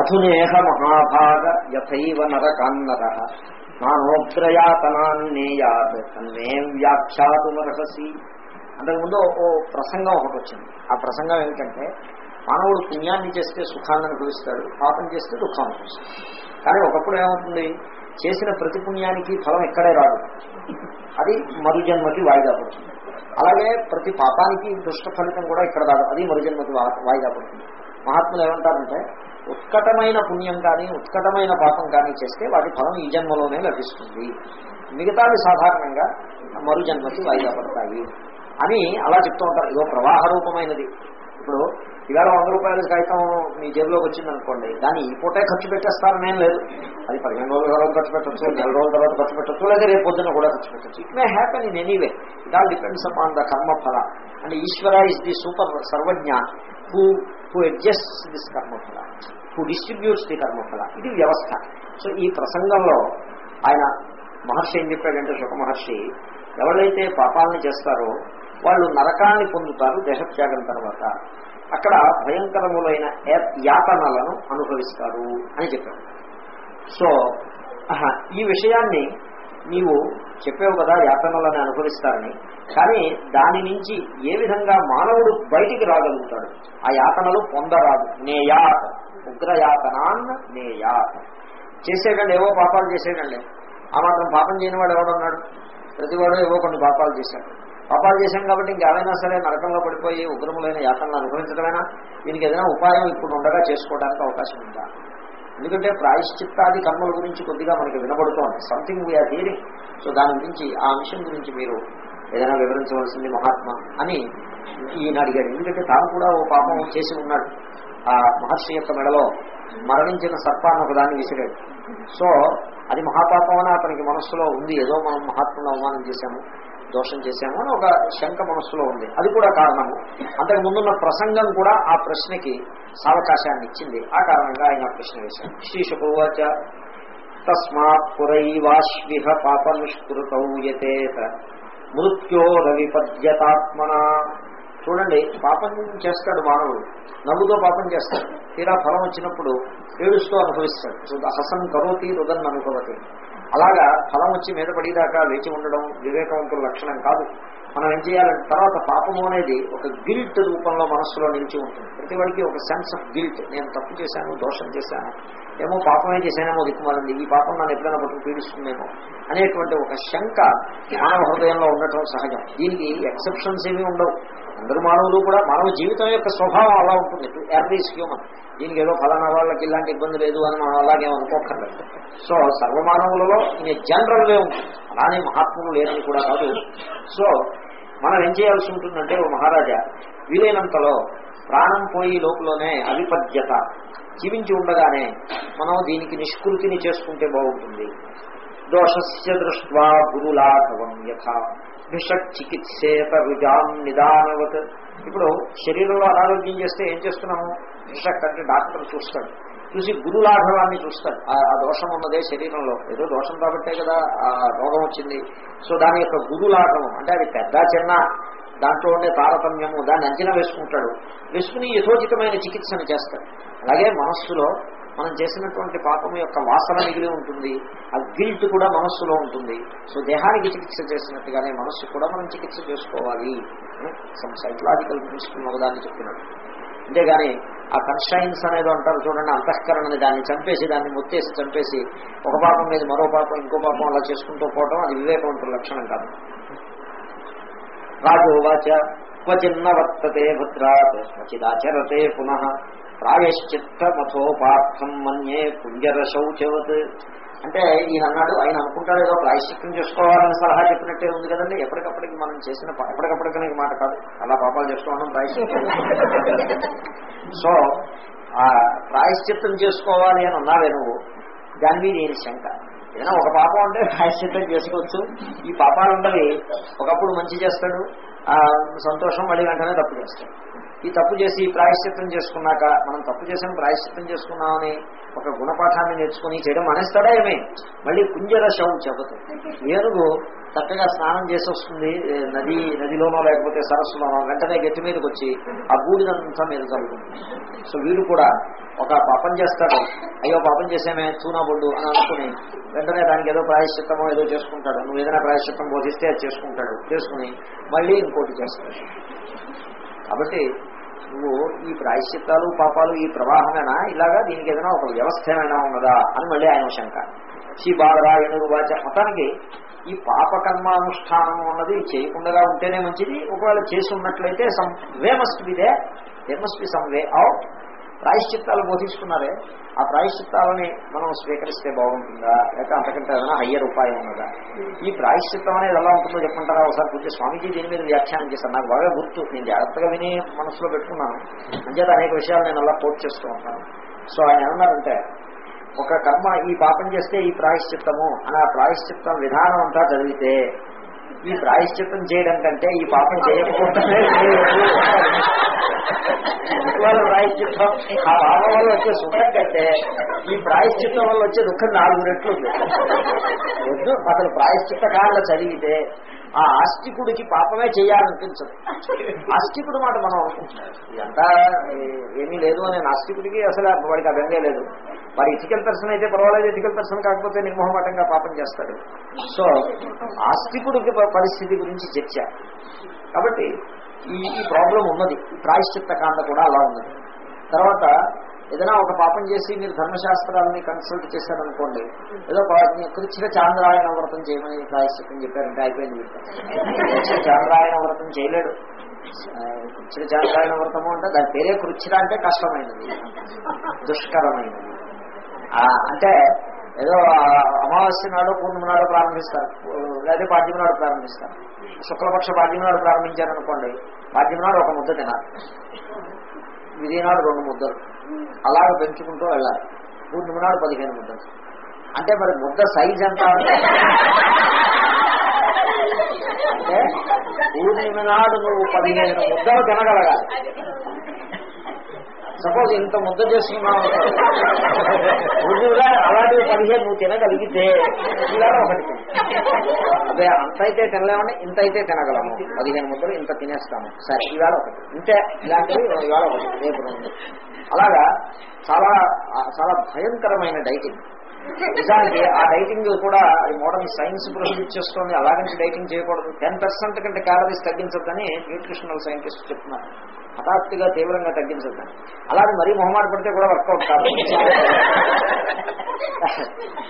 అధునేహ మహాభాగ యథైవ నరకాన్నర నానోగ్రయాతనాన్నేయాత్ తన్మే వ్యాఖ్యాతుమర్హసి అంతకుముందు ఓ ప్రసంగం ఒకటి వచ్చింది. ఆ ప్రసంగం ఏమిటంటే మానవుడు పుణ్యాన్ని చేస్తే సుఖాన్ని అనుభవిస్తాడు పాపం చేస్తే దుఃఖం అనుభవిస్తాడు. కానీ ఒకప్పుడు ఏమవుతుంది? చేసిన ప్రతి పుణ్యానికి ఫలం ఎక్కడే రాదు. అది మరుజన్మకి వాయిదా పడుతుంది. అలాగే ప్రతి పాపానికి దుష్ట ఫలితం కూడా ఇక్కడ రాదు. అది మరుజన్మకి వాయిదా పడుతుంది. మహాత్ములు ఏమంటారంటే ఉత్కటమైన పుణ్యం కానీ ఉత్కటమైన పాపం కానీ చేస్తే వాటి ఫలం ఈ జన్మలోనే లభిస్తుంది. మిగతావి సాధారణంగా మరు జన్మకి వాయిదా పడతాయి. అని అలా చెప్తూ ఉంటారు. ఇదో ప్రవాహ రూపమైనది. ఇప్పుడు ఇవాళ వంద రూపాయల కాగితం మీ జేబులోకి వచ్చింది అనుకోండి దాన్ని ఈ పూటే ఖర్చు పెట్టేస్తారనేం లేదు. అది పదిహేను రోజుల తర్వాత ఖర్చు పెట్టచ్చు నెల రోజుల తర్వాత ఖర్చు పెట్టచ్చు లేదా రేపు పొద్దున కూడా ఖర్చు పెట్టచ్చు. It may happen in anyway it all depends upon the కర్మఫల. And Ishwara is the super Sarvagna who who adjust this కర్మఫల హూ డిస్ట్రిబ్యూట్స్ ది కర్మఫల ఇది వ్యవస్థ. సో ఈ ప్రసంగంలో ఆయన మహర్షి ఏం చెప్పాడంటే శుక మహర్షి ఎవరైతే పాపాలని చేస్తారో వాళ్ళు నరకాన్ని పొందుతారు దేహత్యాగం తర్వాత. అక్కడ భయంకరములైన యాతనలను అనుభవిస్తారు అని చెప్పారు సో ఈ విషయాన్ని నీవు చెప్పావు కదా యాతనలను అనుభవిస్తారని కానీ దాని నుంచి ఏ విధంగా మానవుడు బయటికి రాగలుగుతాడు? ఆ యాతనలు పొందరాదు. నేయాత. ఉగ్రయాతనాన్ నేయాత. చేసేటండి ఏవో పాపాలు చేసేటండి ఆ మాత్రం పాపం చేయని వాడు ఎవడున్నాడు ప్రతివాడు ఏవో కొన్ని పాపాలు చేశాడు. పాపాలు చేశాం కాబట్టి ఇంకేమైనా సరే నరకంలో పడిపోయి ఉగ్రములైన యాతనలు అనుభవించడమైనా దీనికి ఏదైనా ఉపాయం ఇప్పుడు ఉండగా చేసుకోవడానికి అవకాశం ఉందా? ఎందుకంటే ప్రాయశ్చిత్తాది కర్మల గురించి కొద్దిగా మనకి వినబడుతోంది. Something we are hearing so దాని గురించి ఆ అంశం గురించి మీరు ఏదైనా వివరించవలసింది మహాత్మ అని ఈయన అడిగాడు. ఎందుకంటే తాను కూడా ఓ పాపం చేసి ఉన్నాడు. ఆ మహర్షి యొక్క మెడలో మరణించిన సర్పాన్ని ఒకదాన్ని విసిరాడు. సో అది మహాపాపం అని అతనికి మనస్సులో ఉంది. ఏదో మనం మహాత్ములను అవమానం చేశాము. దోషం చేశాము అని ఒక శంక మనస్సులో ఉంది. అది కూడా కారణము. అంతకు ముందున్న ప్రసంగం కూడా ఆ ప్రశ్నకి సావకాశాన్ని ఇచ్చింది. ఆ కారణంగా ఆయన ప్రశ్న వేశారు. శ్రీశుకోవాచ తస్మాత్ పురైవాశ్విహ పాప నిష్కృతౌ యతేత. మృత్యోరవిపద్యతాత్మన చూడండి పాపం చేస్తాడు మానవుడు. నవ్వుతో పాపం చేస్తాడు. తీరా ఫలం వచ్చినప్పుడు ఏడుస్తూ అనుభవిస్తాడు. హసం కరోతి రుదన్ అనుభవతి అలాగా ఫలం వచ్చి మీద పడేదాకా వేచి ఉండడం వివేకవంతుల లక్షణం కాదు. మనం ఏం చేయాలంటే తర్వాత పాపము అనేది ఒక గిల్ట్ రూపంలో మనస్సులో నిలిచి ఉంటుంది. ప్రతి వాడికి ఒక సెన్స్ ఆఫ్ గిల్ట్ నేను తప్పు చేశాను దోషం చేశాను ఏమో పాపమే చేశానేమో దిక్కుమాలండి ఈ పాపం నన్ను ఎప్పుడైనా పట్టుకు పీడిస్తుందేమో అనేటువంటి ఒక శంక మానవ హృదయంలో ఉండటం సహజం. దీనికి ఎక్సెప్షన్స్ ఏమీ ఉండవు. అందరు మానవులు కూడా మానవ జీవితం యొక్క స్వభావం అలా ఉంటుంది. ఎర్రీస్ హ్యూమన్ దీనికి ఏదో ఫలానా వాళ్ళకి ఇలాంటి ఇబ్బంది లేదు అని మనం అలాగే అనుకోకర్లేదు సో సర్వమానవులలో ఇది జనరల్ ఉంటుంది అలానే మహాత్ములు లేదని కూడా కాదు. సో మనం ఏం చేయాల్సి ఉంటుందంటే ఓ మహారాజా వీలైనంతలో ప్రాణం పోయి లోపలనే అవిపద్యత. జీవించి ఉండగానే మనం దీనికి నిష్కృతిని చేసుకుంటే బాగుంటుంది. దోషస్య దృష్ట్యా గురులాఘవం యథా. విషక్ చికిత్సేత రుజాం నిదానవత్ ఇప్పుడు శరీరంలో అనారోగ్యం చేస్తే ఏం చేస్తున్నాము? విషక్ అంటే డాక్టర్ చూస్తాడు. చూసి గురులాఘవాన్ని చూస్తాడు. ఆ దోషం ఉన్నదే శరీరంలో. ఏదో దోషం కాబట్టే కదా ఆ రోగం వచ్చింది. సో దాని యొక్క గురులాఘవం అంటే అది పెద్ద చిన్న దాంట్లో ఉండే తారతమ్యము దాన్ని అంచనా వేసుకుంటాడు. వేసుకుని యథోచితమైన చికిత్సను చేస్తాడు. అలాగే మనస్సులో మనం చేసినటువంటి పాపం యొక్క వాసన మిగిలి ఉంటుంది. ఆ గిల్ట్ కూడా మనస్సులో ఉంటుంది. సో దేహానికి చికిత్స చేసినట్టుగానే మనస్సు కూడా మనం చికిత్స చేసుకోవాలి. సమ్ సైకలాజికల్ ప్రిన్సిపల్ ఒకదాన్ని చెప్పినాడు. అంతేగాని ఆ కన్షైన్స్ అనేది అంటారు చూడండి అంతఃకరణని దాన్ని చంపేసి దాన్ని ముత్తేసి చంపేసి ఒక పాపం మీద మరో పాపం ఇంకో పాపం అలా చేసుకుంటూ పోవటం అది వివేకవంతుల లక్షణం కాదు. రాజోవాచ క్వచిన్న వర్తతే భద్రాత్ క్వచిదాచరతే పునః. ప్రాయశ్చిత్తమథోపార్థం మన్యే కుంజర శౌచవత్ అంటే ఈయన అన్నాడు ఆయన అనుకుంటాడు ఏదో ప్రాయశ్చిత్తం చేసుకోవాలని సలహా చెప్పినట్టే ఉంది కదండి. ఎప్పటికప్పటికి మనం చేసిన ఎప్పటికప్పటికనే మాట కాదు. అలా పాపాలు చేసుకోవడం ప్రాయశ్చిత్తం సో ఆ ప్రాయశ్చిత్తం చేసుకోవాలి అని అన్నావే నువ్వు. దాని మీద ఏది శంక. ఏదైనా ఒక పాపం అంటే ప్రాయశ్చిత్తం చేసుకోవచ్చు. ఈ పాపాలు ఉండవి ఒకప్పుడు మంచి చేస్తాడు ఆ సంతోషం మళ్ళీ వెంటనే తప్పు చేస్తాడు. ఈ తప్పు చేసి ప్రాయశ్చిత్తం చేసుకున్నాక మనం తప్పు చేసాం ప్రాయశ్చిత్తం చేసుకున్నామని ఒక గుణపాఠాన్ని నేర్చుకుని చేయడం మానేస్తాడా ఏమే? మళ్ళీ కుంజర శవం చెబుతుంది ఏనుగు చక్కగా స్నానం చేసి వస్తుంది నది నదిలోనో లేకపోతే సరస్సులోనో వెంటనే గట్టి మీదకి వచ్చి ఆ బూడిదంతా మీద జరుగుతుంది సో వీడు కూడా ఒక పాపం చేస్తాడు. అయ్యో పాపం చేసామే చూనా బొడ్డు అని అనుకుని వెంటనే దానికి ఏదో ప్రాయశ్చిత్తమో ఏదో చేసుకుంటాడు. నువ్వు ఏదైనా ప్రాయశ్చిత్తం బోధిస్తే అది చేసుకుంటాడు. చేసుకుని మళ్ళీ ఇంకోటి చేస్తాడు. కాబట్టి నువ్వు ఈ ప్రాయశ్చిత్తాలు పాపాలు ఈ ప్రవాహమేనా? ఇలాగా దీనికి ఏదైనా ఒక వ్యవస్థ ఏమైనా ఉన్నదా? అని మళ్ళీ ఆయన శంక. శ్రీ బాలరాయణుడు వాచ మొత్తానికి ఈ పాపకర్మానుష్ఠానం అన్నది చేయకుండా ఉంటేనే మంచిది. ఒకవేళ చేసి ఉన్నట్లయితే some way must be they they must be some way out ప్రాయశ్చిత్తాలు బోధిస్తున్నారే ఆ ప్రాయశ్చిత్తాలని మనం స్వీకరిస్తే బాగుంటుందా? లేక అంతకంటే ఏదైనా హయ్యర్ ఉపాయం ఉన్నదా? ఈ ప్రాయశ్చిత్తం అనేది ఎలా ఉంటుందో చెప్పంటారా? ఒకసారి పూజ స్వామీజీ దీని మీద వ్యాఖ్యానం చేశాను నాకు బాగా గుర్తు. నేను జాగ్రత్తగా విని మనసులో పెట్టుకున్నాను. అంచేత అనేక విషయాలు నేను అలా కోట్ చేస్తూ ఉంటాను. సో ఆయన ఏమన్నారంటే ఒక కర్మ ఈ పాపం చేస్తే ఈ ప్రాయశ్చిత్తము అని ఆ ప్రాయశ్చిత్తం విధానం అంతా చదివితే ఈ ప్రాయశ్చిత్తం చేయడం కంటే ఈ పాపం చేయకపోతే వాళ్ళ ప్రాయశ్చిత్తం ఆ పాపం వల్ల వచ్చే సుఖం కంటే ఈ ప్రాయశ్చిత్తం వల్ల వచ్చే దుఃఖం నాలుగు రెట్లు ఉంది. వద్దు అసలు ప్రాయశ్చిత్త కాళ్ళ చదివితే ఆ ఆస్తికుడికి పాపమే చేయాలనిపించదు. ఆస్తికుడు మాట మనం అనుకుంటున్నాం. ఇదంతా ఏమీ లేదు అని ఆస్తికుడికి అసలు వాడికి అభ్యంగా లేదు. మరి ఇథికల్ పర్సన్ అయితే పర్వాలేదు ఇథికల్ పర్సన్ కాకపోతే నిర్మోహమాటంగా పాపం చేస్తాడు. సో ఆస్తికుడికి పరిస్థితి గురించి చర్చ. కాబట్టి ఈ ప్రాబ్లం ఉన్నది. ఈ ప్రాయశ్చిత్త కాండ కూడా అలా ఉన్నది. తర్వాత ఏదైనా ఒక పాపం చేసి మీరు ధర్మశాస్త్రాలని కన్సల్ట్ చేశారనుకోండి ఏదో కృచ్ఛిక చాంద్రాయణ వ్రతం చేయమని ప్రాయశ్చిత్తం చెప్పారంటే అయిపోయింది కృచ్ఛిక చాంద్రాయణ వ్రతం చేయలేడు. కృచ్ఛిక చాంద్రాయణ వ్రతము అంటే దాని పేరే కృచ్ఛిక అంటే కష్టమైనది దుష్కరమైనది. అంటే ఏదో అమావాస్య నాడు పూర్ణిమ నాడు ప్రారంభిస్తారు లేదా పాడ్యం నాడు ప్రారంభిస్తారు. శుక్లపక్ష పాడ్యం నాడు ప్రారంభించారనుకోండి పాడ్యం నాడు ఒక ముద్ద తినాలి. విధి నాడు రెండు ముద్దలు. అలాగ పెంచుకుంటూ వెళ్ళాలి. పూర్ణిమ నాడు పదిహేను ముద్దలు. అంటే మరి ముద్ద సైజ్ ఎంత? అంటే పూర్ణిమ నాడు నువ్వు పదిహేను ముద్దలు తినగలగాలి. సపోజ్ ఇంత ముద్ద చేసుకున్నావు పూర్ణిమగా అలాంటివి పదిహేను నువ్వు తినగలిగితే ఇలా ఒకటి అదే అంత అయితే తినలేమని ఇంత అయితే తినగలము. పదిహేను ముద్దలు ఇంత తినేస్తాము. సరే ఇవాళ ఒకటి. ఇంతే ఇలాంటివి ఇవాళ ఒకటి. రేపు రెండు. అలాగా చాలా చాలా భయంకరమైన డైటింగ్. నిజానికి ఆ డైటింగ్ కూడా అది మోడర్న్ సైన్స్ ప్రొహిబిట్ చేస్తుంది. అలాగంటే డైటింగ్ చేయకూడదు. టెన్ పర్సెంట్ కంటే క్యాలరీస్ తగ్గించద్దని న్యూట్రిషనల్ సైంటిస్ట్ చెప్తున్నారు. హఠాత్తుగా తీవ్రంగా తగ్గించద్దాం అలాగే మరీ మొహమాట పడితే కూడా వర్కౌట్ కాదు.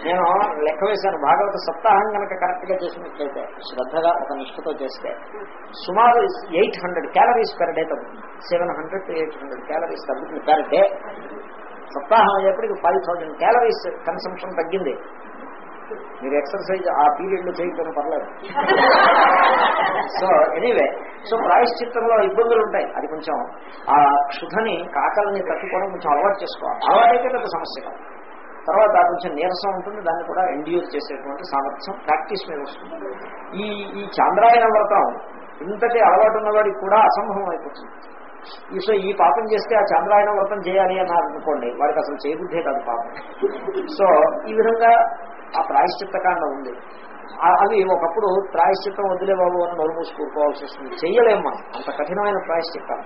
నేను లెక్క వేశాను. భాగవత సప్తాహం కనుక కరెక్ట్గా చేసినట్లయితే శ్రద్ధగా ఒక నిష్ఠతో చేస్తే సుమారు eight hundred calories per day తగ్గుతుంది. Seven hundred to eight hundred calories తగ్గుతుంది పెర్ డే సప్తాహం అయ్యేప్పటికి ఫైవ్ థౌజండ్ క్యాలరీస్ కన్సంప్షన్ తగ్గింది. మీరు ఎక్సర్సైజ్ ఆ పీరియడ్లో చేయకపోయినా పర్లేదు. సో ఎనీవే సో ప్రాయశ్చిత్తంలో ఇబ్బందులు ఉంటాయి. అది కొంచెం ఆ క్షుధని కాకల్ని తట్టుకోవడం కొంచెం అలవాటు చేసుకోవాలి. అలవాటైతే పెద్ద సమస్య కాదు. తర్వాత కొంచెం నీరసం ఉంటుంది. దాన్ని కూడా ఎండ్యూర్ చేసేటువంటి సామర్థ్యం ప్రాక్టీస్ మీద వస్తుంది. ఈ ఈ చాంద్రాయణ వ్రతం ఇంతటి అలవాటు ఉన్నవాడికి కూడా అసంభవం అయిపోతుంది. ఈ సో ఈ పాపం చేస్తే ఆ చంద్రాయణ వ్రతం చేయాలి అని అనుకోండి వాడికి అసలు చేయబుద్ధే కాదు పాపం. సో ఈ విధంగా ఆ ప్రాయశ్చిత్త కాండం ఉంది అవి ఒకప్పుడు ప్రాయశ్చిత్తం వదిలే బాబు అని నోరు మూసుకూరుకోవాల్సి వస్తుంది. చెయ్యలేం మనం. అంత కఠినమైన ప్రాయశ్చిత్తం.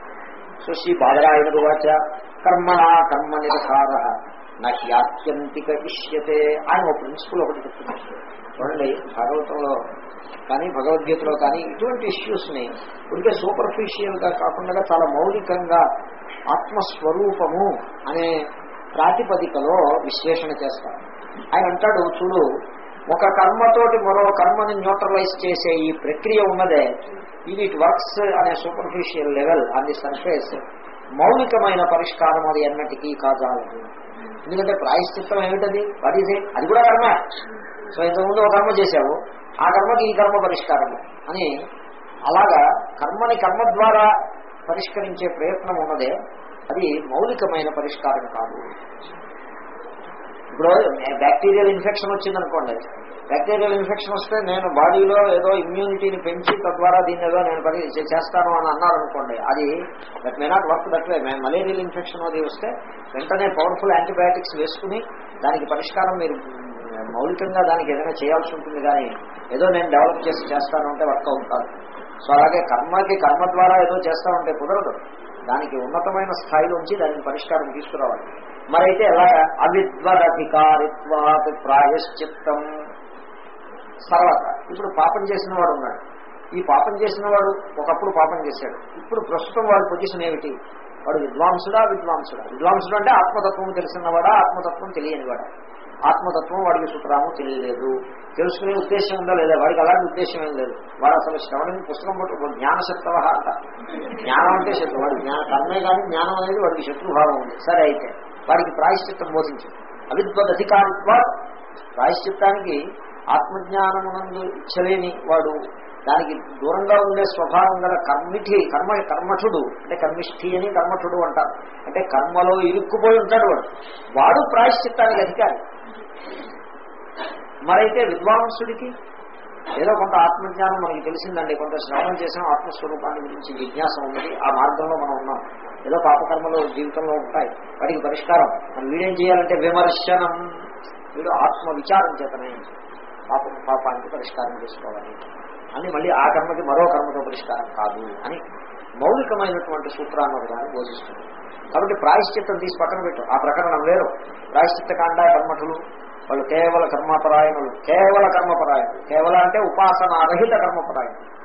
సో శ్రీ బాలరాయణ వాచ కర్మణ కర్మ నిరసార నాట్యంతిక ఇష్యతే ఆయన ఒక ప్రిన్సిపల్ ఒకటి చెప్తున్నారు. చూడండి భాగవతంలో కానీ భగవద్గీతలో కానీ ఇటువంటి ఇష్యూస్ని ఉంటే సూపర్ఫిషియల్గా కాకుండా చాలా మౌలికంగా ఆత్మస్వరూపము అనే ప్రాతిపదికలో విశ్లేషణ చేస్తారు. ఆయన అంటాడు చూడు ఒక కర్మతోటి మరో కర్మని న్యూట్రలైజ్ చేసే ఈ ప్రక్రియ ఉన్నదే. ఇది ఇట్ వర్క్స్ అనే సూపర్ఫిషియల్ లెవెల్ అది సర్ఫేస్ మౌలికమైన పరిష్కారం అది ఎన్నటికీ కాజాలదు ఎందుకంటే ప్రాయశ్చిత్తం ఏమిటది? వాట్ ఈజ్ అది కూడా కర్మ. సో ఇంతకుముందు ఒక కర్మ చేశావు. ఆ కర్మకి ఈ కర్మ పరిష్కారం అని అలాగా కర్మని కర్మ ద్వారా పరిష్కరించే ప్రయత్నం ఉన్నదే. అది మౌలికమైన పరిష్కారం కాదు. ఇప్పుడు బ్యాక్టీరియల్ ఇన్ఫెక్షన్ వచ్చిందనుకోండి. బ్యాక్టీరియల్ ఇన్ఫెక్షన్ వస్తే నేను బాడీలో ఏదో ఇమ్యూనిటీని పెంచి తద్వారా దీన్ని ఏదో నేను పని చేస్తాను అని అన్నారనుకోండి అది that may not work that way malarial infection అది వస్తే వెంటనే పవర్ఫుల్ యాంటీబయాటిక్స్ వేసుకుని దానికి పరిష్కారం మీరు మౌలికంగా దానికి ఏదైనా చేయాల్సి ఉంటుంది కానీ ఏదో నేను డెవలప్ చేసి చేస్తాను అంటే వర్క్ అవుతాను సో అలాగే కర్మకి కర్మ ద్వారా ఏదో చేస్తామంటే కుదరదు. దానికి ఉన్నతమైన స్థాయిలోంచి దానికి పరిష్కారం తీసుకురావాలి. మరైతే ఎలాగ? అవిద్వదధికారిత్వాత్ ప్రాయశ్చిత్తం. తర్వాత ఇప్పుడు పాపం చేసిన వాడు ఉన్నాడు. ఈ పాపం చేసిన వాడు ఒకప్పుడు పాపం చేశాడు. ఇప్పుడు ప్రస్తుతం వాడి పొజిషన్ ఏమిటి? వాడు విద్వాంసుడా విద్వాంసుడా? విద్వాంసుడు అంటే ఆత్మతత్వం తెలిసినవాడా ఆత్మతత్వం తెలియనివాడా? ఆత్మతత్వం వాడికి సుతరాము తెలియలేదు. తెలుసుకునే ఉద్దేశం ఉందా లేదా? వాడికి అలాంటి ఉద్దేశం ఏం లేదు. వాడు అసలు శ్రవణం పుస్తకం పట్టు జ్ఞానశత్రవ అంట. జ్ఞానం అంటే శత్రు వాడి జ్ఞాన కర్మే కానీ జ్ఞానం అనేది వాడికి శత్రుభావం ఉంది. సరే అయితే వారికి ప్రాయశ్చిత్తం బోధించింది. అవిద్వద్ అధికారిత్వ ప్రాయశ్చిత్తానికి ఆత్మజ్ఞానమునందు ఇచ్చలేని వాడు దానికి దూరంగా ఉండే స్వభావం గల కర్మిఠి కర్మ కర్మఠుడు అంటే కర్మిష్ఠి అని కర్మఠుడు అంటారు. అంటే కర్మలో ఇరుక్కుపోయి ఉంటాడు వాడు. వాడు ప్రాయశ్చిత్తానికి అధికారి. మరైతే విద్వాంసుడికి ఏదో కొంత ఆత్మజ్ఞానం మనకి తెలిసిందండి. కొంత శ్రవణం చేసాం ఆత్మస్వరూపాన్ని గురించి జిజ్ఞాస ఉన్నది. ఆ మార్గంలో మనం ఉన్నాం. ఏదో పాపకర్మలు జీవితంలో ఉంటాయి. వాటికి పరిష్కారం. మనం వీడేం చేయాలంటే విమర్శనం. వీడు ఆత్మ విచారం చేతనే పాప పాపానికి పరిష్కారం చేసుకోవాలి. అని మళ్ళీ ఆ కర్మకి మరో కర్మతో పరిష్కారం కాదు అని మౌలికమైనటువంటి సూత్రాన్ని ఒకదాన్ని బోధిస్తుంది. కాబట్టి ప్రాయశ్చిత్తం తీసి పక్కన పెట్టు. ఆ ప్రకరణం వేరు. ప్రాయశ్చిత్త కాండ కర్మఠులు వాళ్ళు కేవల కర్మపరాయణులు. కేవల కర్మపరాయణులు. కేవల అంటే ఉపాసనారహిత కర్మపరాయణులు.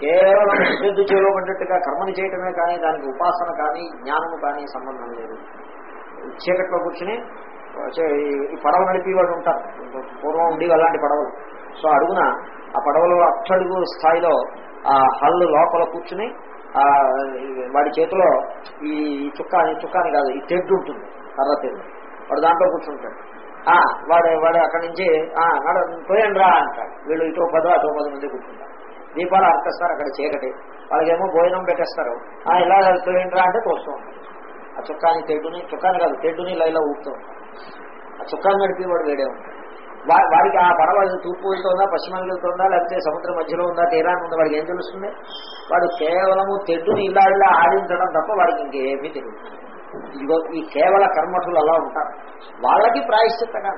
కేవలం విద్యుత్ చేయబడ్డట్టుగా కర్మని చేయటమే కానీ దానికి ఉపాసన కానీ జ్ఞానము కానీ సంబంధం లేదు. చీకట్లో కూర్చుని ఈ పడవ నడిపి వాళ్ళు ఉంటారు. పూర్వం ఉండేవి అలాంటి పడవలు. సో అడుగున ఆ పడవలో అట్టడుగు స్థాయిలో ఆ హల్లు లోపల కూర్చుని ఆ వాడి చేతిలో ఈ చుక్కా ఈ చుక్కాని కాదు ఈ తెడ్డు ఉంటుంది కర్ర తెడ్డు. వాడు దాంట్లో కూర్చుంటాడు. ఆ వాడు వాడు అక్కడి నుంచి ఆ పోయండి రా అంటాడు. వీళ్ళు ఇటో పదో అటో పదో మంది కూర్చుంటారు. దీపాలు అర్పిస్తారు అక్కడ చీకటి. వాళ్ళకేమో భోజనం పెట్టేస్తారు. ఆ ఇలా వెళ్తుంటరా అంటే తోస్తూ ఉంటారు. ఆ చుక్కాని తెడ్డుని చుక్కాని కాదు తెడ్డుని లైలా ఊపుతూ ఆ చుక్కాని నడిపి వాడు వేడే ఉంటాడు. వారికి ఆ పడవ తూర్పు వెళ్తుందా పశ్చిమానికి వెళ్తుందా లేకపోతే సముద్రం మధ్యలో ఉందా తీరాన్ని ఉందా వాడికి ఏం తెలుస్తుంది? వాడు కేవలము తెడ్డుని ఇలా ఇలా ఆడించడం తప్ప వాడికి ఇంకేమీ తెలియదు. ఇదిగో ఈ కేవల కర్మఠులు అలా ఉంటారు. వాళ్ళకి ప్రాయశ్చిత్తగా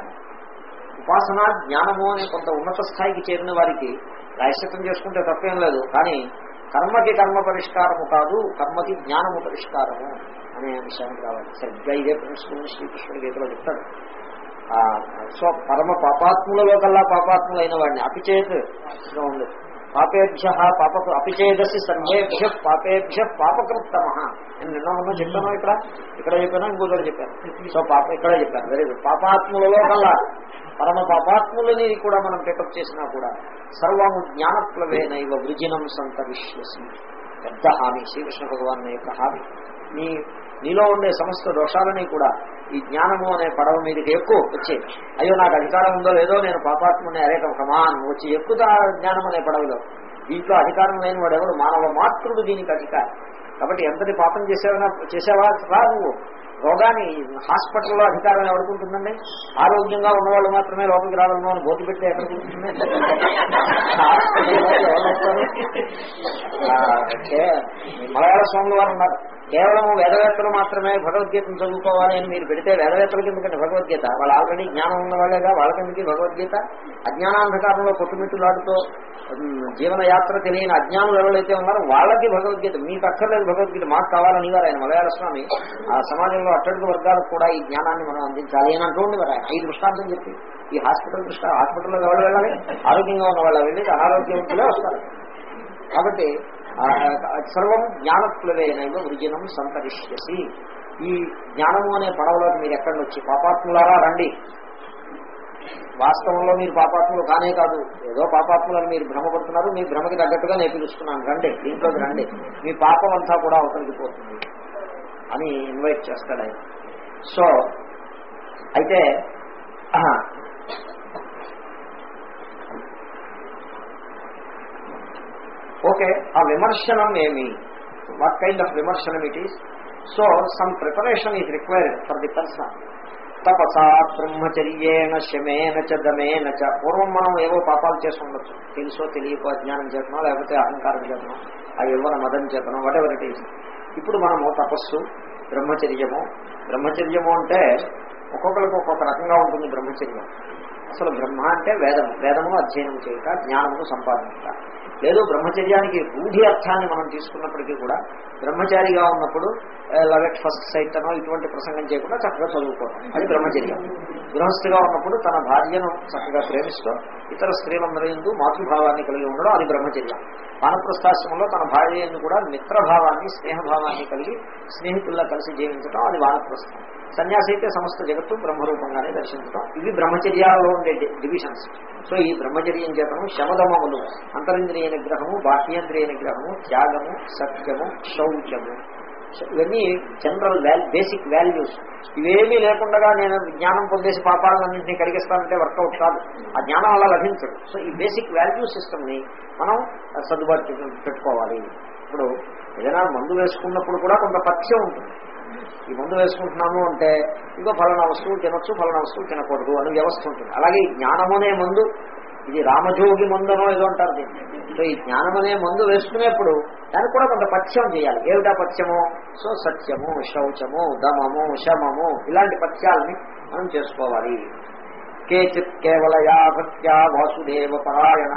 ఉపాసన జ్ఞానము అనే కొంత ఉన్నత స్థాయికి చేరిన వారికి ప్రాయశ్చిత్తం చేసుకుంటే తప్పేం లేదు. కానీ కర్మకి కర్మ పరిష్కారము కాదు కర్మకి జ్ఞానము పరిష్కారము అనే అంశానికి రావాలి. సరిగ్గా ఇదే ప్రిన్సిపల్ శ్రీకృష్ణుడి గీతలో చెప్తాడు. సో పరమ పాపాత్ములలో కల్లా పాపాత్ములైన వాడిని అపిచేత్ ఉండదు పాపేభ్య పాప అపిచేదసి సర్వేభ్య పాపేభ్య పాపకృత్తమ నేను నిన్న మొన్న చెప్పాను ఇక్కడ. ఇక్కడ చెప్పాను ఇంకోటి చెప్పాను. సో పాప ఇక్కడే చెప్పాను. వెరీ గుడ్ పాపాత్ములలో కల్లా పరమ పాపాత్ములని కూడా మనం పికప్ చేసినా కూడా సర్వము జ్ఞానప్లవేనైవ వృజినం సంతరిష్యసి. పెద్ద హామీ. శ్రీకృష్ణ భగవాన్ యొక్క హామీ. నీ నీలో ఉండే సమస్త దోషాలని కూడా ఈ జ్ఞానము అనే పడవ మీదకి ఎక్కువ వచ్చే. అయ్యో నాకు అధికారం ఉందో లేదో నేను పాపాత్ముని అరే కమాన్ వచ్చి ఎక్కుతా జ్ఞానం అనే పడవలో. దీంట్లో అధికారం లేని వాడు ఎవరు మానవ మాతృడు దీనికి అధికారం. కాబట్టి ఎంతటి పాపం చేసేవా చేసేవా? రా నువ్వు రోగాన్ని హాస్పిటల్లో అధికారం ఎవరుకుంటుందండి ఆరోగ్యంగా ఉన్నవాళ్ళు మాత్రమే లోపలికి రావాలను అని బోధి పెట్టి ఎక్కడ మలయాళ స్వామి వారు ఉన్నారు. కేవలం వేదవేత్తలు మాత్రమే భగవద్గీతను చదువుకోవాలి అని మీరు పెడితే వేదవేత్తలకి ఎందుకంటే భగవద్గీత వాళ్ళు ఆల్రెడీ జ్ఞానం ఉన్న వాళ్ళేగా వాళ్ళకెందుకు భగవద్గీత అజ్ఞానాంధకారంలో కొట్టుమిట్టులాడుతూ జీవనయాత్ర తెలియని అజ్ఞానులు ఎవరైతే ఉన్నారో వాళ్ళకి భగవద్గీత మీకు అక్కర్లేదు భగవద్గీత మాకు కావాలని వారు ఆయన మలయాళ స్వామి. ఆ సమాజంలో అట్టడుగు వర్గాలకు కూడా ఈ జ్ఞానాన్ని మనం అందించాలి అని అంటూ ఉండేవారు ఆయన ఈ దృష్టాంతం చెప్పి ఈ హాస్పిటల్ దృష్ట హాస్పిటల్లో ఎవరు వెళ్ళాలి? ఆరోగ్యంగా ఉన్న వాళ్ళు వెళ్ళి అనారోగ్యంలో వస్తారు. కాబట్టి సర్వం జ్ఞానప్లవేనైవ వృజనం సంతరిష్యసి ఈ జ్ఞానము అనే పడవలోకి మీరు ఎక్కడి వచ్చి పాపాత్ములారా రండి. వాస్తవంలో మీరు పాపాత్ములు కానే కాదు ఏదో పాపాత్ములని మీరు భ్రమపడుతున్నారు మీ భ్రమకి తగ్గట్టుగా నేను పిలుస్తున్నాను రండి దీంట్లోకి రండి. మీ పాపం అంతా కూడా అవతలికి పోతుంది అని ఇన్వైట్ చేస్తాడు ఆయన. సో అయితే ఓకే ఆ విమర్శనం ఏమి? What kind of విమర్శనం it is so some preparation is required for the person తపసా బ్రహ్మచర్యేణ శమేన చ దమేన చ. పూర్వం మనం ఏవో పాపాలు చేసి ఉండొచ్చు. తెలుసో తెలియకో అజ్ఞానం చేతనో లేకపోతే అహంకారం చేతనో ఆ యవ్వన మదం చేతనో వాట్ ఎవర్ ఇట్ ఈస్ ఇప్పుడు మనము తపస్సు బ్రహ్మచర్యము. బ్రహ్మచర్యము అంటే ఒక్కొక్కరికి ఒక్కొక్క రకంగా ఉంటుంది బ్రహ్మచర్యం. అసలు బ్రహ్మ అంటే వేదము వేదమును అధ్యయనం చేయక జ్ఞానమును సంపాదించట. లేదు బ్రహ్మచర్యానికి రూఢి అర్థాన్ని మనం తీసుకున్నప్పటికీ కూడా బ్రహ్మచారిగా ఉన్నప్పుడు లవ్ ఫస్ట్ సైట్ అనో ఇటువంటి ప్రసంగం చేయకుండా చక్కగా చదువుకోవడం. అది బ్రహ్మచర్యం. గృహస్థిగా ఉన్నప్పుడు తన భార్యను చక్కగా ప్రేమిస్తూ ఇతర స్త్రీలందరూ ఎందు మాతృభావాన్ని కలిగి ఉండడం అది బ్రహ్మచర్యం. వానప్రస్థాశ్రమంలో తన భార్యను కూడా మిత్రభావాన్ని స్నేహభావాన్ని కలిగి స్నేహితుల్లా కలిసి జీవించడం అది వానప్రస్థం. సన్యాసి అయితే సమస్త జగత్తు బ్రహ్మరూపంగానే దర్శించడం ఇవి బ్రహ్మచర్యాలలో ఉండే డివిజన్స్. సో ఈ బ్రహ్మచర్యం చేతము శమదమములు అంతరింద్రియ నిగ్రహము బాహ్యేంద్రియ నిగ్రహము త్యాగము సత్యము శౌచము సో ఇవన్నీ జనరల్ బేసిక్ వాల్యూస్. ఇవేమీ లేకుండా నేను జ్ఞానం పొందేసి పాపాలన్నింటినీ కలిగిస్తానంటే వర్కౌట్ కాదు. ఆ జ్ఞానం అలా లభించదు. సో ఈ బేసిక్ వాల్యూ సిస్టమ్ని మనం సర్దుబాటు పెట్టుకోవాలి. ఇప్పుడు ఏదైనా మందు వేసుకున్నప్పుడు కూడా కొంత పథ్యం ఉంటుంది. ఈ మందు వేసుకుంటున్నాము అంటే ఇంకో ఫలానా వస్తువు తినొచ్చు ఫలానా వస్తువు తినకూడదు అని వ్యవస్థ ఉంటుంది. అలాగే జ్ఞానమనే అనే మందు ఇది రామజోగి మందునో ఏదో అంటారు సో ఈ జ్ఞానమనే మందు వేసుకునేప్పుడు దానికి కూడా కొంత పథ్యం చేయాలి. ఏమిటా పథ్యము? సో సత్యము శౌచము దమము శమము ఇలాంటి పథ్యాలని మనం చేసుకోవాలి. కేచిత్ కేవలయా భక్త్యా వాసుదేవ పరాయణ.